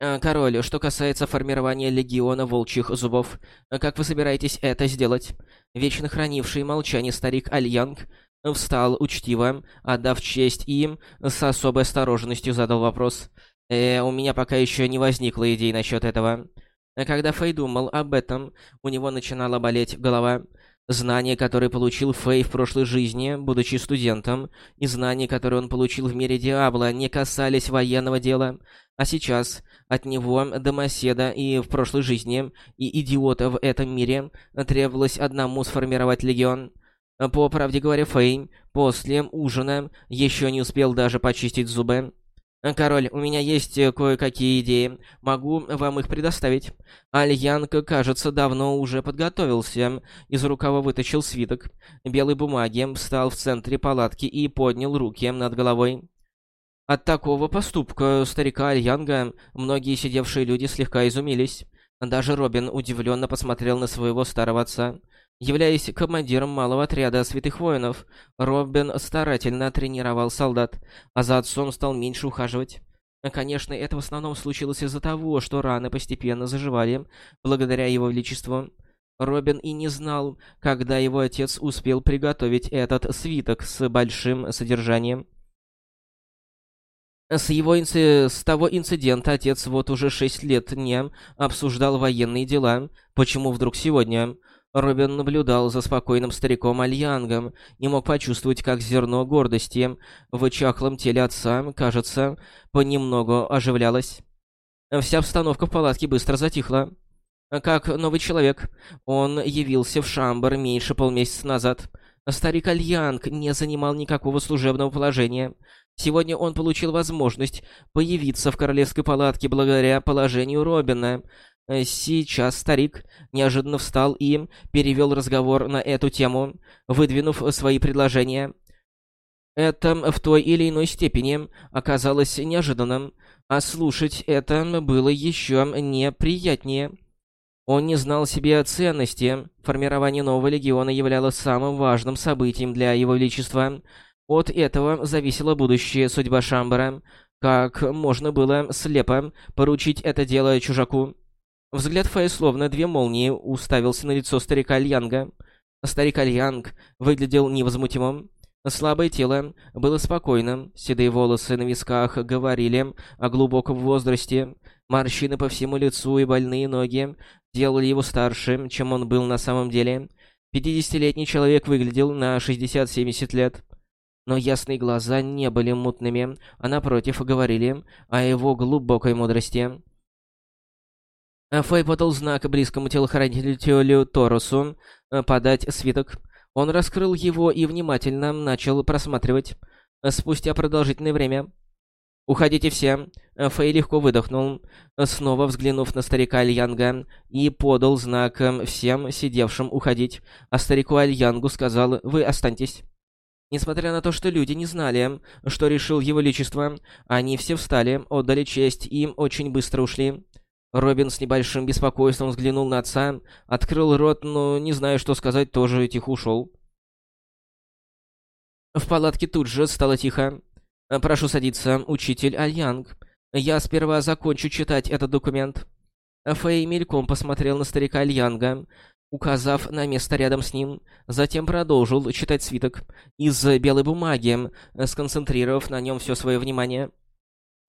А, «Король, что касается формирования Легиона Волчьих Зубов, как вы собираетесь это сделать?» Вечно хранивший молчание старик Альянг встал учтиво, отдав честь им, с особой осторожностью задал вопрос. «Э, у меня пока еще не возникло идей насчет этого». Когда Фэй думал об этом, у него начинала болеть голова. Знания, которые получил Фэй в прошлой жизни, будучи студентом, и знания, которые он получил в мире Диабло, не касались военного дела. А сейчас от него, домоседа и в прошлой жизни, и идиота в этом мире, требовалось одному сформировать легион. По правде говоря, Фэй после ужина еще не успел даже почистить зубы. «Король, у меня есть э, кое-какие идеи. Могу вам их предоставить». Альянг, кажется, давно уже подготовился. Из рукава вытащил свиток белой бумаги, встал в центре палатки и поднял руки над головой. От такого поступка старика Альянга многие сидевшие люди слегка изумились. Даже Робин удивленно посмотрел на своего старого отца. Являясь командиром малого отряда святых воинов, Робин старательно тренировал солдат, а за отцом стал меньше ухаживать. Конечно, это в основном случилось из-за того, что раны постепенно заживали, благодаря его величеству. Робин и не знал, когда его отец успел приготовить этот свиток с большим содержанием. С его инци... с того инцидента отец вот уже шесть лет не обсуждал военные дела. Почему вдруг сегодня? Робин наблюдал за спокойным стариком Альянгом и мог почувствовать, как зерно гордости в чахлом теле отца, кажется, понемногу оживлялось. Вся обстановка в палатке быстро затихла. Как новый человек, он явился в Шамбар меньше полмесяца назад. Старик Альянг не занимал никакого служебного положения. Сегодня он получил возможность появиться в королевской палатке благодаря положению Робина — сейчас старик неожиданно встал и перевел разговор на эту тему, выдвинув свои предложения. Это в той или иной степени оказалось неожиданным, а слушать это было еще неприятнее. Он не знал себе ценности. Формирование нового легиона являлось самым важным событием для его величества. От этого зависела будущая судьба Шамбара. Как можно было слепо поручить это дело чужаку? Взгляд Фэй, словно две молнии, уставился на лицо старика Альянга. Старик Альянг выглядел невозмутимым. Слабое тело было спокойным, седые волосы на висках говорили о глубоком возрасте, морщины по всему лицу и больные ноги делали его старше, чем он был на самом деле. Пятидесятилетний человек выглядел на 60-70 лет. Но ясные глаза не были мутными, а напротив говорили о его глубокой мудрости. Э, Фэй подал знак близкому телохранителю Торосу э, подать свиток. Он раскрыл его и внимательно начал просматривать. Э, спустя продолжительное время... «Уходите все!» Фэй легко выдохнул, снова взглянув на старика Альянга, и подал знак всем сидевшим уходить, а старику Альянгу сказал «Вы останьтесь». Несмотря на то, что люди не знали, что решил его величество, они все встали, отдали честь и очень быстро ушли. Робин с небольшим беспокойством взглянул на отца, открыл рот, но, не зная, что сказать, тоже тихо ушел. В палатке тут же стало тихо. «Прошу садиться, учитель Альянг. Я сперва закончу читать этот документ». Фэй мельком посмотрел на старика Альянга, указав на место рядом с ним, затем продолжил читать свиток из белой бумаги, сконцентрировав на нем все свое внимание.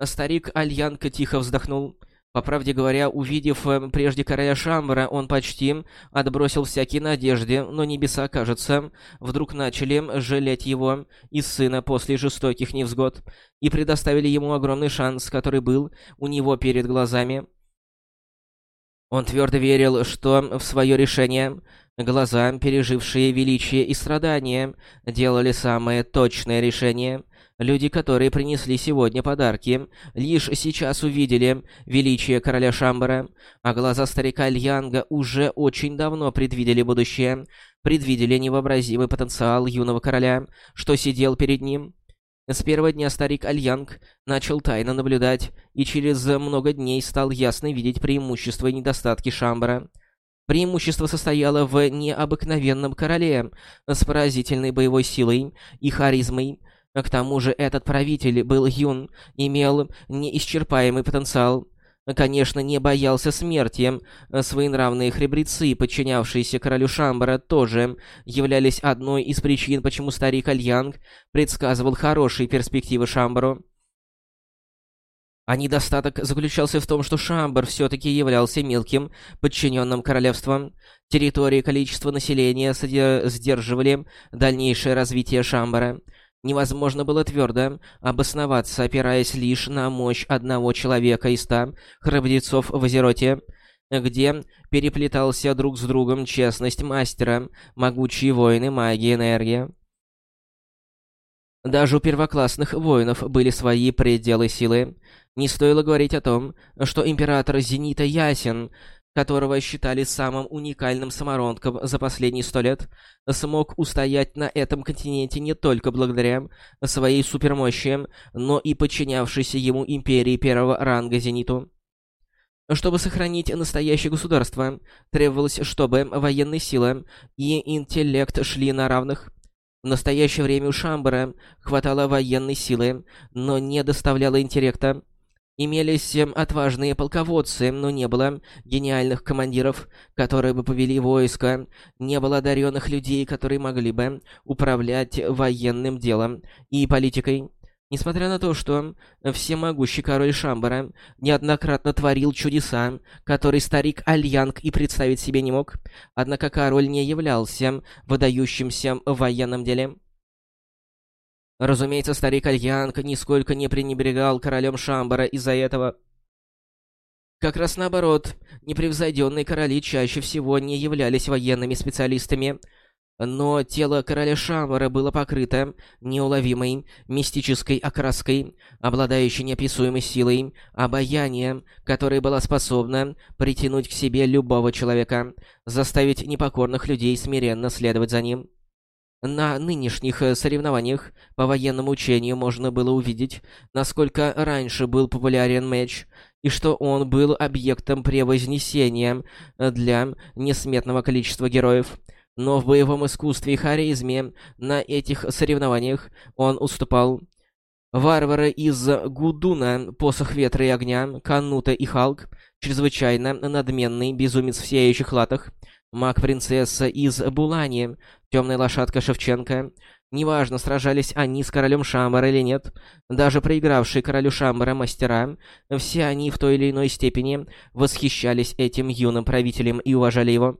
Старик Альянг тихо вздохнул. По правде говоря, увидев э, прежде короля Шамбара, он почти отбросил всякие надежды, но небеса, кажется, вдруг начали жалеть его и сына после жестоких невзгод и предоставили ему огромный шанс, который был у него перед глазами. Он твердо верил, что в свое решение глаза, пережившие величие и страдания, делали самое точное решение — Люди, которые принесли сегодня подарки, лишь сейчас увидели величие короля Шамбара, а глаза старика Льянга уже очень давно предвидели будущее, предвидели невообразимый потенциал юного короля, что сидел перед ним. С первого дня старик Альянг начал тайно наблюдать, и через много дней стал ясно видеть преимущества и недостатки Шамбара. Преимущество состояло в необыкновенном короле с поразительной боевой силой и харизмой, к тому же этот правитель был юн, имел неисчерпаемый потенциал. Конечно, не боялся смерти. Своенравные храбрецы, подчинявшиеся королю Шамбара, тоже являлись одной из причин, почему старик Альянг предсказывал хорошие перспективы Шамбару. А недостаток заключался в том, что Шамбар все-таки являлся мелким подчиненным королевством. Территории и количество населения сдерживали дальнейшее развитие Шамбара. Невозможно было твердо обосноваться, опираясь лишь на мощь одного человека из ста храбрецов в Азероте, где переплетался друг с другом честность мастера, могучие воины, магия, энергия. Даже у первоклассных воинов были свои пределы силы. Не стоило говорить о том, что император Зенита Ясен, которого считали самым уникальным самородком за последние сто лет, смог устоять на этом континенте не только благодаря своей супермощи, но и подчинявшейся ему империи первого ранга Зениту. Чтобы сохранить настоящее государство, требовалось, чтобы военные силы и интеллект шли на равных. В настоящее время у Шамбара хватало военной силы, но не доставляло интеллекта. Имелись отважные полководцы, но не было гениальных командиров, которые бы повели войско, не было одаренных людей, которые могли бы управлять военным делом и политикой. Несмотря на то, что всемогущий король Шамбара неоднократно творил чудеса, которые старик Альянг и представить себе не мог, однако король не являлся выдающимся в военном деле. Разумеется, старик Альянг нисколько не пренебрегал королем Шамбара из-за этого. Как раз наоборот, непревзойденные короли чаще всего не являлись военными специалистами, но тело короля Шамвара было покрыто неуловимой мистической окраской, обладающей неописуемой силой, обаянием, которая была способна притянуть к себе любого человека, заставить непокорных людей смиренно следовать за ним. На нынешних соревнованиях по военному учению можно было увидеть, насколько раньше был популярен меч, и что он был объектом превознесения для несметного количества героев. Но в боевом искусстве и харизме на этих соревнованиях он уступал. Варвары из Гудуна, Посох Ветра и Огня, Канута и Халк, чрезвычайно надменный безумец в сияющих латах, маг-принцесса из Булани, темная лошадка Шевченко. Неважно, сражались они с королем Шамбара или нет, даже проигравшие королю Шамбара мастера, все они в той или иной степени восхищались этим юным правителем и уважали его.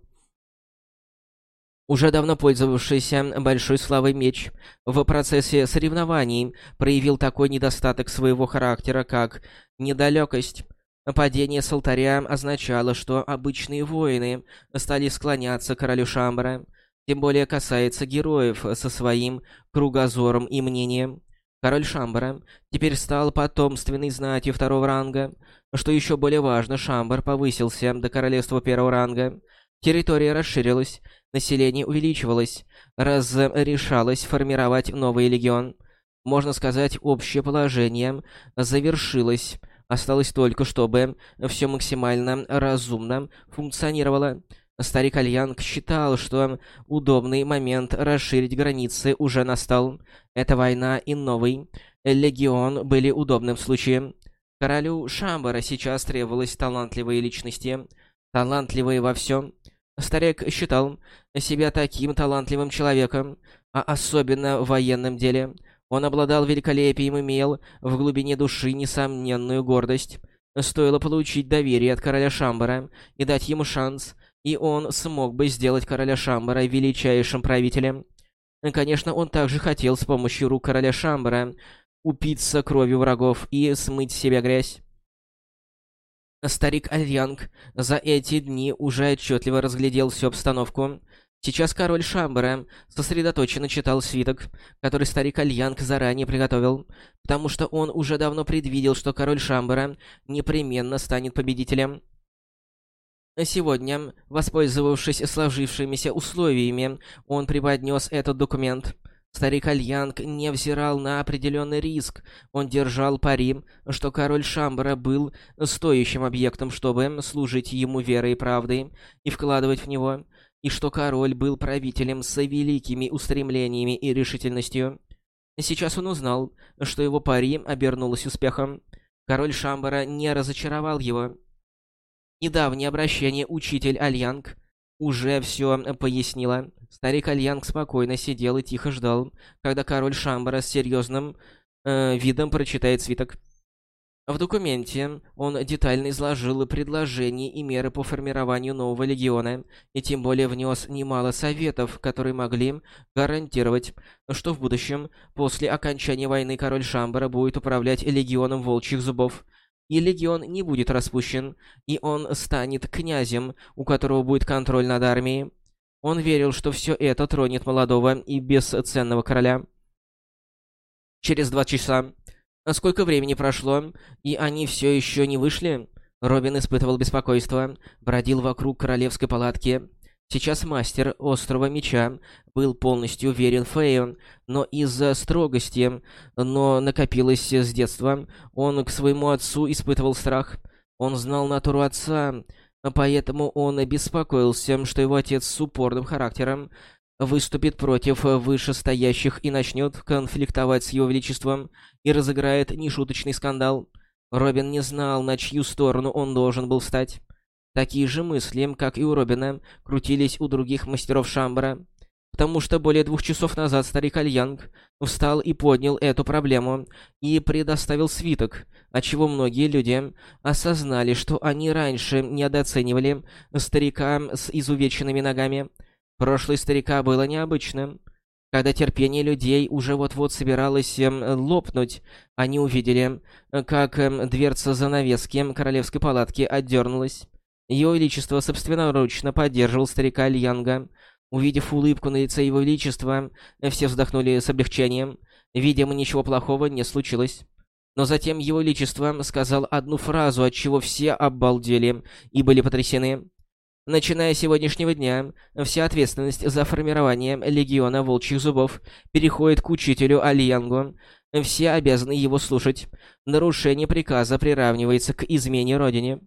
Уже давно пользовавшийся большой славой меч, в процессе соревнований проявил такой недостаток своего характера, как недалекость. Падение с алтаря означало, что обычные воины стали склоняться к королю Шамбара, тем более касается героев со своим кругозором и мнением. Король Шамбара теперь стал потомственной знатью второго ранга. Что еще более важно, Шамбар повысился до королевства первого ранга. Территория расширилась, население увеличивалось, разрешалось формировать новый легион. Можно сказать, общее положение завершилось. Осталось только, чтобы все максимально разумно функционировало. Старик Альянг считал, что удобный момент расширить границы уже настал. Эта война и новый легион были удобным случаем. Королю Шамбара сейчас требовалось талантливые личности, талантливые во всем. Старик считал себя таким талантливым человеком, а особенно в военном деле. Он обладал великолепием и имел в глубине души несомненную гордость. Стоило получить доверие от короля Шамбара и дать ему шанс, и он смог бы сделать короля Шамбара величайшим правителем. Конечно, он также хотел с помощью рук короля Шамбара упиться кровью врагов и смыть с себя грязь. Старик Альянг за эти дни уже отчетливо разглядел всю обстановку. Сейчас король Шамбара сосредоточенно читал свиток, который старик Альянг заранее приготовил, потому что он уже давно предвидел, что король Шамбара непременно станет победителем. Сегодня, воспользовавшись сложившимися условиями, он преподнес этот документ — Старик Альянг не взирал на определенный риск. Он держал пари, что король Шамбара был стоящим объектом, чтобы служить ему верой и правдой и вкладывать в него, и что король был правителем с великими устремлениями и решительностью. Сейчас он узнал, что его пари обернулось успехом. Король Шамбара не разочаровал его. Недавнее обращение учитель Альянг уже все пояснило. Старик Альянг спокойно сидел и тихо ждал, когда король Шамбара с серьезным э, видом прочитает свиток. В документе он детально изложил предложения и меры по формированию нового легиона, и тем более внес немало советов, которые могли гарантировать, что в будущем, после окончания войны, король Шамбара будет управлять легионом волчьих зубов. И легион не будет распущен, и он станет князем, у которого будет контроль над армией. Он верил, что все это тронет молодого и бесценного короля. Через два часа Сколько времени прошло, и они все еще не вышли? Робин испытывал беспокойство, бродил вокруг королевской палатки. Сейчас мастер Острого Меча был полностью верен Фею, но из-за строгости, но накопилось с детства, он к своему отцу испытывал страх. Он знал натуру отца, поэтому он беспокоился, что его отец с упорным характером выступит против вышестоящих и начнет конфликтовать с его величеством и разыграет нешуточный скандал. Робин не знал, на чью сторону он должен был встать. Такие же мысли, как и у Робина, крутились у других мастеров Шамбара, потому что более двух часов назад старик Альянг встал и поднял эту проблему и предоставил свиток, отчего многие люди осознали, что они раньше недооценивали старика с изувеченными ногами, Прошлое старика было необычным. Когда терпение людей уже вот-вот собиралось эм, лопнуть, они увидели, как эм, дверца занавески королевской палатки отдернулась. Его Величество собственноручно поддерживал старика Альянга. Увидев улыбку на лице Его Величества, все вздохнули с облегчением. Видимо, ничего плохого не случилось. Но затем Его Величество сказал одну фразу, от чего все обалдели и были потрясены. Начиная с сегодняшнего дня, вся ответственность за формирование Легиона Волчьих Зубов переходит к учителю Альянгу. Все обязаны его слушать. Нарушение приказа приравнивается к измене Родине.